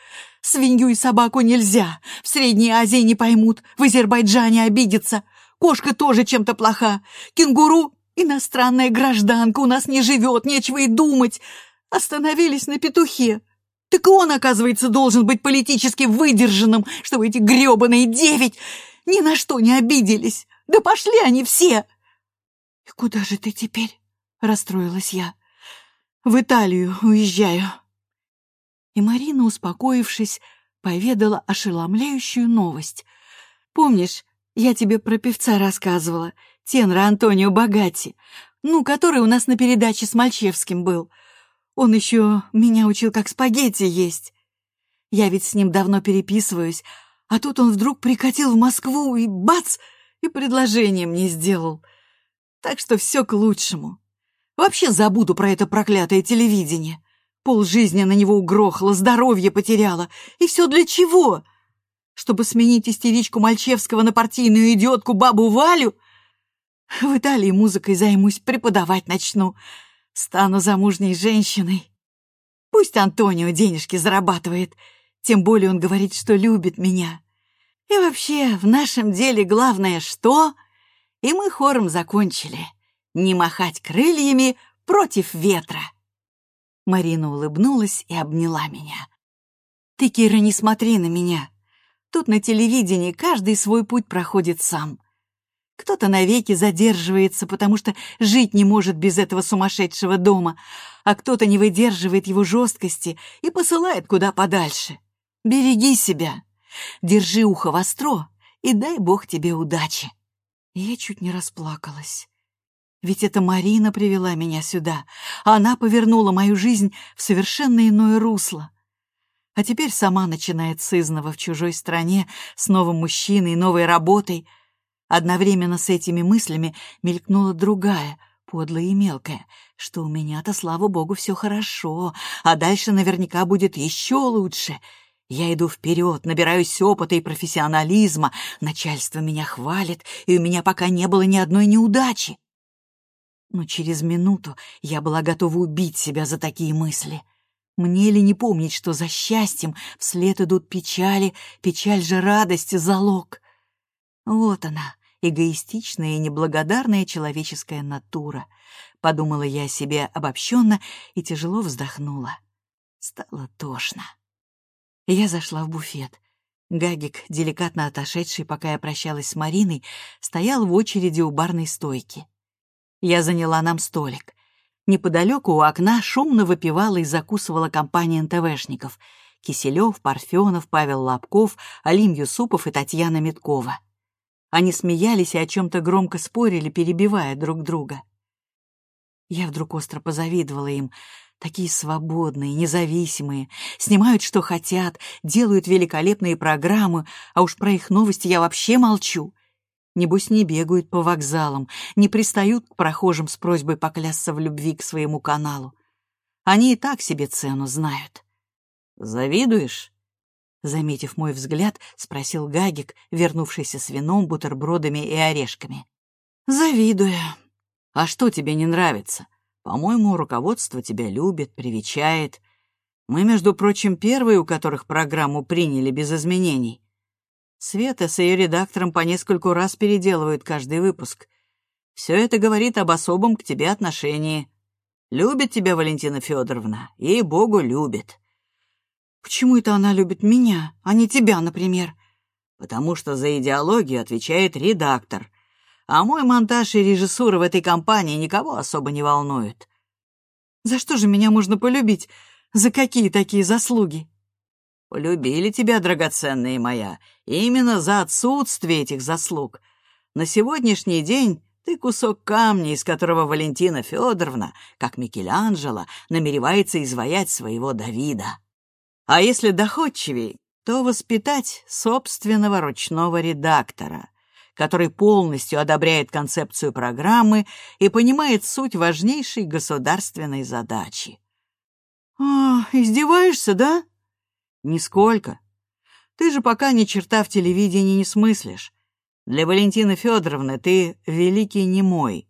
Speaker 1: Свинью и собаку нельзя. В Средней Азии не поймут, в Азербайджане обидятся. Кошка тоже чем-то плоха. Кенгуру — иностранная гражданка, у нас не живет, нечего и думать. Остановились на петухе. Так он, оказывается, должен быть политически выдержанным, чтобы эти гребаные девять ни на что не обиделись. Да пошли они все!» «И куда же ты теперь?» — расстроилась я. «В Италию уезжаю». И Марина, успокоившись, поведала ошеломляющую новость. «Помнишь, я тебе про певца рассказывала, тенора Антонио Богатти, ну, который у нас на передаче с Мальчевским был. Он еще меня учил, как спагетти есть. Я ведь с ним давно переписываюсь, а тут он вдруг прикатил в Москву и бац, и предложение мне сделал. Так что все к лучшему. Вообще забуду про это проклятое телевидение. Пол жизни на него угрохало, здоровье потеряла. И все для чего? Чтобы сменить истеричку Мальчевского на партийную идиотку бабу Валю? В Италии музыкой займусь, преподавать начну. Стану замужней женщиной. Пусть Антонио денежки зарабатывает, тем более он говорит, что любит меня. И вообще, в нашем деле главное что? И мы хором закончили. Не махать крыльями против ветра. Марина улыбнулась и обняла меня. «Ты, Кира, не смотри на меня. Тут на телевидении каждый свой путь проходит сам. Кто-то навеки задерживается, потому что жить не может без этого сумасшедшего дома, а кто-то не выдерживает его жесткости и посылает куда подальше. Береги себя, держи ухо востро и дай бог тебе удачи. я чуть не расплакалась. Ведь это Марина привела меня сюда, а она повернула мою жизнь в совершенно иное русло. А теперь сама начинает сызнова в чужой стране с новым мужчиной, новой работой. Одновременно с этими мыслями мелькнула другая, подлая и мелкая, что у меня-то, слава богу, все хорошо, а дальше наверняка будет еще лучше — я иду вперед, набираюсь опыта и профессионализма, начальство меня хвалит, и у меня пока не было ни одной неудачи. Но через минуту я была готова убить себя за такие мысли. Мне ли не помнить, что за счастьем вслед идут печали, печаль же радости, залог? Вот она, эгоистичная и неблагодарная человеческая натура. Подумала я о себе обобщенно и тяжело вздохнула. Стало тошно. Я зашла в буфет. Гагик, деликатно отошедший, пока я прощалась с Мариной, стоял в очереди у барной стойки. Я заняла нам столик. Неподалеку у окна шумно выпивала и закусывала компания НТВшников — Киселев, Парфенов, Павел Лобков, Алим Юсупов и Татьяна Меткова. Они смеялись и о чем-то громко спорили, перебивая друг друга. Я вдруг остро позавидовала им — Такие свободные, независимые, снимают, что хотят, делают великолепные программы, а уж про их новости я вообще молчу. Небось, не бегают по вокзалам, не пристают к прохожим с просьбой поклясться в любви к своему каналу. Они и так себе цену знают. «Завидуешь?» Заметив мой взгляд, спросил Гагик, вернувшийся с вином, бутербродами и орешками. «Завидую». «А что тебе не нравится?» По-моему, руководство тебя любит, привечает. Мы, между прочим, первые, у которых программу приняли без изменений. Света с ее редактором по нескольку раз переделывают каждый выпуск. Все это говорит об особом к тебе отношении. Любит тебя Валентина Федоровна, ей-богу, любит. Почему это она любит меня, а не тебя, например? Потому что за идеологию отвечает редактор, а мой монтаж и режиссура в этой компании никого особо не волнуют. За что же меня можно полюбить? За какие такие заслуги? Полюбили тебя, драгоценная моя, именно за отсутствие этих заслуг. На сегодняшний день ты кусок камня, из которого Валентина Федоровна, как Микеланджело, намеревается изваять своего Давида. А если доходчивей, то воспитать собственного ручного редактора — который полностью одобряет концепцию программы и понимает суть важнейшей государственной задачи. «А, издеваешься, да?» «Нисколько. Ты же пока ни черта в телевидении не смыслишь. Для Валентины Федоровны ты великий немой.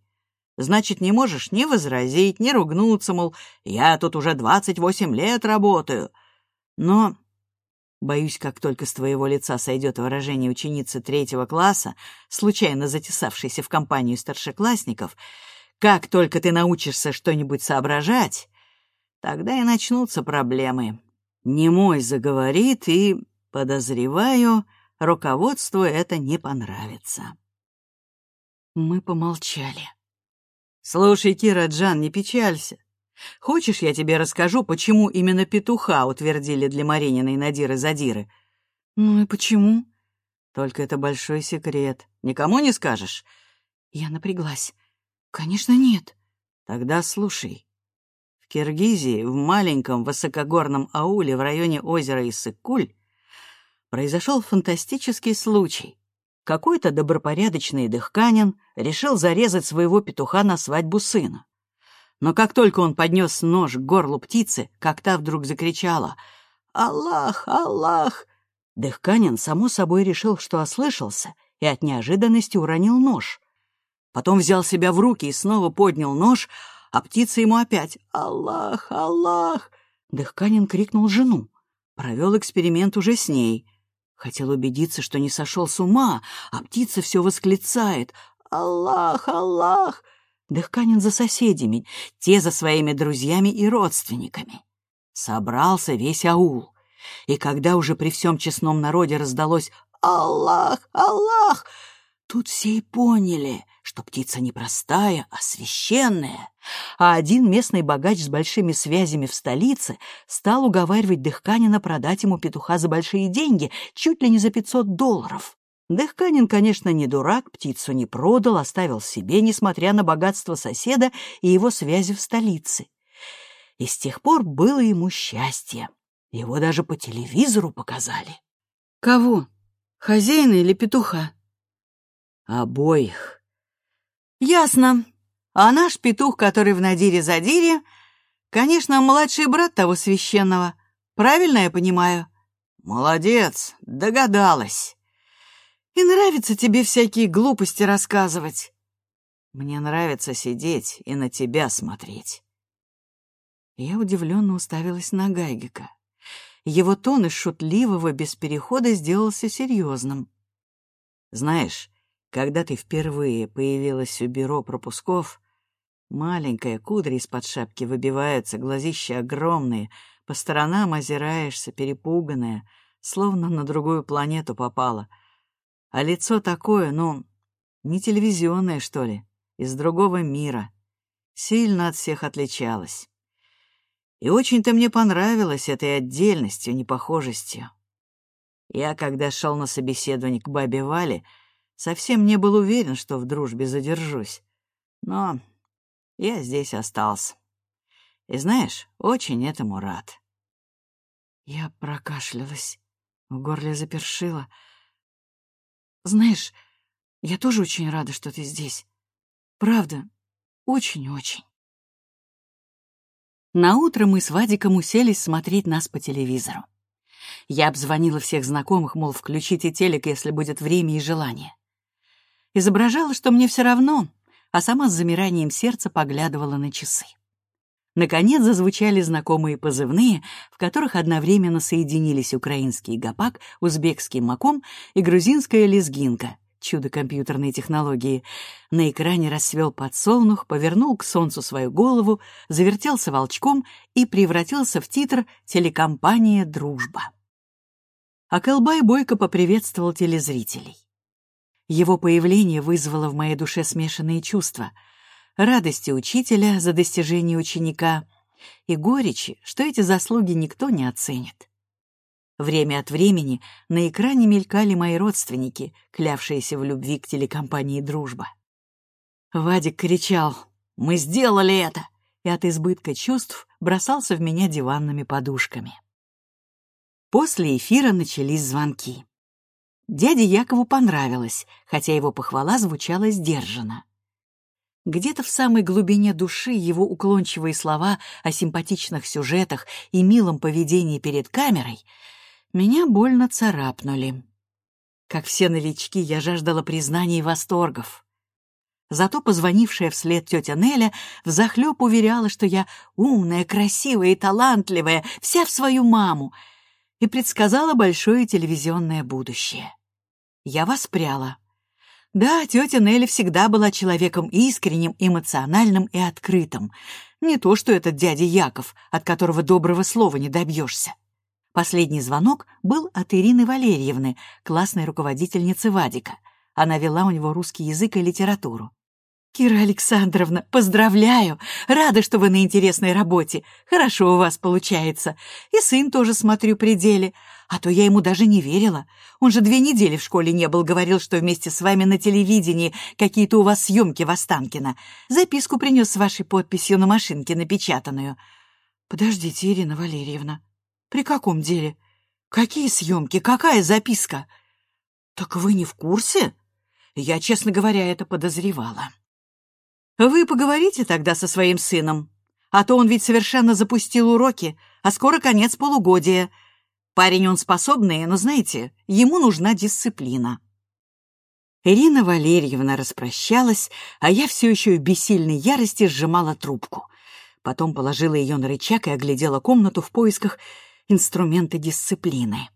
Speaker 1: Значит, не можешь ни возразить, ни ругнуться, мол, я тут уже двадцать восемь лет работаю. Но Боюсь, как только с твоего лица сойдет выражение ученицы третьего класса, случайно затесавшейся в компанию старшеклассников, как только ты научишься что-нибудь соображать, тогда и начнутся проблемы. Немой заговорит, и, подозреваю, руководству это не понравится. Мы помолчали. «Слушай, Кира Джан, не печалься. Хочешь, я тебе расскажу, почему именно петуха утвердили для Марининой Надиры Задиры? Ну и почему? Только это большой секрет. Никому не скажешь? Я напряглась. Конечно, нет. Тогда слушай. В Киргизии, в маленьком высокогорном ауле в районе озера Иссык-Куль, произошел фантастический случай. Какой-то добропорядочный дыхканин решил зарезать своего петуха на свадьбу сына. Но как только он поднес нож к горлу птицы, как та вдруг закричала «Аллах! Аллах!» Дыхканин, само собой, решил, что ослышался, и от неожиданности уронил нож. Потом взял себя в руки и снова поднял нож, а птица ему опять «Аллах! Аллах!»
Speaker 2: Дыхканин крикнул жену. Провел эксперимент уже с ней. Хотел убедиться, что не сошел с ума, а птица все восклицает. «Аллах, Аллах!» Дыхканин за соседями, те за своими друзьями и родственниками. Собрался весь аул. И когда уже при всем честном народе раздалось «Аллах! Аллах!», тут все и поняли, что птица не простая, а священная. А один местный богач с большими связями в столице стал уговаривать Дыхканина продать ему петуха за большие деньги, чуть ли не за 500 долларов. Дыхканин, конечно, не дурак, птицу не продал, оставил себе, несмотря на богатство соседа и его связи в столице. И с тех пор было ему счастье. Его даже по телевизору показали.
Speaker 1: Кого? Хозяина или петуха?
Speaker 2: Обоих.
Speaker 1: Ясно. А наш петух, который в Надире-Задире, конечно, младший брат того священного. Правильно я понимаю?
Speaker 2: Молодец, догадалась.
Speaker 1: И нравится тебе всякие глупости рассказывать.
Speaker 2: Мне нравится сидеть и на тебя смотреть. Я удивленно уставилась на Гайгика. Его тон из шутливого без перехода сделался серьезным. Знаешь, когда ты впервые появилась у бюро пропусков, маленькая кудри из-под шапки выбиваются, глазища огромные, по сторонам озираешься, перепуганная, словно на другую планету попала — а лицо такое, ну, не телевизионное, что ли, из другого мира. Сильно от всех отличалось. И очень-то мне понравилось этой отдельностью, непохожестью. Я, когда шел на собеседование к бабе Вале, совсем не был уверен, что в дружбе задержусь. Но я здесь остался. И знаешь, очень этому рад.
Speaker 1: Я прокашлялась, в горле запершило — знаешь, я тоже очень рада, что ты здесь. Правда, очень-очень. Наутро мы с Вадиком уселись смотреть нас по телевизору. Я обзвонила всех знакомых, мол, включите телек, если будет время и желание. Изображала, что мне все равно, а сама с замиранием сердца поглядывала на часы. Наконец зазвучали знакомые позывные, в которых одновременно соединились украинский гапак, узбекский маком и грузинская лезгинка, чудо компьютерной технологии. На экране расцвел подсолнух, повернул к солнцу свою голову, завертелся волчком и превратился в титр телекомпания «Дружба». А Колбай бойко поприветствовал телезрителей. Его появление вызвало в моей душе смешанные чувства — радости учителя за достижение ученика и горечи, что эти заслуги никто не оценит. Время от времени на экране мелькали мои родственники, клявшиеся в любви к телекомпании «Дружба». Вадик кричал «Мы сделали это!» и от избытка чувств бросался в меня диванными подушками. После эфира начались звонки. Дяде Якову понравилось, хотя его похвала звучала сдержанно. Где-то в самой глубине души его уклончивые слова о симпатичных сюжетах и милом поведении перед камерой меня больно царапнули. Как все новички, я жаждала признаний и восторгов. Зато позвонившая вслед тетя Неля взахлеб уверяла, что я умная, красивая и талантливая, вся в свою маму, и предсказала большое телевизионное будущее. Я воспряла. Да, тетя Нелли всегда была человеком искренним, эмоциональным и открытым. Не то, что этот дядя Яков, от которого доброго слова не добьешься. Последний звонок был от Ирины Валерьевны, классной руководительницы Вадика. Она вела у него русский язык и литературу. «Кира Александровна, поздравляю! Рада, что вы на интересной работе. Хорошо у вас получается. И сын тоже, смотрю, при деле. А то я ему даже не верила. Он же две недели в школе не был, говорил, что вместе с вами на телевидении какие-то у вас съемки в Останкино. Записку принес с вашей подписью на машинке напечатанную». «Подождите, Ирина Валерьевна, при каком деле? Какие съемки? Какая записка?» «Так вы не в курсе?» Я, честно говоря, это подозревала. Вы поговорите тогда со своим сыном, а то он ведь совершенно запустил уроки, а скоро конец полугодия. Парень он способный, но, знаете, ему нужна дисциплина». Ирина Валерьевна распрощалась, а я все еще в бессильной ярости сжимала трубку. Потом положила ее на рычаг и оглядела комнату в поисках инструмента дисциплины.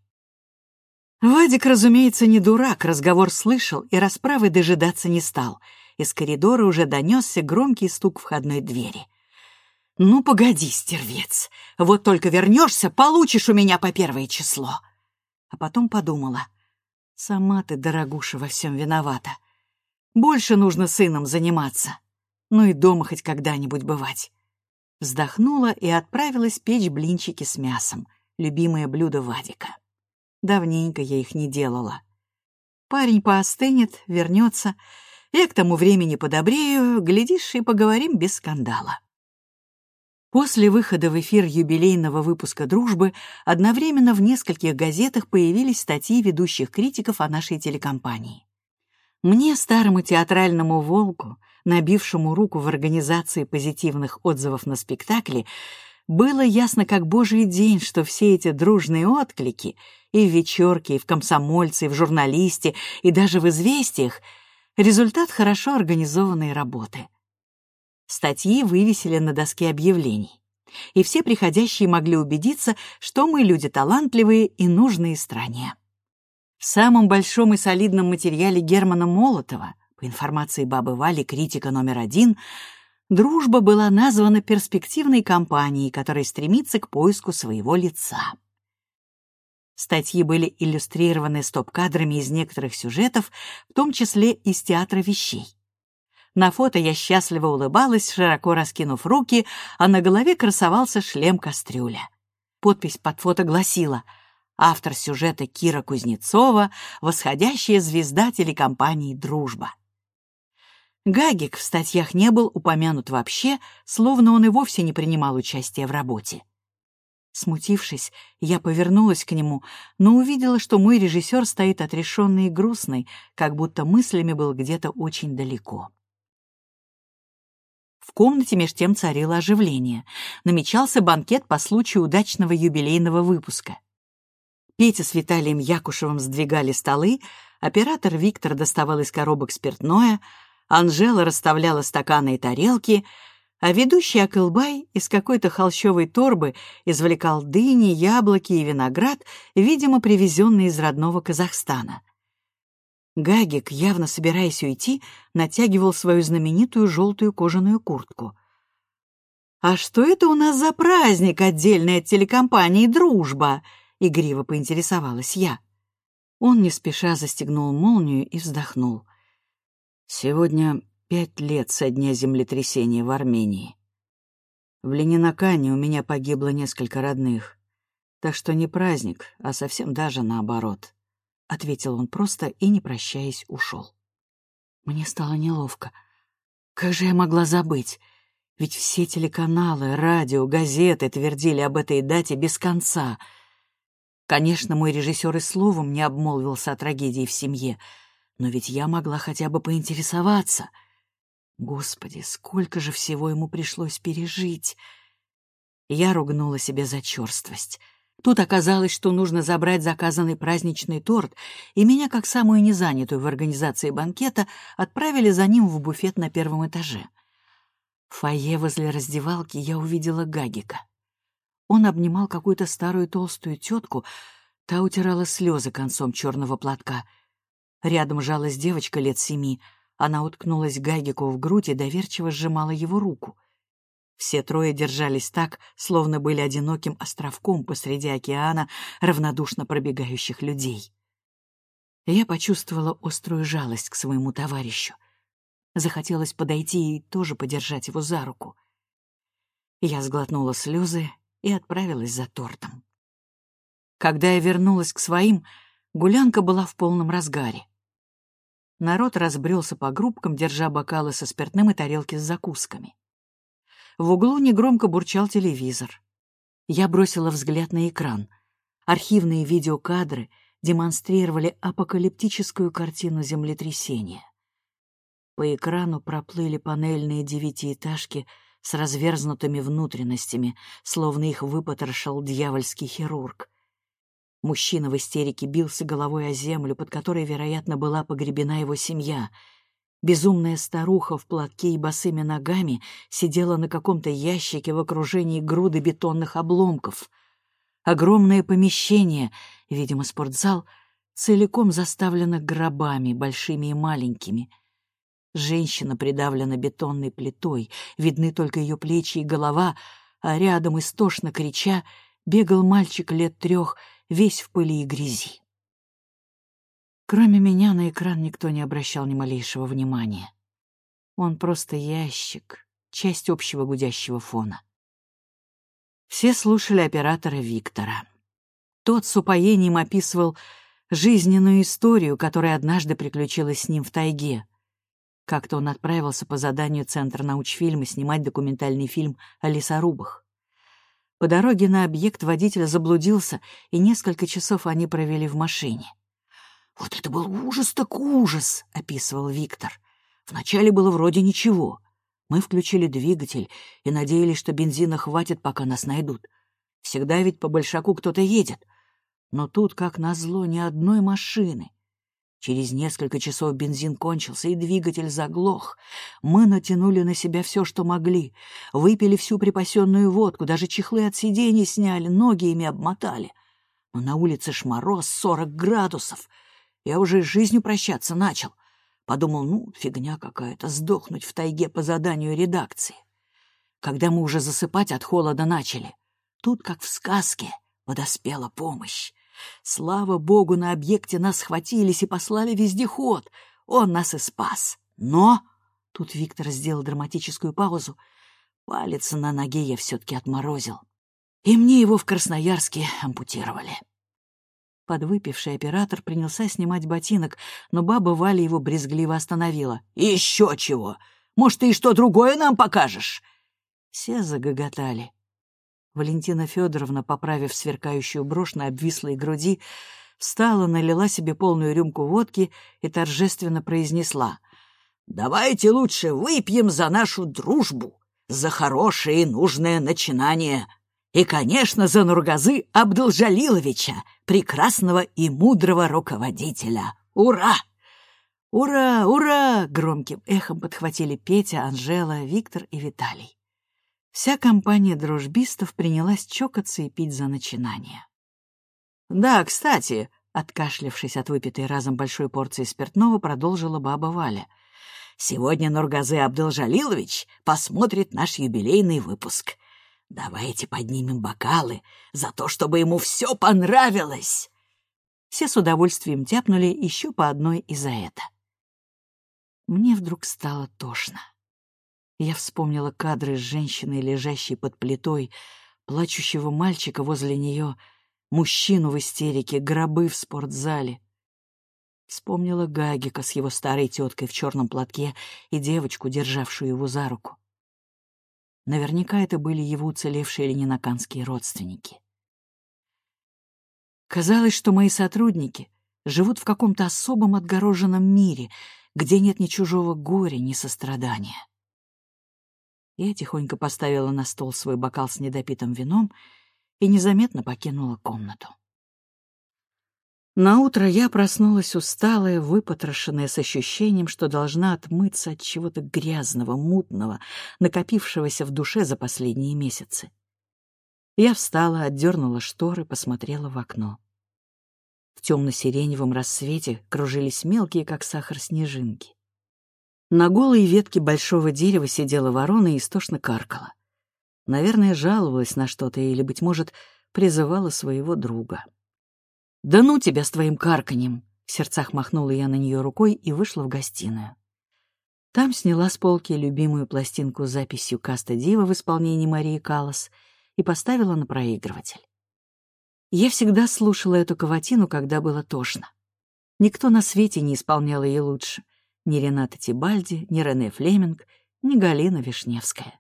Speaker 1: Вадик, разумеется, не дурак, разговор слышал и расправы дожидаться не стал. Из коридора уже донесся громкий стук входной двери. «Ну, погоди, стервец, вот только вернешься, получишь у меня по первое число». А потом подумала, сама ты, дорогуша, во всем виновата. Больше нужно сыном заниматься, ну и дома хоть когда-нибудь бывать. Вздохнула и отправилась печь блинчики с мясом, любимое блюдо Вадика. Давненько я их не делала. Парень поостынет, вернется. Я к тому времени подобрею, глядишь, и поговорим без скандала. После выхода в эфир юбилейного выпуска «Дружбы» одновременно в нескольких газетах появились статьи ведущих критиков о нашей телекомпании. Мне, старому театральному волку, набившему руку в организации позитивных отзывов на спектакле, было ясно как божий день, что все эти дружные отклики и в «Вечерке», и в «Комсомольце», и в «Журналисте», и даже в «Известиях» — результат хорошо организованной работы. Статьи вывесили на доске объявлений, и все приходящие могли убедиться, что мы люди талантливые и нужные стране. В самом большом и солидном материале Германа Молотова, по информации Бабы Вали, критика номер один — дружба была названа перспективной компанией, которая стремится к поиску своего лица. Статьи были иллюстрированы стоп-кадрами из некоторых сюжетов, в том числе из театра вещей. На фото я счастливо улыбалась, широко раскинув руки, а на голове красовался шлем-кастрюля. Подпись под фото гласила «Автор сюжета Кира Кузнецова, восходящая звезда телекомпании «Дружба». Гагик в статьях не был упомянут вообще, словно он и вовсе не принимал участия в работе. Смутившись, я повернулась к нему, но увидела, что мой режиссер стоит отрешенный и грустный, как будто мыслями был где-то очень далеко. В комнате меж тем царило оживление. Намечался банкет по случаю удачного юбилейного выпуска. Петя с Виталием Якушевым сдвигали столы, оператор Виктор доставал из коробок спиртное — Анжела расставляла стаканы и тарелки, а ведущий Акылбай из какой-то холщовой торбы извлекал дыни, яблоки и виноград, видимо, привезенные из родного Казахстана. Гагик, явно собираясь уйти, натягивал свою знаменитую желтую кожаную куртку. «А что это у нас за праздник, отдельный от телекомпании «Дружба»?» — игриво поинтересовалась я. Он не спеша застегнул молнию и вздохнул. Сегодня пять лет со дня землетрясения в Армении. В Ленинакане у меня погибло несколько родных. Так что не праздник, а совсем даже наоборот. Ответил он просто и, не прощаясь, ушел. Мне стало неловко. Как же я могла забыть? Ведь все телеканалы, радио, газеты твердили об этой дате без конца. Конечно, мой режиссер и словом не обмолвился о трагедии в семье — но ведь я могла хотя бы поинтересоваться. Господи, сколько же всего ему пришлось пережить. Я ругнула себе за черствость. Тут оказалось, что нужно забрать заказанный праздничный торт, и меня, как самую незанятую в организации банкета, отправили за ним в буфет на первом этаже. В фойе возле раздевалки я увидела Гагика. Он обнимал какую-то старую толстую тетку, та утирала слезы концом черного платка — Рядом жалась девочка лет семи. Она уткнулась Гагику в грудь и доверчиво сжимала его руку. Все трое держались так, словно были одиноким островком посреди океана равнодушно пробегающих людей. Я почувствовала острую жалость к своему товарищу. Захотелось подойти и тоже подержать его за руку. Я сглотнула слезы и отправилась за тортом. Когда я вернулась к своим, гулянка была в полном разгаре. Народ разбрелся по группкам, держа бокалы со спиртным и тарелки с закусками. В углу негромко бурчал телевизор. Я бросила взгляд на экран. Архивные видеокадры демонстрировали апокалиптическую картину землетрясения. По экрану проплыли панельные девятиэтажки с разверзнутыми внутренностями, словно их выпотрошил дьявольский хирург. Мужчина в истерике бился головой о землю, под которой, вероятно, была погребена его семья. Безумная старуха в платке и босыми ногами сидела на каком-то ящике в окружении груды бетонных обломков. Огромное помещение, видимо, спортзал, целиком заставлено гробами, большими и маленькими. Женщина придавлена бетонной плитой, видны только ее плечи и голова, а рядом, истошно крича, бегал мальчик лет трех, весь в пыли и грязи. Кроме меня на экран никто не обращал ни малейшего внимания. Он просто ящик, часть общего гудящего фона. Все слушали оператора Виктора. Тот с упоением описывал жизненную историю, которая однажды приключилась с ним в тайге. Как-то он отправился по заданию Центра научфильма снимать документальный фильм о лесорубах. По дороге на объект водитель заблудился, и несколько часов они провели в машине. «Вот это был ужас так ужас!» — описывал Виктор. «Вначале было вроде ничего. Мы включили двигатель и надеялись, что бензина хватит, пока нас найдут. Всегда ведь по большаку кто-то едет. Но тут, как назло, ни одной машины. Через несколько часов бензин кончился, и двигатель заглох. Мы натянули на себя все, что могли. Выпили всю припасенную водку, даже чехлы от сидений сняли, ноги ими обмотали. Но на улице ж мороз, сорок градусов — я уже с жизнью прощаться начал. Подумал, ну, фигня какая-то, сдохнуть в тайге по заданию редакции. Когда мы уже засыпать от холода начали, тут, как в сказке, подоспела помощь. Слава богу, на объекте нас схватились и послали вездеход. Он нас и спас. Но... Тут Виктор сделал драматическую паузу. Палец на ноге я все-таки отморозил. И мне его в Красноярске ампутировали. Подвыпивший оператор принялся снимать ботинок, но баба Валя его брезгливо остановила. «Еще чего! Может, ты и что другое нам покажешь?» Все загоготали. Валентина Федоровна, поправив сверкающую брошь на обвислой груди, встала, налила себе полную рюмку водки и торжественно произнесла. «Давайте лучше выпьем за нашу дружбу, за хорошее и нужное начинание». И, конечно, за Нургазы Абдулжалиловича, прекрасного и мудрого руководителя. Ура! «Ура! Ура!» — громким эхом подхватили Петя, Анжела, Виктор и Виталий. Вся компания дружбистов принялась чокаться и пить за начинание. «Да, кстати», — откашлявшись от выпитой разом большой порции спиртного, продолжила баба Валя. «Сегодня Нургазы Абдулжалилович посмотрит наш юбилейный выпуск. Давайте поднимем бокалы за то, чтобы ему все понравилось. Все с удовольствием тяпнули еще по одной и за это. Мне вдруг стало тошно. Я вспомнила кадры с женщиной, лежащей под плитой, плачущего мальчика возле нее, мужчину в истерике, гробы в спортзале. Вспомнила Гагика с его старой теткой в черном платке и девочку, державшую его за руку. Наверняка это были его уцелевшие ленинаканские родственники. Казалось, что мои сотрудники живут в каком-то особом отгороженном мире, где нет ни чужого горя, ни сострадания. Я тихонько поставила на стол свой бокал с недопитым вином и незаметно покинула комнату. На утро я проснулась усталая, выпотрошенная, с ощущением, что должна отмыться от чего-то грязного, мутного, накопившегося в душе за последние месяцы. Я встала, отдернула шторы, посмотрела в окно. В темно-сиреневом рассвете кружились мелкие, как сахар, снежинки. На голой ветке большого дерева сидела ворона и истошно каркала. Наверное, жаловалась на что-то или, быть может, призывала своего друга. «Да ну тебя с твоим карканьем!» В сердцах махнула я на нее рукой и вышла в гостиную. Там сняла с полки любимую пластинку с записью «Каста Дива» в исполнении Марии Каллас и поставила на проигрыватель. Я всегда слушала эту каватину, когда было тошно. Никто на свете не исполнял ее лучше. Ни Рената Тибальди, ни Рене Флеминг, ни Галина Вишневская.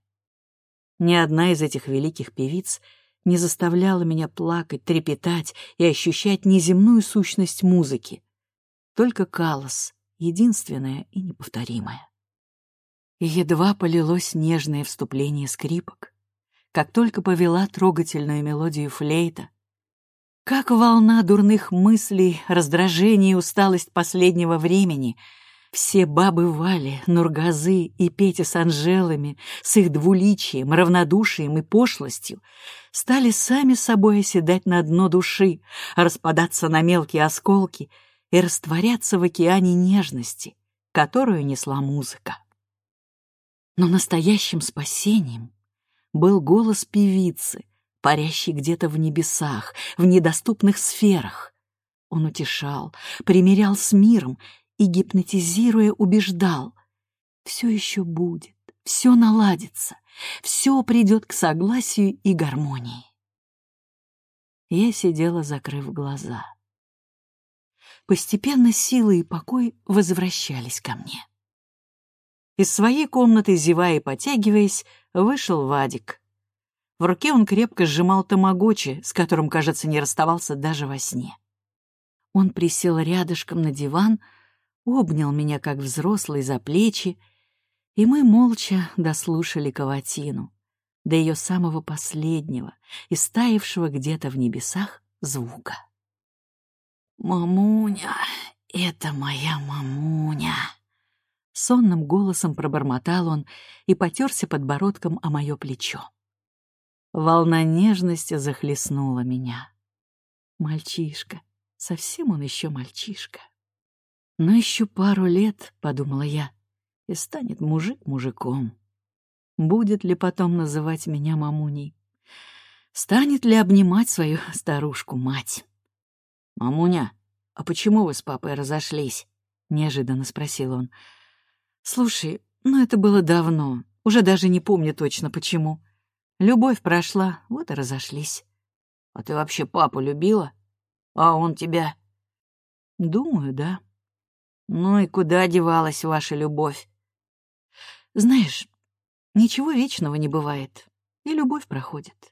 Speaker 1: Ни одна из этих великих певиц — не заставляла меня плакать, трепетать и ощущать неземную сущность музыки. Только Калос, единственное и неповторимое. И едва полилось нежное вступление скрипок, как только повела трогательную мелодию флейта, как волна дурных мыслей, раздражение и усталость последнего времени Все бабы Вали, Нургазы и Петя с Анжелами, с их двуличием, равнодушием и пошлостью, стали сами собой оседать на дно души, распадаться на мелкие осколки и растворяться в океане нежности, которую несла музыка. Но настоящим спасением был голос певицы, парящий где-то в небесах, в недоступных сферах. Он утешал, примирял с миром и, гипнотизируя, убеждал. Все еще будет, все наладится, все придет к согласию и гармонии. Я сидела, закрыв глаза. Постепенно силы и покой возвращались ко мне. Из своей комнаты, зевая и потягиваясь, вышел Вадик. В руке он крепко сжимал тамагочи, с которым, кажется, не расставался даже во сне. Он присел рядышком на диван, обнял меня, как взрослый, за плечи, и мы молча дослушали Каватину, до ее самого последнего, истаившего где-то в небесах звука. «Мамуня, это моя мамуня!» Сонным голосом пробормотал он и потерся подбородком о мое плечо. Волна нежности захлестнула меня. Мальчишка, совсем он еще мальчишка. Но еще пару лет, — подумала я, — и станет мужик мужиком. Будет ли потом называть меня мамуней? Станет ли обнимать свою старушку-мать? «Мамуня, а почему вы с папой разошлись?» — неожиданно спросил он. «Слушай, ну это было давно, уже даже не помню точно почему. Любовь прошла, вот и разошлись». «А ты вообще папу любила? А он тебя?» «Думаю, да». Ну и куда девалась ваша любовь? Знаешь, ничего вечного не бывает, и любовь проходит.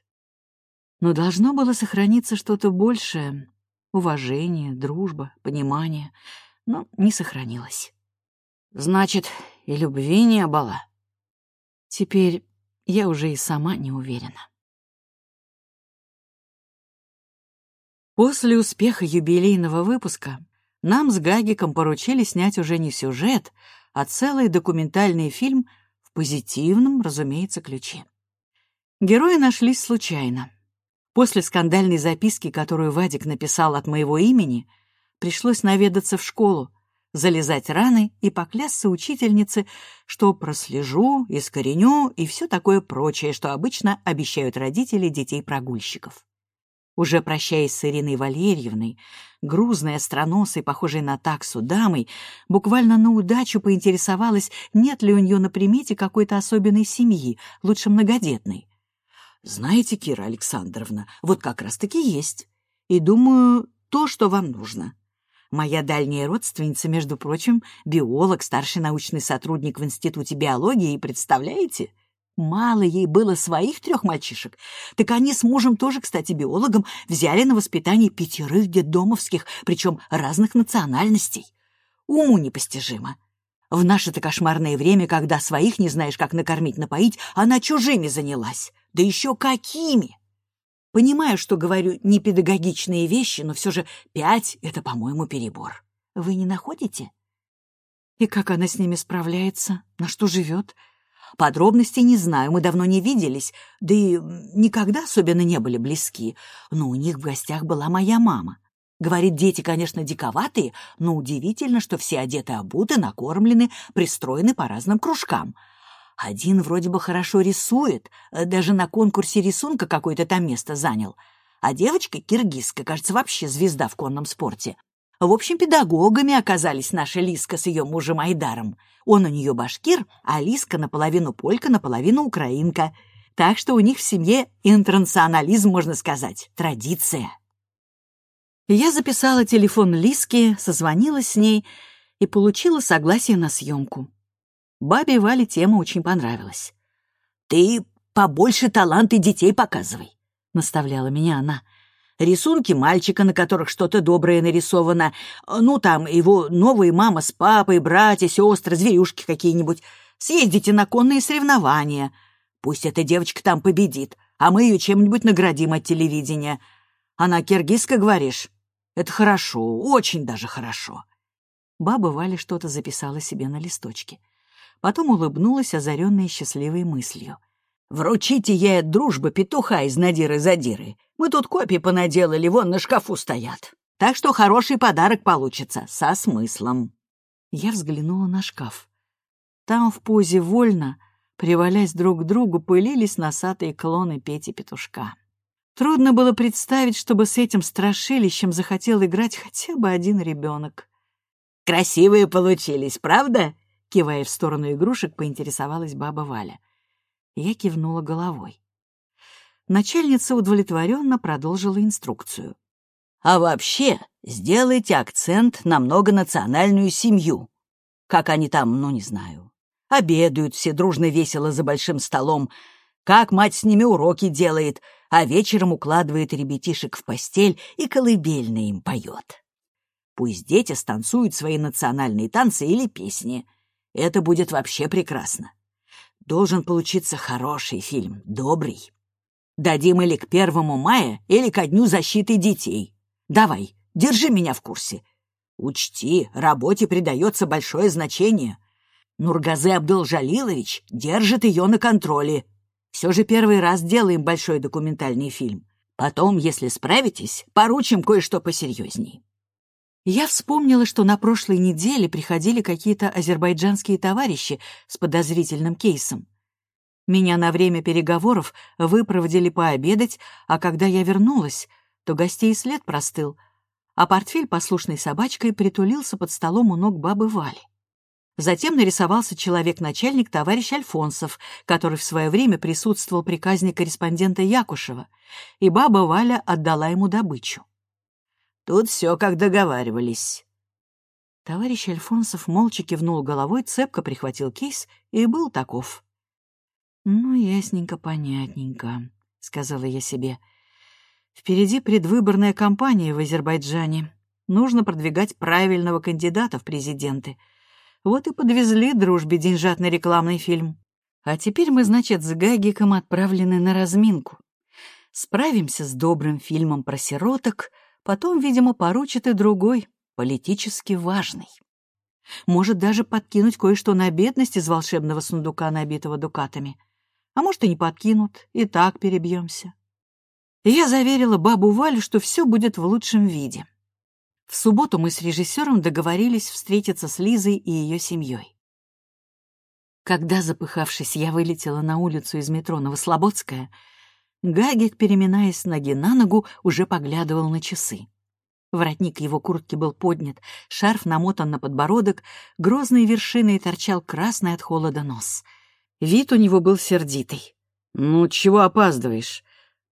Speaker 1: Но должно было сохраниться что-то большее — уважение, дружба, понимание, но не сохранилось. Значит, и любви не было. Теперь я уже и сама не уверена. После успеха юбилейного выпуска нам с Гагиком поручили снять уже не сюжет, а целый документальный фильм в позитивном, разумеется, ключе. Герои нашлись случайно. После скандальной записки, которую Вадик написал от моего имени, пришлось наведаться в школу, залезать раны и поклясться учительнице, что прослежу, искореню и все такое прочее, что обычно обещают родители детей-прогульщиков. Уже прощаясь с Ириной Валерьевной, грузной, остроносой, похожей на таксу дамой, буквально на удачу поинтересовалась, нет ли у нее на примете какой-то особенной семьи, лучше многодетной. «Знаете, Кира Александровна, вот как раз-таки есть. И думаю, то, что вам нужно. Моя дальняя родственница, между прочим, биолог, старший научный сотрудник в Институте биологии, представляете?» Мало ей было своих трех мальчишек. Так они с мужем тоже, кстати, биологом, взяли на воспитание пятерых детдомовских, причем разных национальностей. Уму непостижимо. В наше-то кошмарное время, когда своих не знаешь, как накормить, напоить, она чужими занялась. Да еще какими! Понимаю, что говорю не педагогичные вещи, но все же пять — это, по-моему, перебор. Вы не находите? И как она с ними справляется? На что живет? Подробностей не знаю, мы давно не виделись, да и никогда особенно не были близки. Но у них в гостях была моя мама. Говорит, дети, конечно, диковатые, но удивительно, что все одеты обуты, накормлены, пристроены по разным кружкам. Один вроде бы хорошо рисует, даже на конкурсе рисунка какое-то там место занял. А девочка, киргизка, кажется, вообще звезда в конном спорте. В общем, педагогами оказались наша Лиска с ее мужем Айдаром. Он у нее башкир, а Лиска наполовину полька, наполовину украинка. Так что у них в семье интернационализм, можно сказать, традиция. Я записала телефон Лиски, созвонилась с ней и получила согласие на съемку. Бабе Вале тема очень понравилась. «Ты побольше таланты детей показывай», — наставляла меня она рисунки мальчика, на которых что-то доброе нарисовано, ну, там, его новые мама с папой, братья, сестры, зверюшки какие-нибудь. Съездите на конные соревнования. Пусть эта девочка там победит, а мы ее чем-нибудь наградим от телевидения. Она киргизка, говоришь? Это хорошо, очень даже хорошо. Баба Валя что-то записала себе на листочке. Потом улыбнулась, озаренная счастливой мыслью.
Speaker 2: «Вручите ей от дружбы петуха из Надиры-Задиры. Мы тут копии понаделали, вон на шкафу стоят. Так что хороший подарок получится, со смыслом».
Speaker 1: Я взглянула на шкаф. Там в позе вольно, привалясь друг к другу, пылились носатые клоны Пети Петушка. Трудно было представить, чтобы с этим страшилищем захотел играть хотя бы один ребенок.
Speaker 2: «Красивые получились, правда?» Кивая в сторону игрушек, поинтересовалась баба Валя.
Speaker 1: Я кивнула головой. Начальница удовлетворенно продолжила инструкцию.
Speaker 2: «А вообще, сделайте акцент на многонациональную семью. Как они там, ну, не знаю. Обедают все дружно весело за большим столом, как мать с ними уроки делает, а вечером укладывает ребятишек в постель и колыбельно им поет. Пусть дети станцуют свои национальные танцы или песни. Это будет вообще прекрасно. Должен получиться хороший фильм, добрый. Дадим или к первому мая, или ко дню защиты детей. Давай, держи меня в курсе. Учти, работе придается большое значение. Нургазе Абдул-Жалилович держит ее на контроле. Все же первый раз делаем большой документальный фильм. Потом, если справитесь, поручим кое-что посерьезней.
Speaker 1: Я вспомнила, что на прошлой неделе приходили какие-то азербайджанские товарищи с подозрительным кейсом. Меня на время переговоров выпроводили пообедать, а когда я вернулась, то гостей след простыл, а портфель послушной собачкой притулился под столом у ног бабы Вали. Затем нарисовался человек-начальник товарищ Альфонсов, который в свое время присутствовал при казни корреспондента Якушева, и баба Валя отдала ему добычу.
Speaker 2: Тут все как договаривались.
Speaker 1: Товарищ Альфонсов молча кивнул головой, цепко прихватил кейс и был таков. «Ну, ясненько, понятненько», — сказала я себе. «Впереди предвыборная кампания в Азербайджане. Нужно продвигать правильного кандидата в президенты». Вот и подвезли дружбе деньжатный рекламный фильм. А теперь мы, значит, с Гагиком отправлены на разминку. Справимся с добрым фильмом про сироток, потом, видимо, поручат и другой, политически важный. Может даже подкинуть кое-что на бедность из волшебного сундука, набитого дукатами. А может, и не подкинут, и так перебьемся. Я заверила бабу Валю, что все будет в лучшем виде. В субботу мы с режиссером договорились встретиться с Лизой и ее семьей. Когда, запыхавшись, я вылетела на улицу из метро Новослободская, Гагик, переминаясь ноги на ногу, уже поглядывал на часы. Воротник его куртки был поднят, шарф намотан на подбородок, грозной вершиной торчал красный от холода нос. Вид у него был сердитый.
Speaker 2: «Ну, чего опаздываешь?»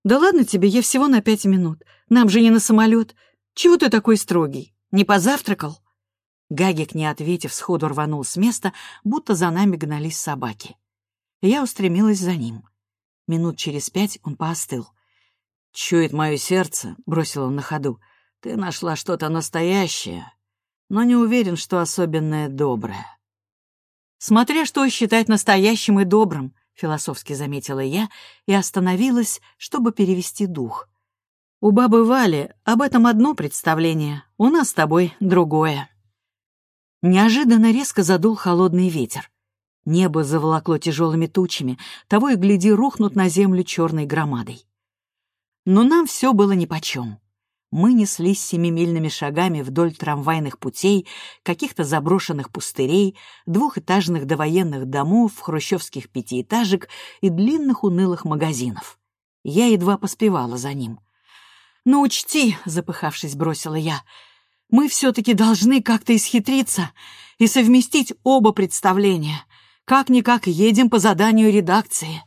Speaker 1: «Да ладно тебе, я всего на пять минут. Нам же не на самолет. «Чего ты такой строгий? Не позавтракал?» Гагик, не ответив, сходу рванул с места, будто за нами гнались собаки. Я устремилась за ним. Минут через пять он поостыл.
Speaker 2: «Чует мое сердце», — бросил он на ходу. «Ты нашла что-то настоящее, но не уверен, что особенное доброе».
Speaker 1: «Смотря что считать настоящим и добрым», — философски заметила я и остановилась, чтобы перевести дух. У бабы Вали об этом одно представление, у нас с тобой другое. Неожиданно резко задул холодный ветер. Небо заволокло тяжелыми тучами, того и гляди рухнут на землю черной громадой. Но нам все было нипочем. Мы неслись семимильными шагами вдоль трамвайных путей, каких-то заброшенных пустырей, двухэтажных довоенных домов, хрущевских пятиэтажек и длинных унылых магазинов. Я едва поспевала за ним. «Но «Ну, учти», — запыхавшись, бросила я, — «мы все-таки должны как-то исхитриться и совместить оба представления. Как-никак едем по заданию редакции».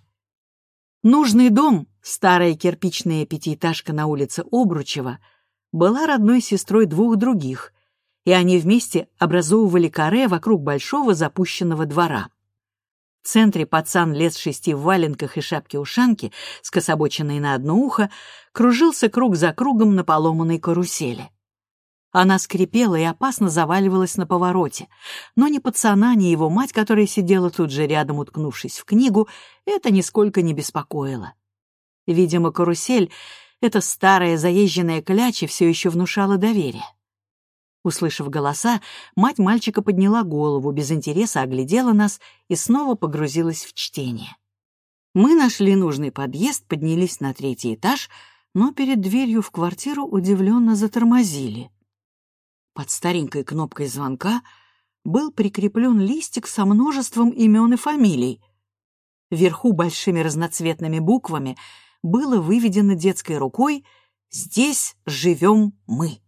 Speaker 1: Нужный дом, старая кирпичная пятиэтажка на улице Обручева, была родной сестрой двух других, и они вместе образовывали каре вокруг большого запущенного двора. В центре пацан лет шести в валенках и шапке-ушанке, скособоченной на одно ухо, кружился круг за кругом на поломанной карусели. Она скрипела и опасно заваливалась на повороте, но ни пацана, ни его мать, которая сидела тут же рядом, уткнувшись в книгу, это нисколько не беспокоило. Видимо, карусель, эта старая заезженная кляча, все еще внушала доверие. Услышав голоса, мать мальчика подняла голову, без интереса оглядела нас и снова погрузилась в чтение. Мы нашли нужный подъезд, поднялись на третий этаж, но перед дверью в квартиру удивленно затормозили. Под старенькой кнопкой звонка был прикреплен листик со множеством имен и фамилий. Вверху большими разноцветными буквами было выведено детской рукой «Здесь живем мы».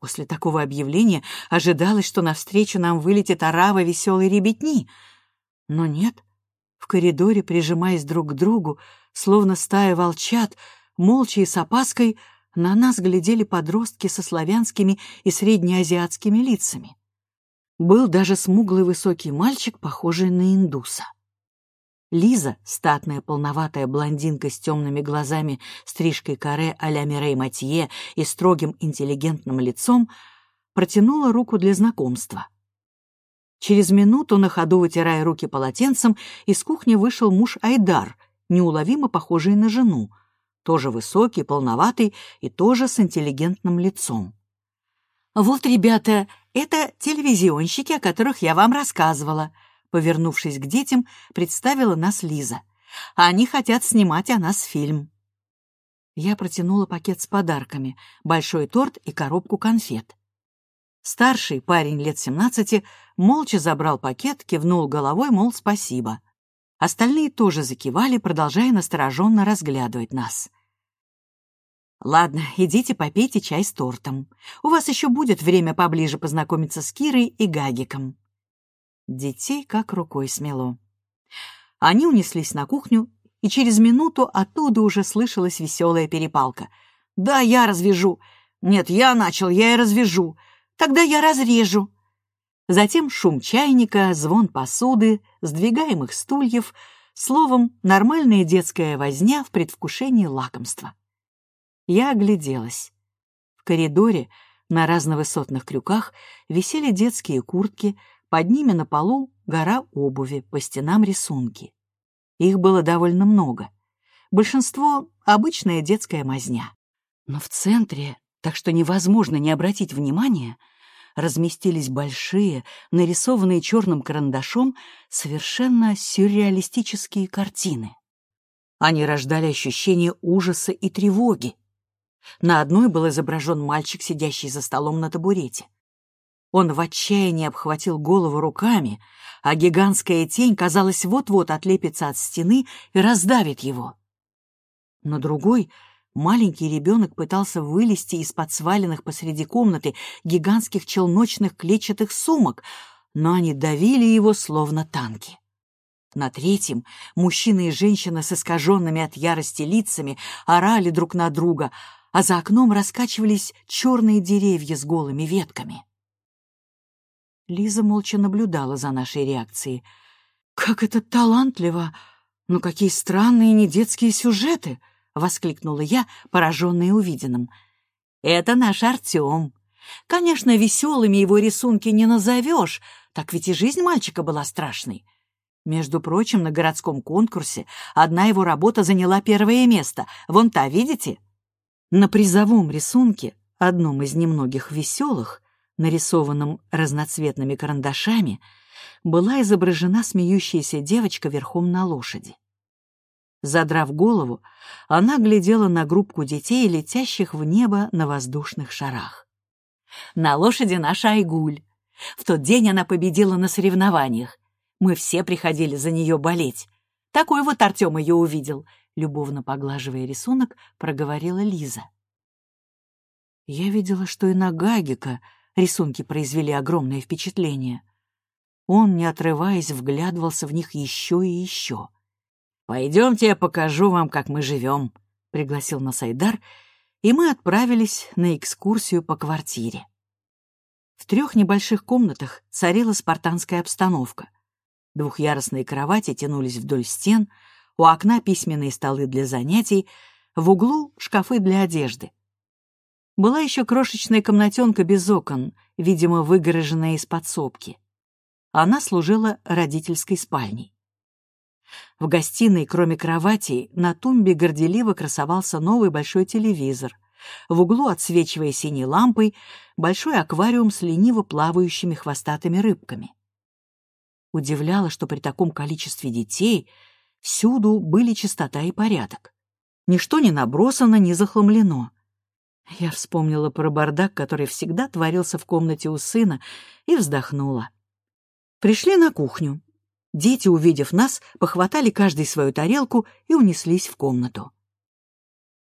Speaker 1: После такого объявления ожидалось, что навстречу нам вылетит орава веселой ребятни. Но нет. В коридоре, прижимаясь друг к другу, словно стая волчат, молча и с опаской, на нас глядели подростки со славянскими и среднеазиатскими лицами. Был даже смуглый высокий мальчик, похожий на индуса. Лиза, статная полноватая блондинка с темными глазами, стрижкой каре а-ля Мирей Матье и строгим интеллигентным лицом, протянула руку для знакомства. Через минуту, на ходу вытирая руки полотенцем, из кухни вышел муж Айдар, неуловимо похожий на жену, тоже высокий, полноватый и тоже с интеллигентным лицом. «Вот, ребята, это телевизионщики, о которых я вам рассказывала», Повернувшись к детям, представила нас Лиза. «Они хотят снимать о нас фильм». Я протянула пакет с подарками, большой торт и коробку конфет. Старший, парень лет семнадцати, молча забрал пакет, кивнул головой, мол, спасибо. Остальные тоже закивали, продолжая настороженно разглядывать нас. «Ладно, идите попейте чай с тортом. У вас еще будет время поближе познакомиться с Кирой и Гагиком». Детей как рукой смело. Они унеслись на кухню, и через минуту оттуда уже слышалась веселая перепалка. «Да, я развяжу!» «Нет, я начал, я и развяжу!» «Тогда я разрежу!» Затем шум чайника, звон посуды, сдвигаемых стульев, словом, нормальная детская возня в предвкушении лакомства. Я огляделась. В коридоре на разновысотных крюках висели детские куртки, под ними на полу гора обуви, по стенам рисунки. Их было довольно много. Большинство — обычная детская мазня. Но в центре, так что невозможно не обратить внимания, разместились большие, нарисованные черным карандашом, совершенно сюрреалистические картины. Они рождали ощущение ужаса и тревоги. На одной был изображен мальчик, сидящий за столом на табурете. Он в отчаянии обхватил голову руками, а гигантская тень, казалось, вот-вот отлепится от стены и раздавит его. На другой маленький ребенок пытался вылезти из-под сваленных посреди комнаты гигантских челночных клетчатых сумок, но они давили его, словно танки. На третьем мужчина и женщина с искаженными от ярости лицами орали друг на друга, а за окном раскачивались черные деревья с голыми ветками. Лиза молча наблюдала за нашей реакцией. «Как это талантливо! Ну какие странные недетские сюжеты!» — воскликнула я, пораженная увиденным. «Это наш Артем. Конечно, веселыми его рисунки не назовешь, так ведь и жизнь мальчика была страшной. Между прочим, на городском конкурсе одна его работа заняла первое место. Вон та, видите?» На призовом рисунке, одном из немногих веселых, нарисованном разноцветными карандашами, была изображена смеющаяся девочка верхом на лошади. Задрав голову, она глядела на группку детей, летящих в небо на воздушных шарах. «На лошади наша Айгуль. В тот день она победила на соревнованиях. Мы все приходили за нее болеть. Такой вот Артем ее увидел», — любовно поглаживая рисунок, проговорила Лиза. Я видела, что и на Гагика Рисунки произвели огромное впечатление. Он, не отрываясь, вглядывался в них еще и еще. «Пойдемте, я покажу вам, как мы живем», — пригласил нас Айдар, и мы отправились на экскурсию по квартире. В трех небольших комнатах царила спартанская обстановка. Двухъярусные кровати тянулись вдоль стен, у окна письменные столы для занятий, в углу шкафы для одежды. Была еще крошечная комнатенка без окон, видимо, выгороженная из подсобки. Она служила родительской спальней. В гостиной, кроме кровати, на тумбе горделиво красовался новый большой телевизор, В углу, отсвечивая синей лампой, большой аквариум с лениво плавающими хвостатыми рыбками. Удивляло, что при таком количестве детей всюду были чистота и порядок. Ничто не набросано, не захламлено. Я вспомнила про бардак, который всегда творился в комнате у сына, и вздохнула. Пришли на кухню. Дети, увидев нас, похватали каждый свою тарелку и унеслись в комнату.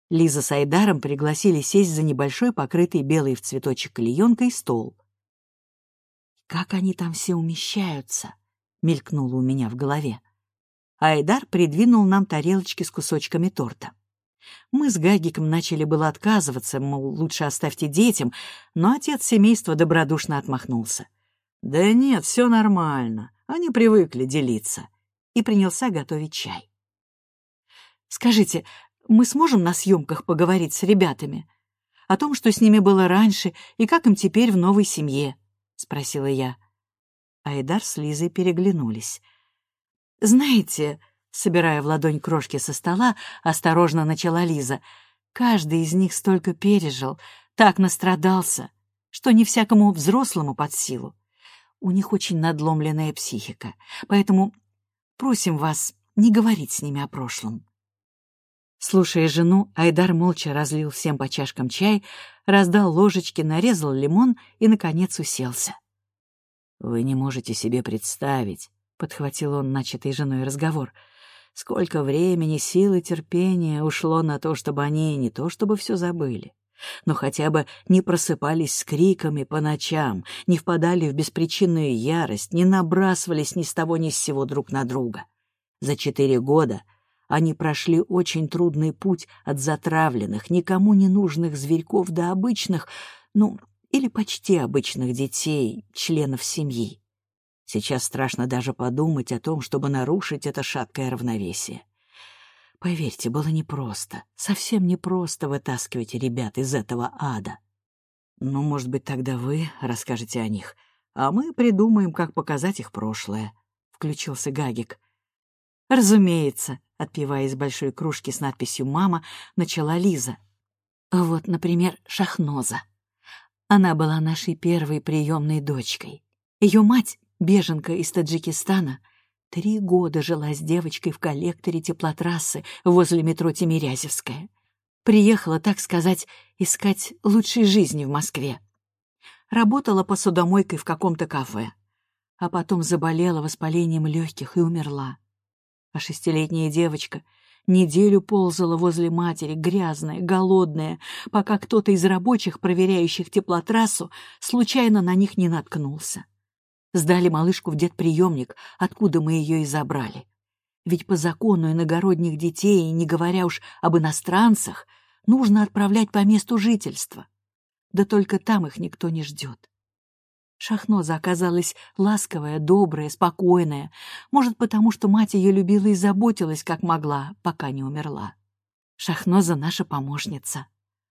Speaker 1: Лиза с Айдаром пригласили сесть за небольшой, покрытый белой в цветочек клеенкой, стол. «Как они там все умещаются?» — мелькнуло у меня в голове. Айдар придвинул нам тарелочки с кусочками торта. Мы с Гагиком начали было отказываться, мол, лучше оставьте детям, но отец семейства добродушно отмахнулся. «Да нет, все нормально, они привыкли делиться», и принялся готовить чай. «Скажите, мы сможем на съемках поговорить с ребятами? О том, что с ними было раньше и как им теперь в новой семье?» — спросила я. Айдар с Лизой переглянулись. «Знаете...» — собирая в ладонь крошки со стола, осторожно начала Лиза. «Каждый из них столько пережил, так настрадался, что не всякому взрослому под силу. У них очень надломленная психика, поэтому просим вас не говорить с ними о прошлом. Слушая жену, Айдар молча разлил всем по чашкам чай, раздал ложечки, нарезал лимон и, наконец, уселся. «Вы не можете себе представить», — подхватил он начатый женой разговор, «сколько времени, сил и терпения ушло на то, чтобы они не то чтобы все забыли, но хотя бы не просыпались с криками по ночам, не впадали в беспричинную ярость, не набрасывались ни с того ни с сего друг на друга. За четыре года — они прошли очень трудный путь от затравленных, никому не нужных зверьков до обычных, ну, или почти обычных детей, членов семьи. Сейчас страшно даже подумать о том, чтобы нарушить это шаткое равновесие. Поверьте, было непросто, совсем непросто вытаскивать ребят из этого ада. Ну, может быть, тогда вы расскажете о них, а мы придумаем, как показать их прошлое, — включился Гагик. Разумеется, Отпивая из большой кружки с надписью «Мама», начала Лиза. Вот, например, Шахноза. Она была нашей первой приемной дочкой. Ее мать, беженка из Таджикистана, три года жила с девочкой в коллекторе теплотрассы возле метро Тимирязевская. Приехала, так сказать, искать лучшей жизни в Москве. Работала посудомойкой в каком-то кафе, а потом заболела воспалением легких и умерла а шестилетняя девочка неделю ползала возле матери, грязная, голодная, пока кто-то из рабочих, проверяющих теплотрассу, случайно на них не наткнулся. Сдали малышку в детприемник, откуда мы ее и забрали. Ведь по закону иногородних детей, не говоря уж об иностранцах, нужно отправлять по месту жительства. Да только там их никто не ждет. Шахноза оказалась ласковая, добрая, спокойная. Может, потому что мать ее любила и заботилась, как могла, пока не умерла. Шахноза наша помощница.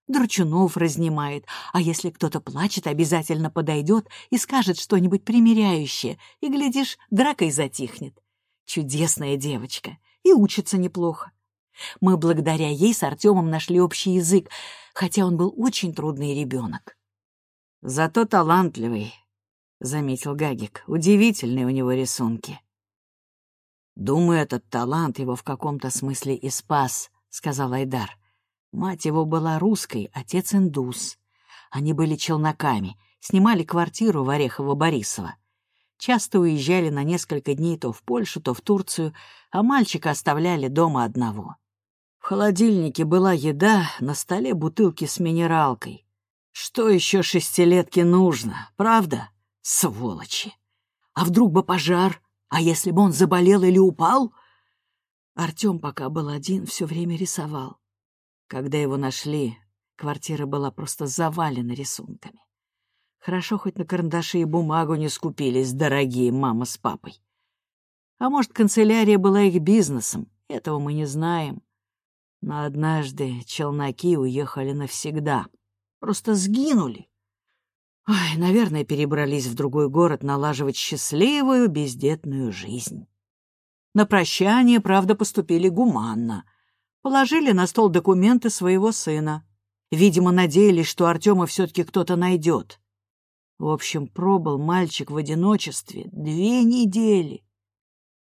Speaker 1: Дручунов разнимает, а если кто-то плачет, обязательно подойдет и скажет что-нибудь примиряющее, и, глядишь, дракой затихнет. Чудесная девочка и учится неплохо. Мы благодаря ей с Артемом нашли общий язык, хотя он был очень трудный ребенок. Зато талантливый, — заметил Гагик. «Удивительные у него рисунки». «Думаю, этот талант его в каком-то смысле и спас», — сказал Айдар. «Мать его была русской, отец индус. Они были челноками, снимали квартиру в Орехово-Борисово. Часто уезжали на несколько дней то в Польшу, то в Турцию, а мальчика оставляли дома одного. В холодильнике была еда, на столе бутылки с минералкой. Что еще шестилетке нужно, правда?» Сволочи! А вдруг бы пожар? А если бы он заболел или упал? Артем, пока был один, все время рисовал. Когда его нашли, квартира была просто завалена рисунками. Хорошо, хоть на карандаши и бумагу не скупились, дорогие мама с папой. А может, канцелярия была их бизнесом, этого мы не знаем. Но однажды челноки уехали навсегда. Просто сгинули. Ой, наверное, перебрались в другой город налаживать счастливую, бездетную жизнь. На прощание, правда, поступили гуманно. Положили на стол документы своего сына.
Speaker 2: Видимо, надеялись, что Артема все-таки кто-то найдет. В общем, пробыл мальчик в одиночестве две недели.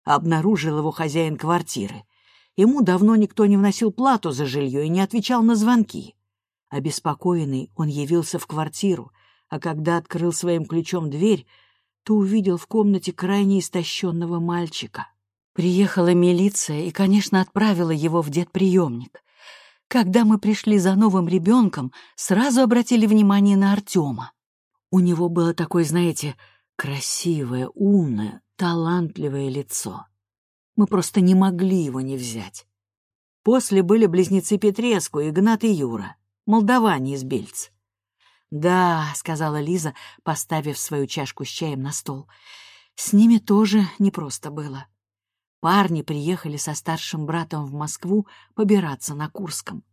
Speaker 2: Обнаружил его хозяин квартиры. Ему давно никто не вносил плату за жилье и не отвечал на звонки. Обеспокоенный, он явился в квартиру, а когда открыл своим ключом дверь, то увидел в комнате крайне истощенного мальчика. Приехала милиция и, конечно, отправила его в детприемник. Когда мы пришли за новым ребенком, сразу обратили внимание на Артема. У него было такое, знаете, красивое, умное, талантливое лицо. Мы просто не могли его не взять. После были близнецы Петреску, Игнат и Юра, молдаване из Бельц. «Да», — сказала Лиза, поставив свою чашку с чаем на стол, — «с ними тоже непросто было. Парни приехали со старшим братом в Москву побираться на Курском.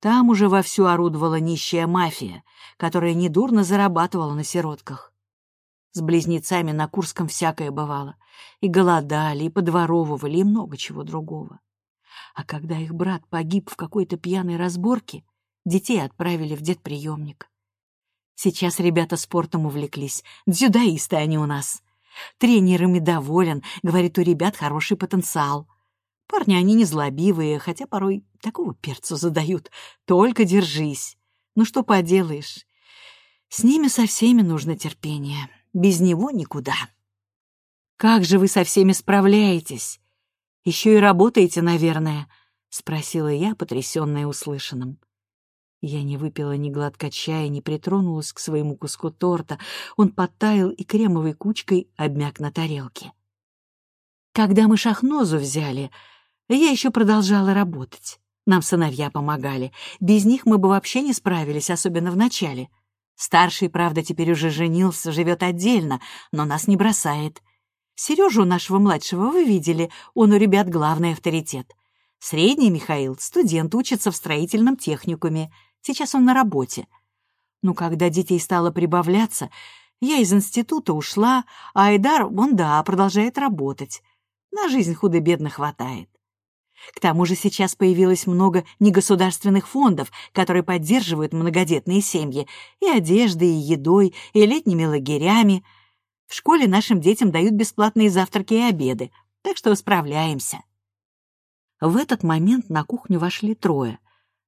Speaker 2: Там уже вовсю орудовала нищая мафия, которая недурно зарабатывала на сиротках. С близнецами на Курском всякое бывало. И голодали, и подворовывали, и много чего другого. А когда их брат погиб в какой-то пьяной разборке, детей отправили в детприемник. Сейчас ребята спортом увлеклись, дзюдоисты они у нас. Тренерами доволен, говорит, у ребят хороший потенциал. Парни они не злобивые, хотя порой такого перцу задают. Только держись. Ну что поделаешь. С ними со всеми нужно терпение. Без него никуда. Как же вы со всеми справляетесь? Еще и работаете, наверное, — спросила я, потрясённая услышанным. Я не выпила ни глотка чая, не притронулась к своему куску торта. Он подтаял и кремовой кучкой обмяк на тарелке. Когда мы шахнозу взяли, я еще продолжала работать. Нам сыновья помогали. Без них мы бы вообще не справились, особенно в начале. Старший, правда, теперь уже женился, живет отдельно, но нас не бросает. Сережу нашего младшего вы видели, он у ребят главный авторитет. Средний Михаил, студент, учится в строительном техникуме. Сейчас он на работе. Но когда детей стало прибавляться, я из института ушла, а Айдар, он да, продолжает работать. На жизнь худо-бедно хватает. К тому же сейчас появилось много негосударственных фондов, которые поддерживают многодетные семьи и одеждой, и едой, и летними лагерями. В школе нашим детям дают бесплатные завтраки и обеды, так что справляемся. В этот момент на кухню вошли трое.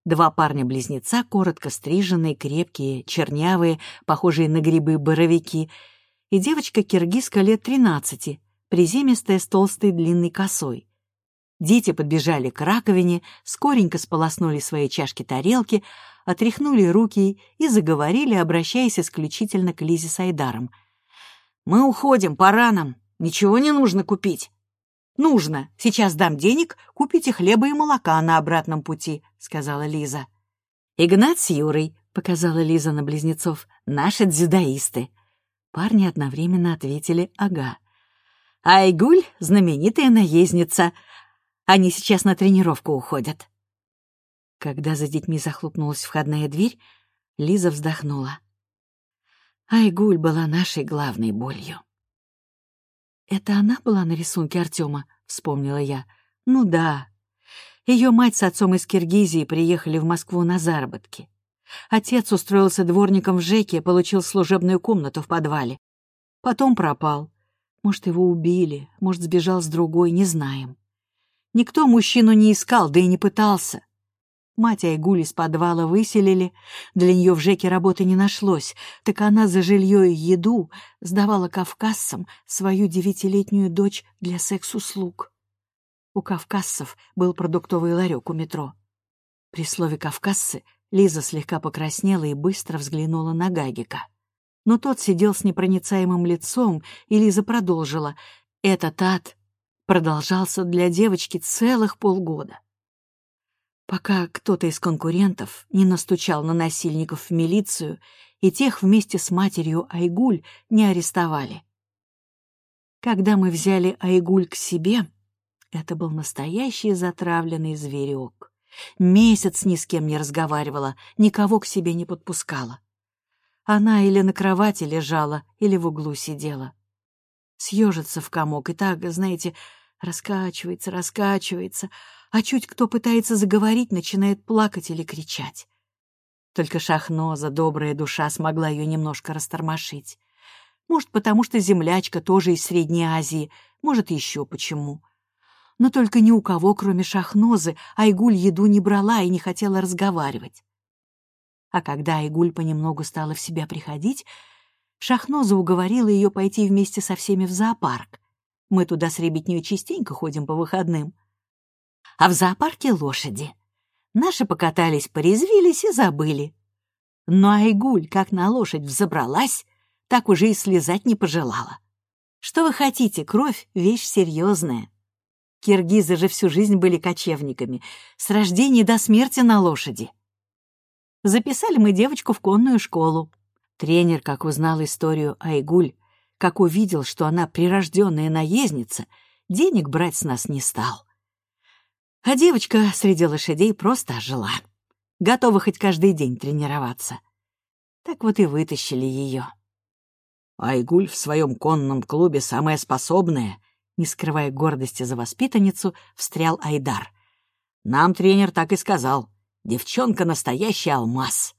Speaker 2: Два парня-близнеца, коротко стриженные, крепкие, чернявые, похожие на грибы-боровики, и девочка-киргизка лет тринадцати, приземистая с толстой длинной косой. Дети подбежали к раковине, скоренько сполоснули свои чашки-тарелки, отряхнули руки и заговорили, обращаясь исключительно к Лизе с Айдаром. «Мы уходим, пора нам. Ничего не нужно купить. «Нужно. Сейчас дам денег, купите хлеба и молока на обратном пути», — сказала Лиза. «Игнат с Юрой», — показала Лиза на близнецов, — «наши дзюдоисты». Парни одновременно ответили «ага». «Айгуль — знаменитая наездница. Они сейчас на тренировку уходят». Когда за детьми захлопнулась входная дверь, Лиза вздохнула. Айгуль была нашей главной болью. «Это она была на рисунке Артема?» — вспомнила я. «Ну да. Ее мать с отцом из Киргизии приехали в Москву на заработки. Отец устроился дворником в ЖЭКе, получил служебную комнату в подвале. Потом пропал. Может, его убили, может, сбежал с другой, не знаем. Никто мужчину не искал, да и не пытался. Мать Айгуль из подвала выселили, для нее в ЖЭКе работы не нашлось, так она за жилье и еду сдавала кавказцам свою девятилетнюю дочь для секс-услуг. У кавказцев был продуктовый ларек у метро. При слове «кавказцы» Лиза слегка покраснела и быстро взглянула на Гагика. Но тот сидел с непроницаемым лицом, и Лиза продолжила. Этот ад продолжался для девочки целых полгода пока кто-то из конкурентов не настучал на насильников в милицию и тех вместе с матерью Айгуль не арестовали. Когда мы взяли Айгуль к себе, это был настоящий затравленный зверек. Месяц ни с кем не разговаривала, никого к себе не подпускала. Она или на кровати лежала, или в углу сидела. Съежится в комок и так, знаете, раскачивается, раскачивается, а чуть кто пытается заговорить, начинает плакать или кричать.
Speaker 1: Только Шахноза, добрая душа, смогла ее немножко растормошить. Может, потому что землячка тоже из Средней Азии, может, еще почему. Но только ни у кого, кроме Шахнозы, Айгуль еду не брала и не хотела разговаривать. А когда Айгуль понемногу стала в себя приходить, Шахноза уговорила ее пойти вместе со всеми в зоопарк. Мы туда с ребятней частенько ходим по выходным. А в зоопарке лошади. Наши покатались, порезвились и забыли. Но Айгуль, как на лошадь взобралась, так уже и слезать не пожелала. Что вы хотите, кровь — вещь серьезная. Киргизы же всю жизнь были кочевниками, с рождения до смерти на лошади. Записали мы девочку в конную школу. Тренер, как узнал историю Айгуль, как увидел, что она прирожденная наездница, денег брать с нас не стал. А девочка среди лошадей просто ожила. Готова хоть каждый день тренироваться. Так вот и вытащили ее.
Speaker 2: Айгуль в своем конном клубе самая способная,
Speaker 1: не скрывая гордости за воспитанницу, встрял Айдар.
Speaker 2: Нам тренер так и сказал. Девчонка настоящий алмаз.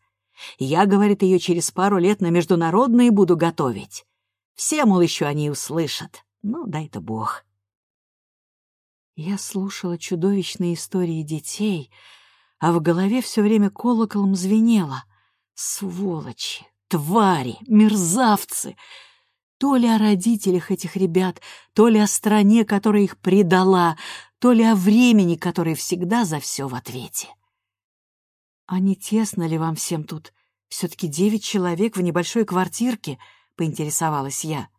Speaker 2: Я, говорит, ее через пару лет на международные буду готовить. Все, мол, еще они услышат. Ну, дай-то бог.
Speaker 1: Я слушала чудовищные истории детей, а в голове все время колоколом звенело. Сволочи, твари, мерзавцы! То ли о родителях этих ребят, то ли о стране, которая их предала, то ли о времени, которое всегда за все в ответе. «А не тесно ли вам всем тут? Все-таки девять человек в небольшой квартирке?» — поинтересовалась я.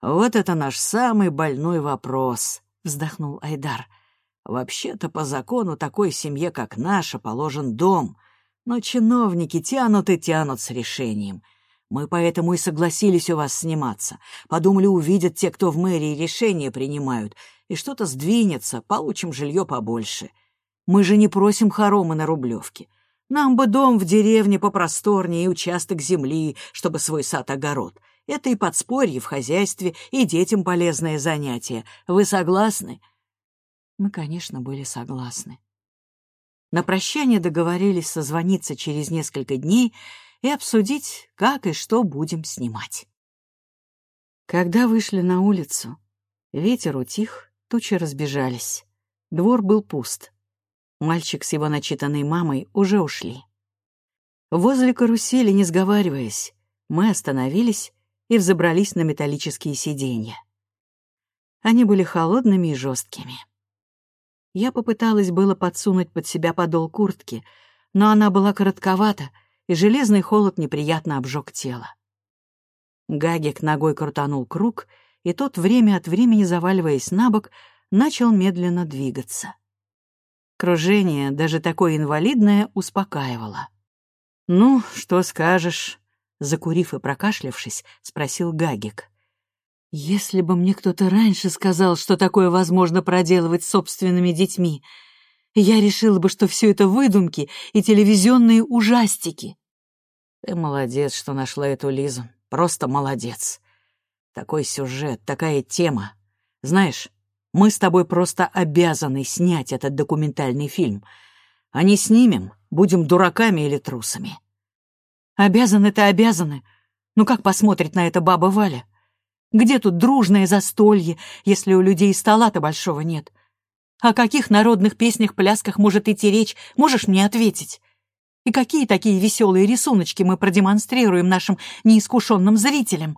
Speaker 2: «Вот это наш самый больной вопрос», — вздохнул Айдар. «Вообще-то по закону такой семье, как наша, положен дом, но чиновники тянут и тянут с решением. Мы поэтому и согласились у вас сниматься. Подумали, увидят те, кто в мэрии решения принимают, и что-то сдвинется, получим жилье побольше. Мы же не просим хоромы на Рублевке. Нам бы дом в деревне попросторнее и участок земли, чтобы свой сад-огород. Это и подспорье в хозяйстве, и детям полезное занятие. Вы согласны?»
Speaker 1: Мы, конечно, были согласны. На прощание договорились созвониться через несколько дней и обсудить, как и что будем снимать. Когда вышли на улицу, ветер утих, тучи разбежались. Двор был пуст. Мальчик с его начитанной мамой уже ушли. Возле карусели, не сговариваясь, мы остановились и взобрались на металлические сиденья. Они были холодными и жесткими. Я попыталась было подсунуть под себя подол куртки, но она была коротковата, и железный холод неприятно обжег тело. Гагик ногой крутанул круг, и тот, время от времени заваливаясь на бок, начал медленно двигаться. Кружение, даже такое инвалидное, успокаивало. «Ну, что скажешь?» Закурив и прокашлявшись, спросил Гагик. «Если бы мне кто-то раньше сказал, что такое возможно проделывать с собственными детьми, я решила бы, что все это выдумки и телевизионные ужастики».
Speaker 2: «Ты молодец, что нашла эту Лизу. Просто молодец. Такой сюжет, такая тема. Знаешь, мы с тобой просто обязаны снять этот документальный фильм. А не снимем, будем дураками или трусами».
Speaker 1: Обязаны-то обязаны. Ну как посмотрит на это баба Валя? Где тут дружное застолье, если у людей стола-то большого нет? О каких народных песнях-плясках может идти речь, можешь мне ответить? И какие такие веселые рисуночки мы продемонстрируем нашим неискушенным зрителям?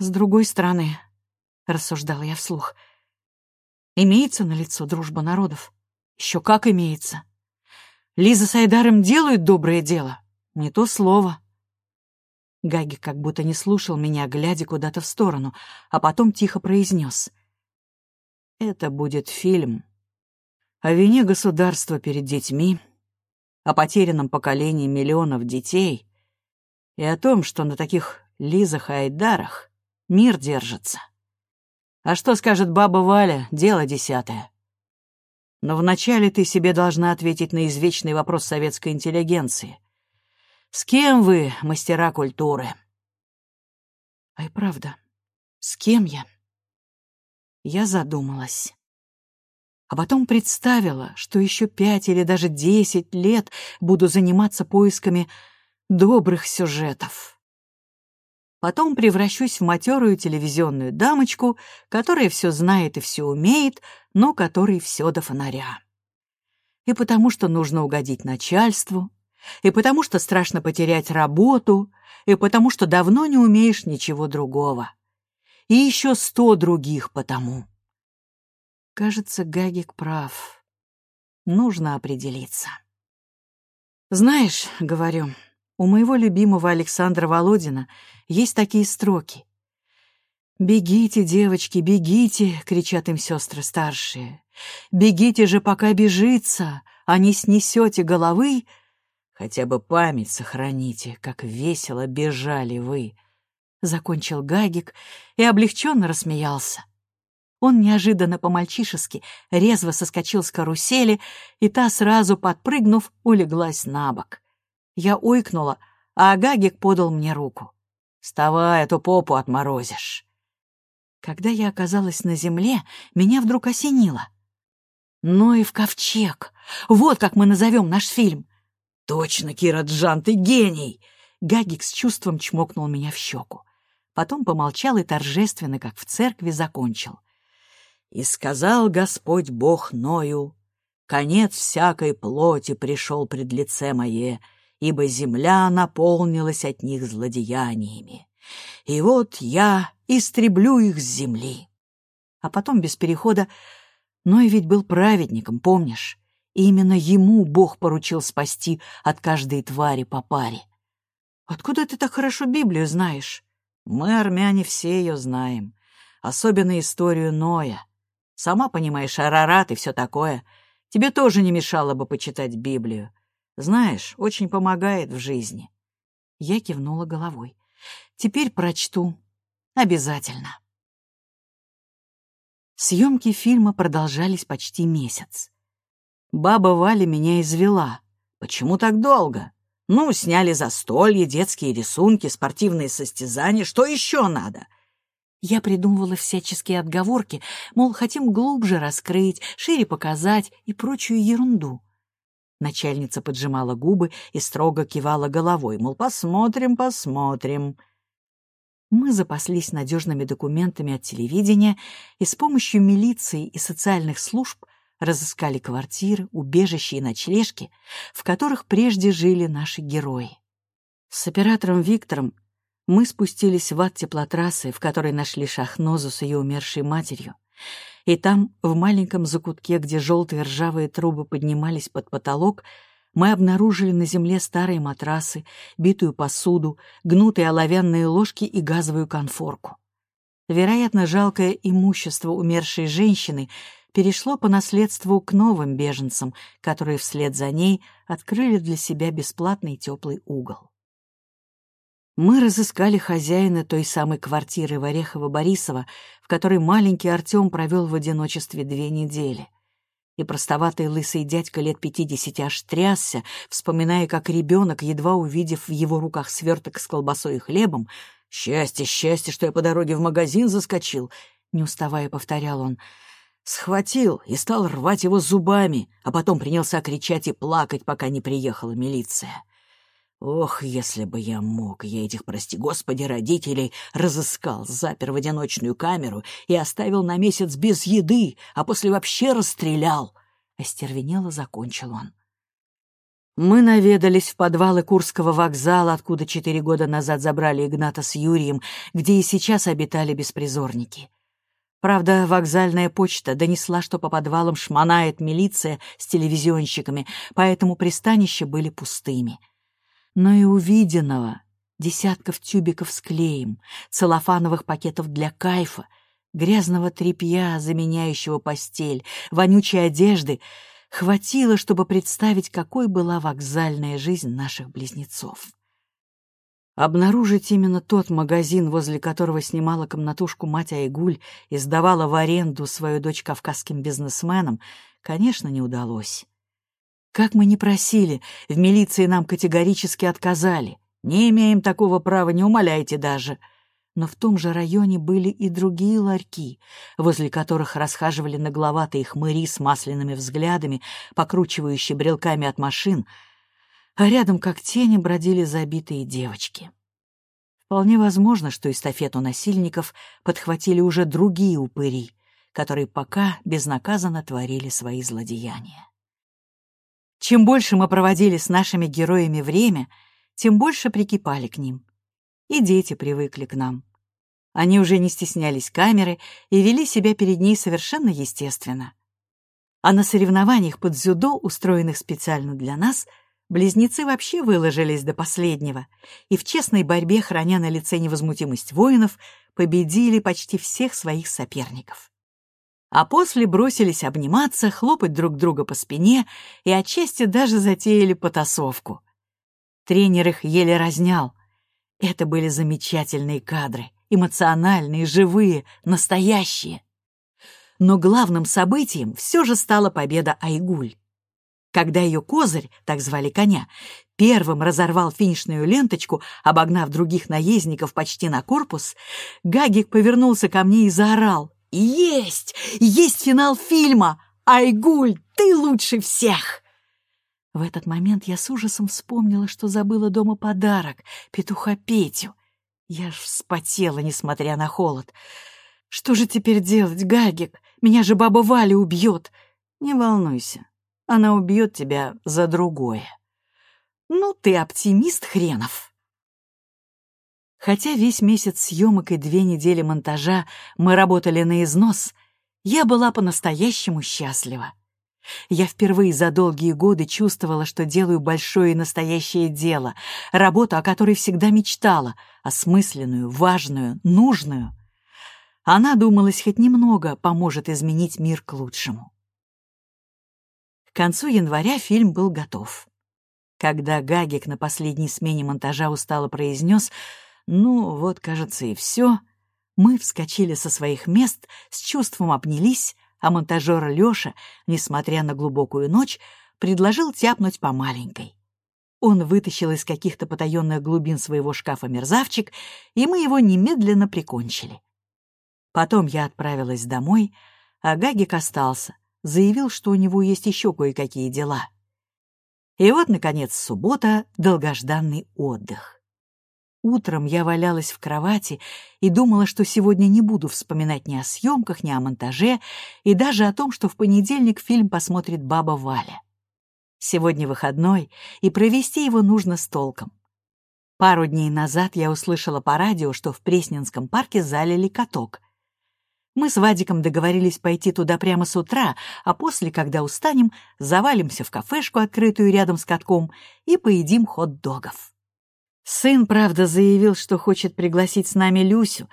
Speaker 1: С другой стороны, — рассуждала я вслух, — имеется на лицо дружба народов. Еще как имеется. Лиза с Айдаром делают доброе дело. Не то слово. Гаги как будто не слушал меня, глядя куда-то в сторону, а потом тихо произнес. «Это будет фильм о вине государства перед детьми, о потерянном поколении миллионов детей и о том, что на таких Лизах и Айдарах мир держится. А что скажет баба Валя, дело десятое. Но вначале ты себе должна ответить на извечный вопрос советской интеллигенции. С кем вы, мастера культуры? Ай, правда, с кем я? Я задумалась. А потом представила, что еще пять или даже десять лет буду заниматься поисками добрых сюжетов. Потом превращусь в матерую телевизионную дамочку, которая все знает и все умеет, но которой все до фонаря. И потому что нужно угодить начальству, и потому что страшно потерять работу, и потому что давно не умеешь ничего другого. И еще сто других потому. Кажется, Гагик прав. Нужно определиться. «Знаешь, — говорю, — у моего любимого Александра Володина есть такие строки. «Бегите, девочки, бегите!» — кричат им сестры старшие. «Бегите же, пока бежится, а не снесете головы!» Хотя бы память сохраните, как весело бежали вы. Закончил Гагик и облегченно рассмеялся. Он неожиданно по-мальчишески резво соскочил с карусели, и та, сразу подпрыгнув, улеглась на бок. Я ойкнула, а Гагик подал мне руку. «Вставай, а то попу отморозишь». Когда я оказалась на земле, меня вдруг осенило. «Ну в ковчег! Вот как мы назовем наш фильм!» «Точно, Кира Джан, ты гений!» Гагик с чувством чмокнул меня в щеку. Потом помолчал и торжественно, как в церкви, закончил — и сказал Господь Бог Ною, «Конец всякой плоти пришел пред лице мое, ибо земля наполнилась от них злодеяниями. И вот я истреблю их с земли». А потом без перехода Ной ведь был праведником, помнишь? И именно ему Бог поручил спасти от каждой твари по паре. Откуда ты так хорошо Библию знаешь? Мы, армяне, все ее знаем. Особенно историю Ноя. Сама понимаешь, Арарат и все такое. Тебе тоже не мешало бы почитать Библию. Знаешь, очень помогает в жизни. Я кивнула головой. Теперь прочту. Обязательно. Съемки фильма продолжались почти месяц. Баба Валя меня извела. Почему так долго? Ну, сняли застолье, детские рисунки, спортивные состязания. Что еще надо? — я придумывала всяческие отговорки, мол, хотим глубже раскрыть, шире показать и прочую ерунду. Начальница поджимала губы и строго кивала головой, мол, посмотрим, посмотрим. Мы запаслись надежными документами от телевидения и с помощью милиции и социальных служб разыскали квартиры, убежища и ночлежки, в которых прежде жили наши герои. С оператором Виктором мы спустились в ад теплотрассы, в которой нашли Шахнозу с ее умершей матерью. И там, в маленьком закутке, где желтые ржавые трубы поднимались под потолок, мы обнаружили на земле старые матрасы, битую посуду, гнутые оловянные ложки и газовую конфорку. Вероятно, жалкое имущество умершей женщины перешло по наследству к новым беженцам, которые вслед за ней открыли для себя бесплатный теплый угол. Мы разыскали хозяина той самой квартиры в Орехово-Борисово, в которой маленький Артем провел в одиночестве две недели. И простоватый лысый дядька лет пятидесяти аж трясся, вспоминая, как ребенок, едва увидев в его руках сверток с колбасой и хлебом, «Счастье, счастье, что я по дороге в магазин заскочил!» — не уставая повторял он. Схватил и стал рвать его зубами, а потом принялся кричать и плакать, пока не приехала милиция. Ох, если бы я мог, я этих, прости господи, родителей разыскал, запер в одиночную камеру и оставил на месяц без еды, а после вообще расстрелял. Остервенело закончил он. Мы наведались в подвалы Курского вокзала, откуда четыре года назад забрали Игната с Юрием, где и сейчас обитали беспризорники. Правда, вокзальная почта донесла, что по подвалам шмонает милиция с телевизионщиками, поэтому пристанища были пустыми — но и увиденного, десятков тюбиков с клеем, целлофановых пакетов для кайфа, грязного тряпья, заменяющего постель, вонючей одежды, хватило, чтобы представить, какой была вокзальная жизнь наших близнецов. Обнаружить именно тот магазин, возле которого снимала комнатушку мать Айгуль и сдавала в аренду свою дочь кавказским бизнесменам, конечно, не удалось. Как мы не просили, в милиции нам категорически отказали. Не имеем такого права, не умоляйте даже. Но в том же районе были и другие ларьки, возле которых расхаживали нагловатые хмыри с масляными взглядами, покручивающие брелками от машин, а рядом, как тени, бродили забитые девочки. Вполне возможно, что эстафету насильников подхватили уже другие упыри, которые пока безнаказанно творили свои злодеяния. Чем больше мы проводили с нашими героями время, тем больше прикипали к ним. И дети привыкли к нам. Они уже не стеснялись камеры и вели себя перед ней совершенно естественно. А на соревнованиях под дзюдо, устроенных специально для нас, близнецы вообще выложились до последнего и в честной борьбе, храня на лице невозмутимость воинов, победили почти всех своих соперников а после бросились обниматься, хлопать друг друга по спине и отчасти даже затеяли потасовку. Тренер их еле разнял. Это были замечательные кадры, эмоциональные, живые, настоящие. Но главным событием все же стала победа Айгуль. Когда ее козырь, так звали коня, первым разорвал финишную ленточку, обогнав других наездников почти на корпус, Гагик повернулся ко мне и заорал. Есть! Есть финал фильма! Айгуль, ты лучше всех! В этот момент я с ужасом вспомнила, что забыла дома подарок — петуха Петю. Я ж вспотела, несмотря на холод. Что же теперь делать, Гагик? Меня же баба Валя убьет. Не волнуйся, она убьет тебя за другое. Ну ты оптимист хренов. Хотя весь месяц съемок и две недели монтажа мы работали на износ, я была по-настоящему счастлива. Я впервые за долгие годы чувствовала, что делаю большое и настоящее дело, работу, о которой всегда мечтала, осмысленную, важную, нужную. Она, думалась, хоть немного поможет изменить мир к лучшему. К концу января фильм был готов. Когда Гагик на последней смене монтажа устало произнес — ну, вот, кажется, и все. Мы вскочили со своих мест, с чувством обнялись, а монтажер Леша, несмотря на глубокую ночь, предложил тяпнуть по маленькой. Он вытащил из каких-то потаенных глубин своего шкафа мерзавчик, и мы его немедленно прикончили. Потом я отправилась домой, а Гагик остался, заявил, что у него есть еще кое-какие дела. И вот, наконец, суббота — долгожданный отдых. Утром я валялась в кровати и думала, что сегодня не буду вспоминать ни о съемках, ни о монтаже, и даже о том, что в понедельник фильм посмотрит баба Валя. Сегодня выходной, и провести его нужно с толком. Пару дней назад я услышала по радио, что в Пресненском парке залили каток. Мы с Вадиком договорились пойти туда прямо с утра, а после, когда устанем, завалимся в кафешку, открытую рядом с катком, и поедим хот-догов. Сын, правда, заявил, что хочет пригласить с нами Люсю.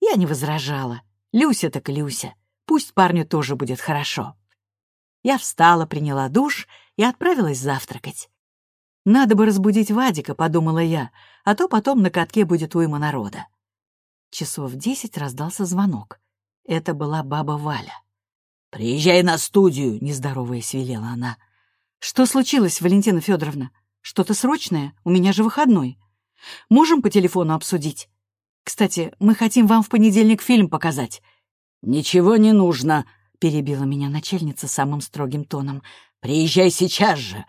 Speaker 1: Я не возражала. Люся так Люся. Пусть парню тоже будет хорошо. Я встала, приняла душ и отправилась завтракать. Надо бы разбудить Вадика, подумала я, а то потом на катке будет уйма народа. Часов десять раздался звонок. Это была баба Валя. «Приезжай на студию», — нездороваясь велела она. «Что случилось, Валентина Федоровна? Что-то срочное? У меня же выходной». Можем по телефону обсудить? Кстати, мы хотим вам в понедельник фильм показать». «Ничего не нужно», — перебила меня начальница самым строгим тоном. «Приезжай сейчас же».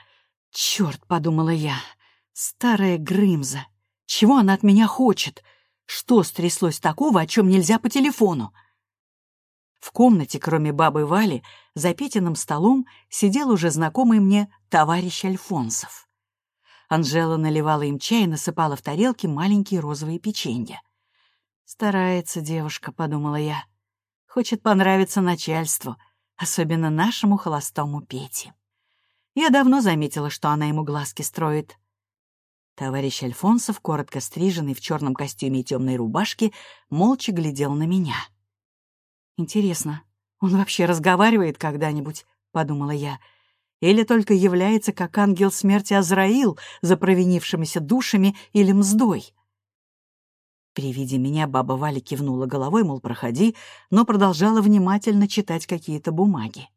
Speaker 1: «Черт», — подумала я, — «старая Грымза. Чего она от меня хочет? Что стряслось такого, о чем нельзя по телефону?» В комнате, кроме бабы Вали, за Петиным столом сидел уже знакомый мне товарищ Альфонсов. Анжела наливала им чай и насыпала в тарелки маленькие розовые печенья. «Старается девушка», — подумала я. «Хочет понравиться начальству, особенно нашему холостому Пете». Я давно заметила, что она ему глазки строит. Товарищ Альфонсов, коротко стриженный в черном костюме и темной рубашке, молча глядел на меня. «Интересно, он вообще разговаривает когда-нибудь?» — подумала я — или только является как ангел смерти Азраил за провинившимися душами или мздой. При виде меня баба Валя кивнула головой, мол, проходи, но продолжала внимательно читать какие-то бумаги.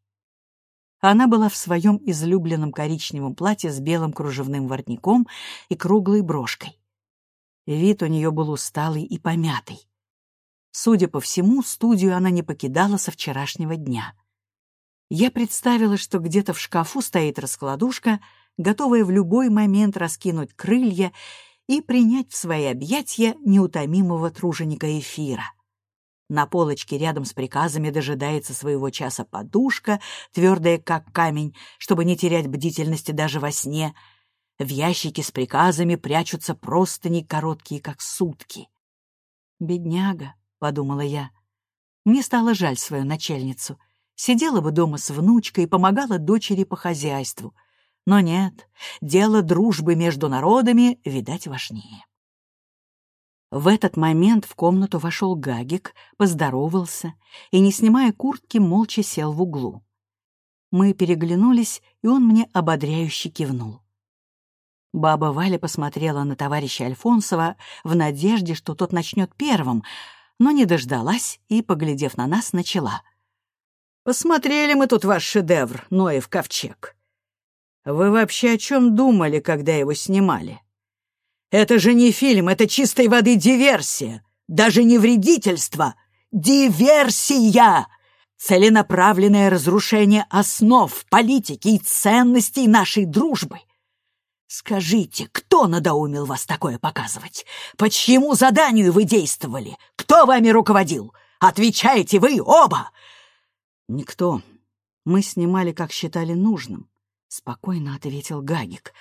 Speaker 1: Она была в своем излюбленном коричневом платье с белым кружевным воротником и круглой брошкой. Вид у нее был усталый и помятый. Судя по всему, студию она не покидала со вчерашнего дня. Я представила, что где-то в шкафу стоит раскладушка, готовая в любой момент раскинуть крылья и принять в свои объятия неутомимого труженика эфира. На полочке рядом с приказами дожидается своего часа подушка, твердая как камень, чтобы не терять бдительности даже во сне. В ящике с приказами прячутся простыни, короткие как сутки. «Бедняга», — подумала я. Мне стало жаль свою начальницу. Сидела бы дома с внучкой и помогала дочери по хозяйству. Но нет, дело дружбы между народами, видать, важнее. В этот момент в комнату вошел Гагик, поздоровался и, не снимая куртки, молча сел в углу. Мы переглянулись, и он мне ободряюще кивнул. Баба Валя посмотрела на товарища Альфонсова в надежде, что тот начнет первым, но не дождалась и, поглядев на нас, начала. «Посмотрели мы тут ваш шедевр, Ноев ковчег. Вы вообще о чем думали, когда его снимали?» Это же не фильм, это чистой воды диверсия. Даже не вредительство. Диверсия! Целенаправленное разрушение основ политики и ценностей нашей дружбы. Скажите, кто надоумил вас такое показывать? По чьему заданию вы действовали? Кто вами руководил? Отвечаете вы оба!» «Никто. Мы снимали, как считали нужным», — спокойно ответил Гагик.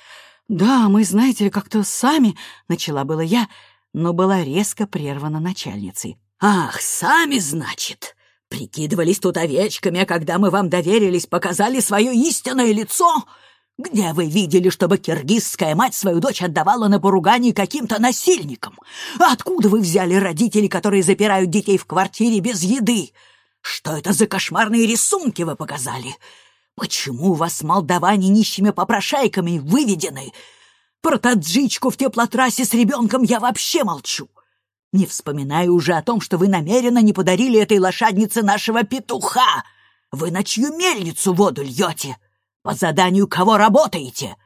Speaker 1: «Да, мы, знаете ли, как-то сами...» — начала была я, но была резко прервана начальницей. «Ах, сами, значит! Прикидывались тут овечками, а когда мы вам доверились, показали свое истинное лицо? Где вы видели, чтобы киргизская мать свою дочь отдавала на поругание каким-то насильникам? Откуда вы взяли родителей, которые запирают детей в квартире без еды? Что это за кошмарные рисунки вы показали?» Почему вас молдаване нищими попрошайками выведены? Про таджичку в теплотрассе с ребенком я вообще молчу. Не вспоминаю уже о том, что вы намеренно не подарили этой лошаднице нашего петуха. Вы на чью мельницу воду льете? По заданию кого работаете?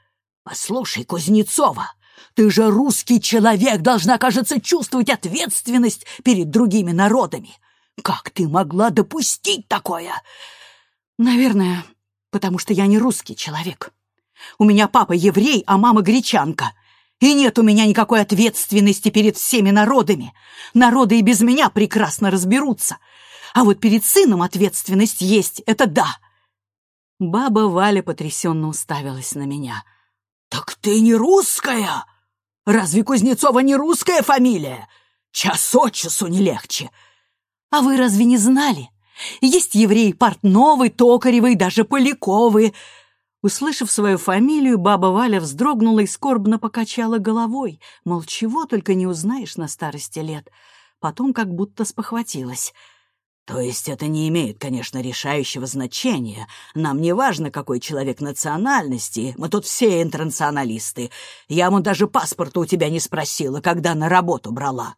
Speaker 1: Послушай, Кузнецова, ты же русский человек, должна, кажется, чувствовать ответственность перед другими народами. Как ты могла допустить такое? Наверное, потому что я не русский человек. У меня папа еврей, а мама гречанка. И нет у меня никакой ответственности перед всеми народами. Народы и без меня прекрасно разберутся. А вот перед сыном ответственность есть, это да. Баба Валя потрясенно уставилась на меня. «Так ты не русская? Разве Кузнецова не русская фамилия? Час от часу не легче. А вы разве не знали? Есть евреи Портновы, Токаревы, даже Поляковы. Услышав свою фамилию, баба Валя вздрогнула и скорбно покачала головой, мол, чего только не узнаешь на старости лет. Потом как будто спохватилась. То есть это не имеет, конечно, решающего значения. Нам не важно, какой человек национальности. Мы тут все интернационалисты. Я ему даже паспорта у тебя не спросила, когда на работу брала.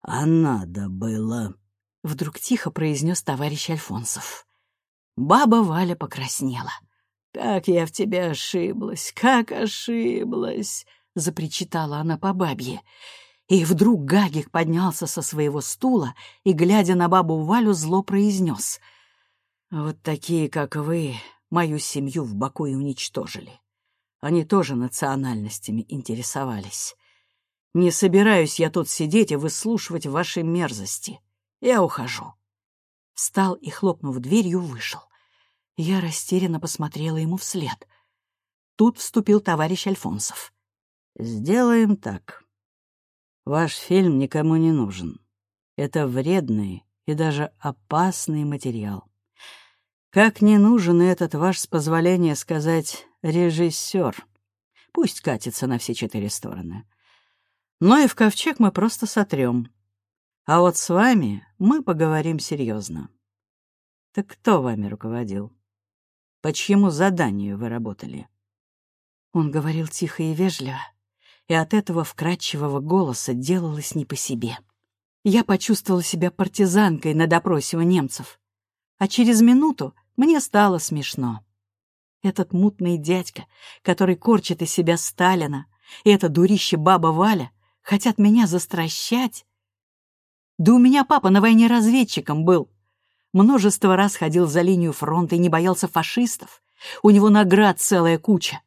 Speaker 1: А надо было, Вдруг тихо произнес товарищ Альфонсов. Баба Валя покраснела. «Как я в тебя ошиблась, как ошиблась!» — запричитала она по бабье. И вдруг Гагик поднялся со своего стула и, глядя на бабу Валю, зло произнес. «Вот такие, как вы, мою семью в Баку и уничтожили. Они тоже национальностями интересовались. Не собираюсь я тут сидеть и выслушивать ваши мерзости. Я ухожу. Встал и, хлопнув дверью, вышел. Я растерянно посмотрела ему вслед. Тут вступил товарищ Альфонсов. «Сделаем так. Ваш фильм никому не нужен. Это вредный и даже опасный материал. Как не нужен этот ваш, с позволения сказать, режиссер. Пусть катится на все четыре стороны. Но и в ковчег мы просто сотрем. А вот с вами мы поговорим серьезно. Так кто вами руководил? По чьему заданию вы работали? Он говорил тихо и вежливо, и от этого вкрадчивого голоса делалось не по себе. Я почувствовала себя партизанкой на допросе у немцев, а через минуту мне стало смешно. Этот мутный дядька, который корчит из себя Сталина, и эта дурище баба Валя хотят меня застращать, Да у меня папа на войне разведчиком был. Множество раз ходил за линию фронта и не боялся фашистов. У него наград целая куча.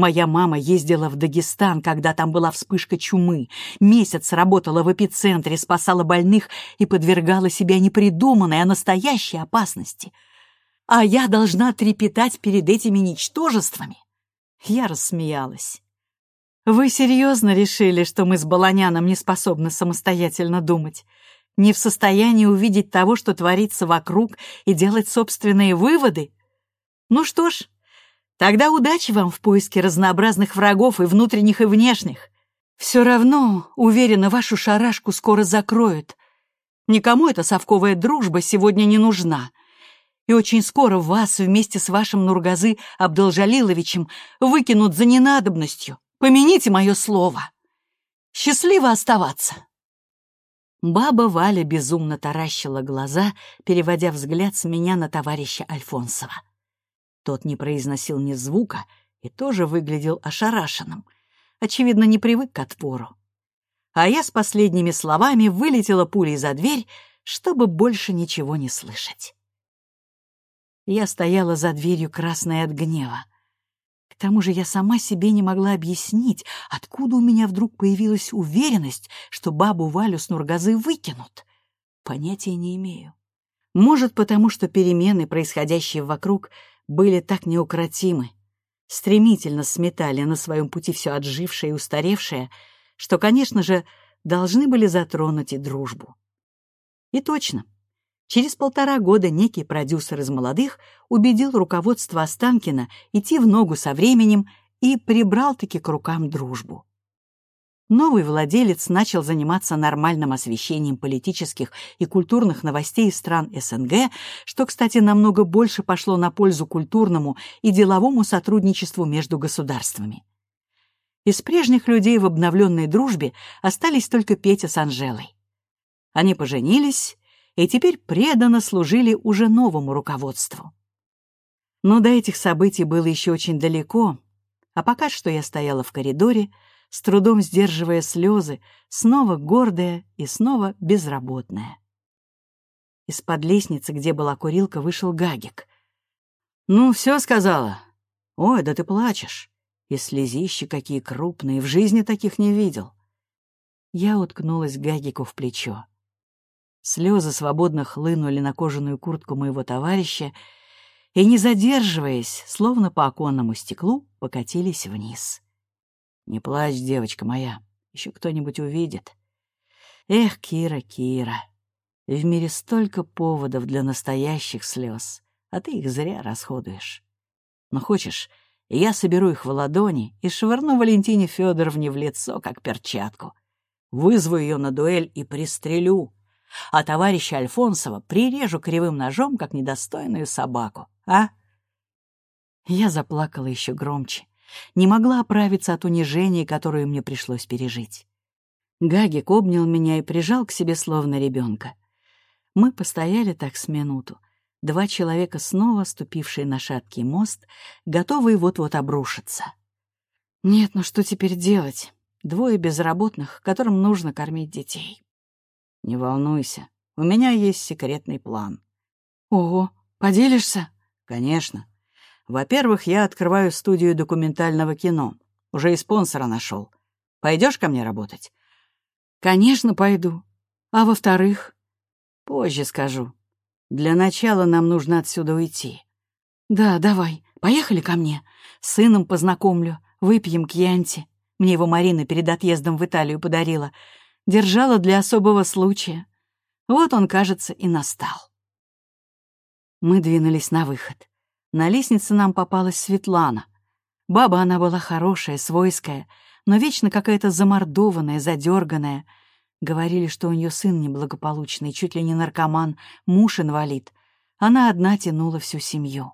Speaker 1: Моя мама ездила в Дагестан, когда там была вспышка чумы. Месяц работала в эпицентре, спасала больных и подвергала себя непридуманной, а настоящей опасности. А я должна трепетать перед этими ничтожествами? Я рассмеялась. «Вы серьезно решили, что мы с Баланяном не способны самостоятельно думать? Не в состоянии увидеть того, что творится вокруг, и делать собственные выводы? Ну что ж, Тогда удачи вам в поиске разнообразных врагов и внутренних, и внешних. Все равно, уверена, вашу шарашку скоро закроют. Никому эта совковая дружба сегодня не нужна. И очень скоро вас вместе с вашим Нургазы Абдолжалиловичем выкинут за ненадобностью. Помяните мое слово. Счастливо оставаться. Баба Валя безумно таращила глаза, переводя взгляд с меня на товарища Альфонсова. Тот не произносил ни звука и тоже выглядел ошарашенным. Очевидно, не привык к отпору. А я с последними словами вылетела пулей за дверь, чтобы больше ничего не слышать. Я стояла за дверью, красная от гнева. К тому же я сама себе не могла объяснить, откуда у меня вдруг появилась уверенность, что бабу Валю с Нургазы выкинут. Понятия не имею. Может, потому что перемены, происходящие вокруг, были так неукротимы, стремительно сметали на своем пути все отжившее и устаревшее, что, конечно же, должны были затронуть и дружбу. И точно, через полтора года некий продюсер из молодых убедил руководство Останкина идти в ногу со временем и прибрал-таки к рукам дружбу. Новый владелец начал заниматься нормальным освещением политических и культурных новостей стран СНГ, что, кстати, намного больше пошло на пользу культурному и деловому сотрудничеству между государствами. Из прежних людей в обновленной дружбе остались только Петя с Анжелой. Они поженились и теперь преданно служили уже новому руководству. Но до этих событий было еще очень далеко, а пока что я стояла в коридоре, с трудом сдерживая слезы, снова гордая и снова безработная. Из-под лестницы, где была курилка, вышел Гагик. «Ну, все сказала. Ой, да ты плачешь. И слезищи какие крупные, в жизни таких не видел». Я уткнулась Гагику в плечо. Слезы свободно хлынули на кожаную куртку моего товарища и, не задерживаясь, словно по оконному стеклу, покатились вниз. Не плачь, девочка моя, еще кто-нибудь увидит. Эх, Кира, Кира, в мире столько поводов для настоящих слез, а ты их зря расходуешь. Но хочешь, я соберу их в ладони и швырну Валентине Федоровне в лицо, как перчатку. Вызову ее на дуэль и пристрелю, а товарища Альфонсова прирежу кривым ножом, как недостойную собаку, а? Я заплакала еще громче не могла оправиться от унижения, которое мне пришлось пережить. Гагик обнял меня и прижал к себе словно ребенка. Мы постояли так с минуту. Два человека, снова ступившие на шаткий мост, готовые вот-вот обрушиться. Нет, ну что теперь делать? Двое безработных, которым нужно кормить детей. Не волнуйся, у меня есть секретный план. Ого, поделишься? Конечно. Во-первых, я открываю студию документального кино. Уже и спонсора нашел. Пойдешь ко мне работать? Конечно, пойду. А во-вторых? Позже скажу. Для начала нам нужно отсюда уйти. Да, давай. Поехали ко мне. С сыном познакомлю. Выпьем кьянти. Мне его Марина перед отъездом в Италию подарила. Держала для особого случая. Вот он, кажется, и настал. Мы двинулись на выход. На лестнице нам попалась Светлана. Баба она была хорошая, свойская, но вечно какая-то замордованная, задерганная. Говорили, что у нее сын неблагополучный, чуть ли не наркоман, муж инвалид. Она одна тянула всю семью.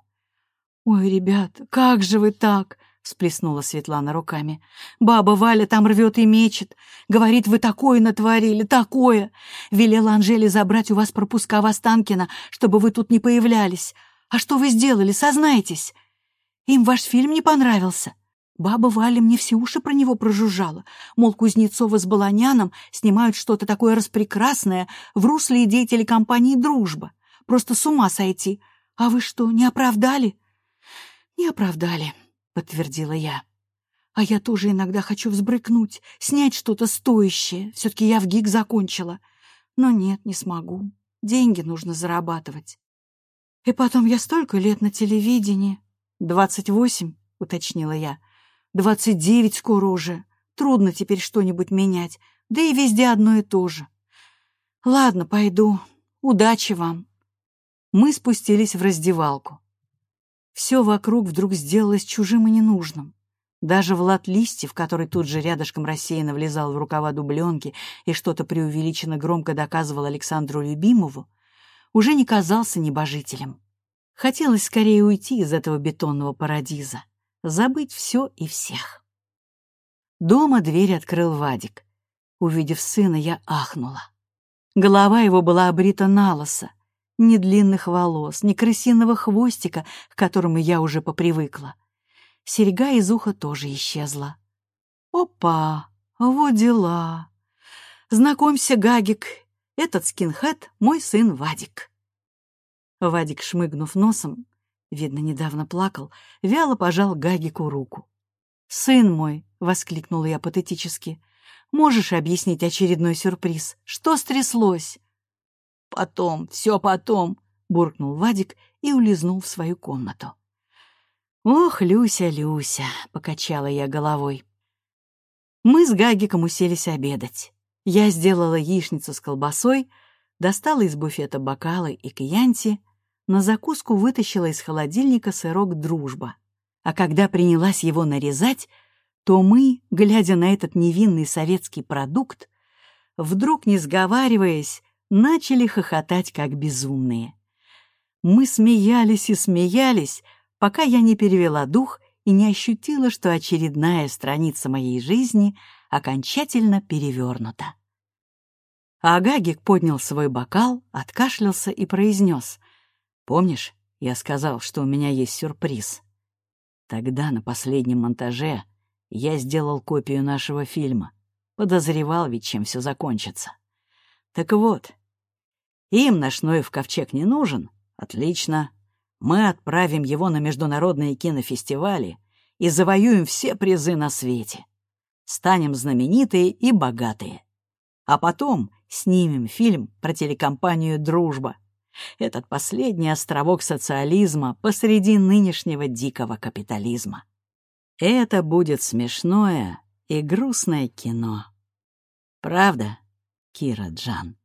Speaker 1: «Ой, ребят, как же вы так?» — всплеснула Светлана руками. «Баба Валя там рвет и мечет. Говорит, вы такое натворили, такое. Велела Анжеле забрать у вас пропуска в Останкино, чтобы вы тут не появлялись. А что вы сделали, сознайтесь? Им ваш фильм не понравился. Баба Валя мне все уши про него прожужжала. Мол, Кузнецова с Баланяном снимают что-то такое распрекрасное в русле идей телекомпании «Дружба». Просто с ума сойти. А вы что, не оправдали? Не оправдали, подтвердила я. А я тоже иногда хочу взбрыкнуть, снять что-то стоящее. Все-таки я в ГИК закончила. Но нет, не смогу. Деньги нужно зарабатывать. И потом я столько лет на телевидении. Двадцать восемь, уточнила я. Двадцать девять скоро уже. Трудно теперь что-нибудь менять. Да и везде одно и то же. Ладно, пойду. Удачи вам. Мы спустились в раздевалку. Все вокруг вдруг сделалось чужим и ненужным. Даже Влад Листьев, который тут же рядышком рассеянно влезал в рукава дубленки и что-то преувеличенно громко доказывал Александру Любимову, уже не казался небожителем. Хотелось скорее уйти из этого бетонного парадиза забыть все и всех. Дома дверь открыл Вадик. Увидев сына, я ахнула. Голова его была обрита на лосо, ни длинных волос, ни крысиного хвостика, к которому я уже попривыкла. Серьга из уха тоже исчезла. Опа, вот дела. Знакомься, Гагик, этот скинхед — мой сын Вадик. Вадик, шмыгнув носом, видно, недавно плакал, вяло пожал Гагику руку. «Сын мой!» — воскликнула я патетически. «Можешь объяснить очередной сюрприз? Что стряслось?» «Потом, все потом!» — буркнул Вадик и улизнул в свою комнату. «Ох, Люся, Люся!» — покачала я головой. Мы с Гагиком уселись обедать. Я сделала яичницу с колбасой, достала из буфета бокалы и кьянти, на закуску вытащила из холодильника сырок «Дружба». А когда принялась его нарезать, то мы, глядя на этот невинный советский продукт, вдруг, не сговариваясь, начали хохотать как безумные. Мы смеялись и смеялись, пока я не перевела дух и не ощутила, что очередная страница моей жизни окончательно перевернута. Агагик поднял свой бокал, откашлялся и произнес — Помнишь, я сказал, что у меня есть сюрприз? Тогда на последнем монтаже я сделал копию нашего фильма. Подозревал ведь, чем все закончится. Так вот, им наш Ноев ковчег не нужен. Отлично. Мы отправим его на международные кинофестивали и завоюем все призы на свете. Станем знаменитые и богатые. А потом снимем фильм про телекомпанию «Дружба», этот последний островок социализма посреди нынешнего дикого капитализма. Это будет смешное и грустное кино. Правда, Кира Джан?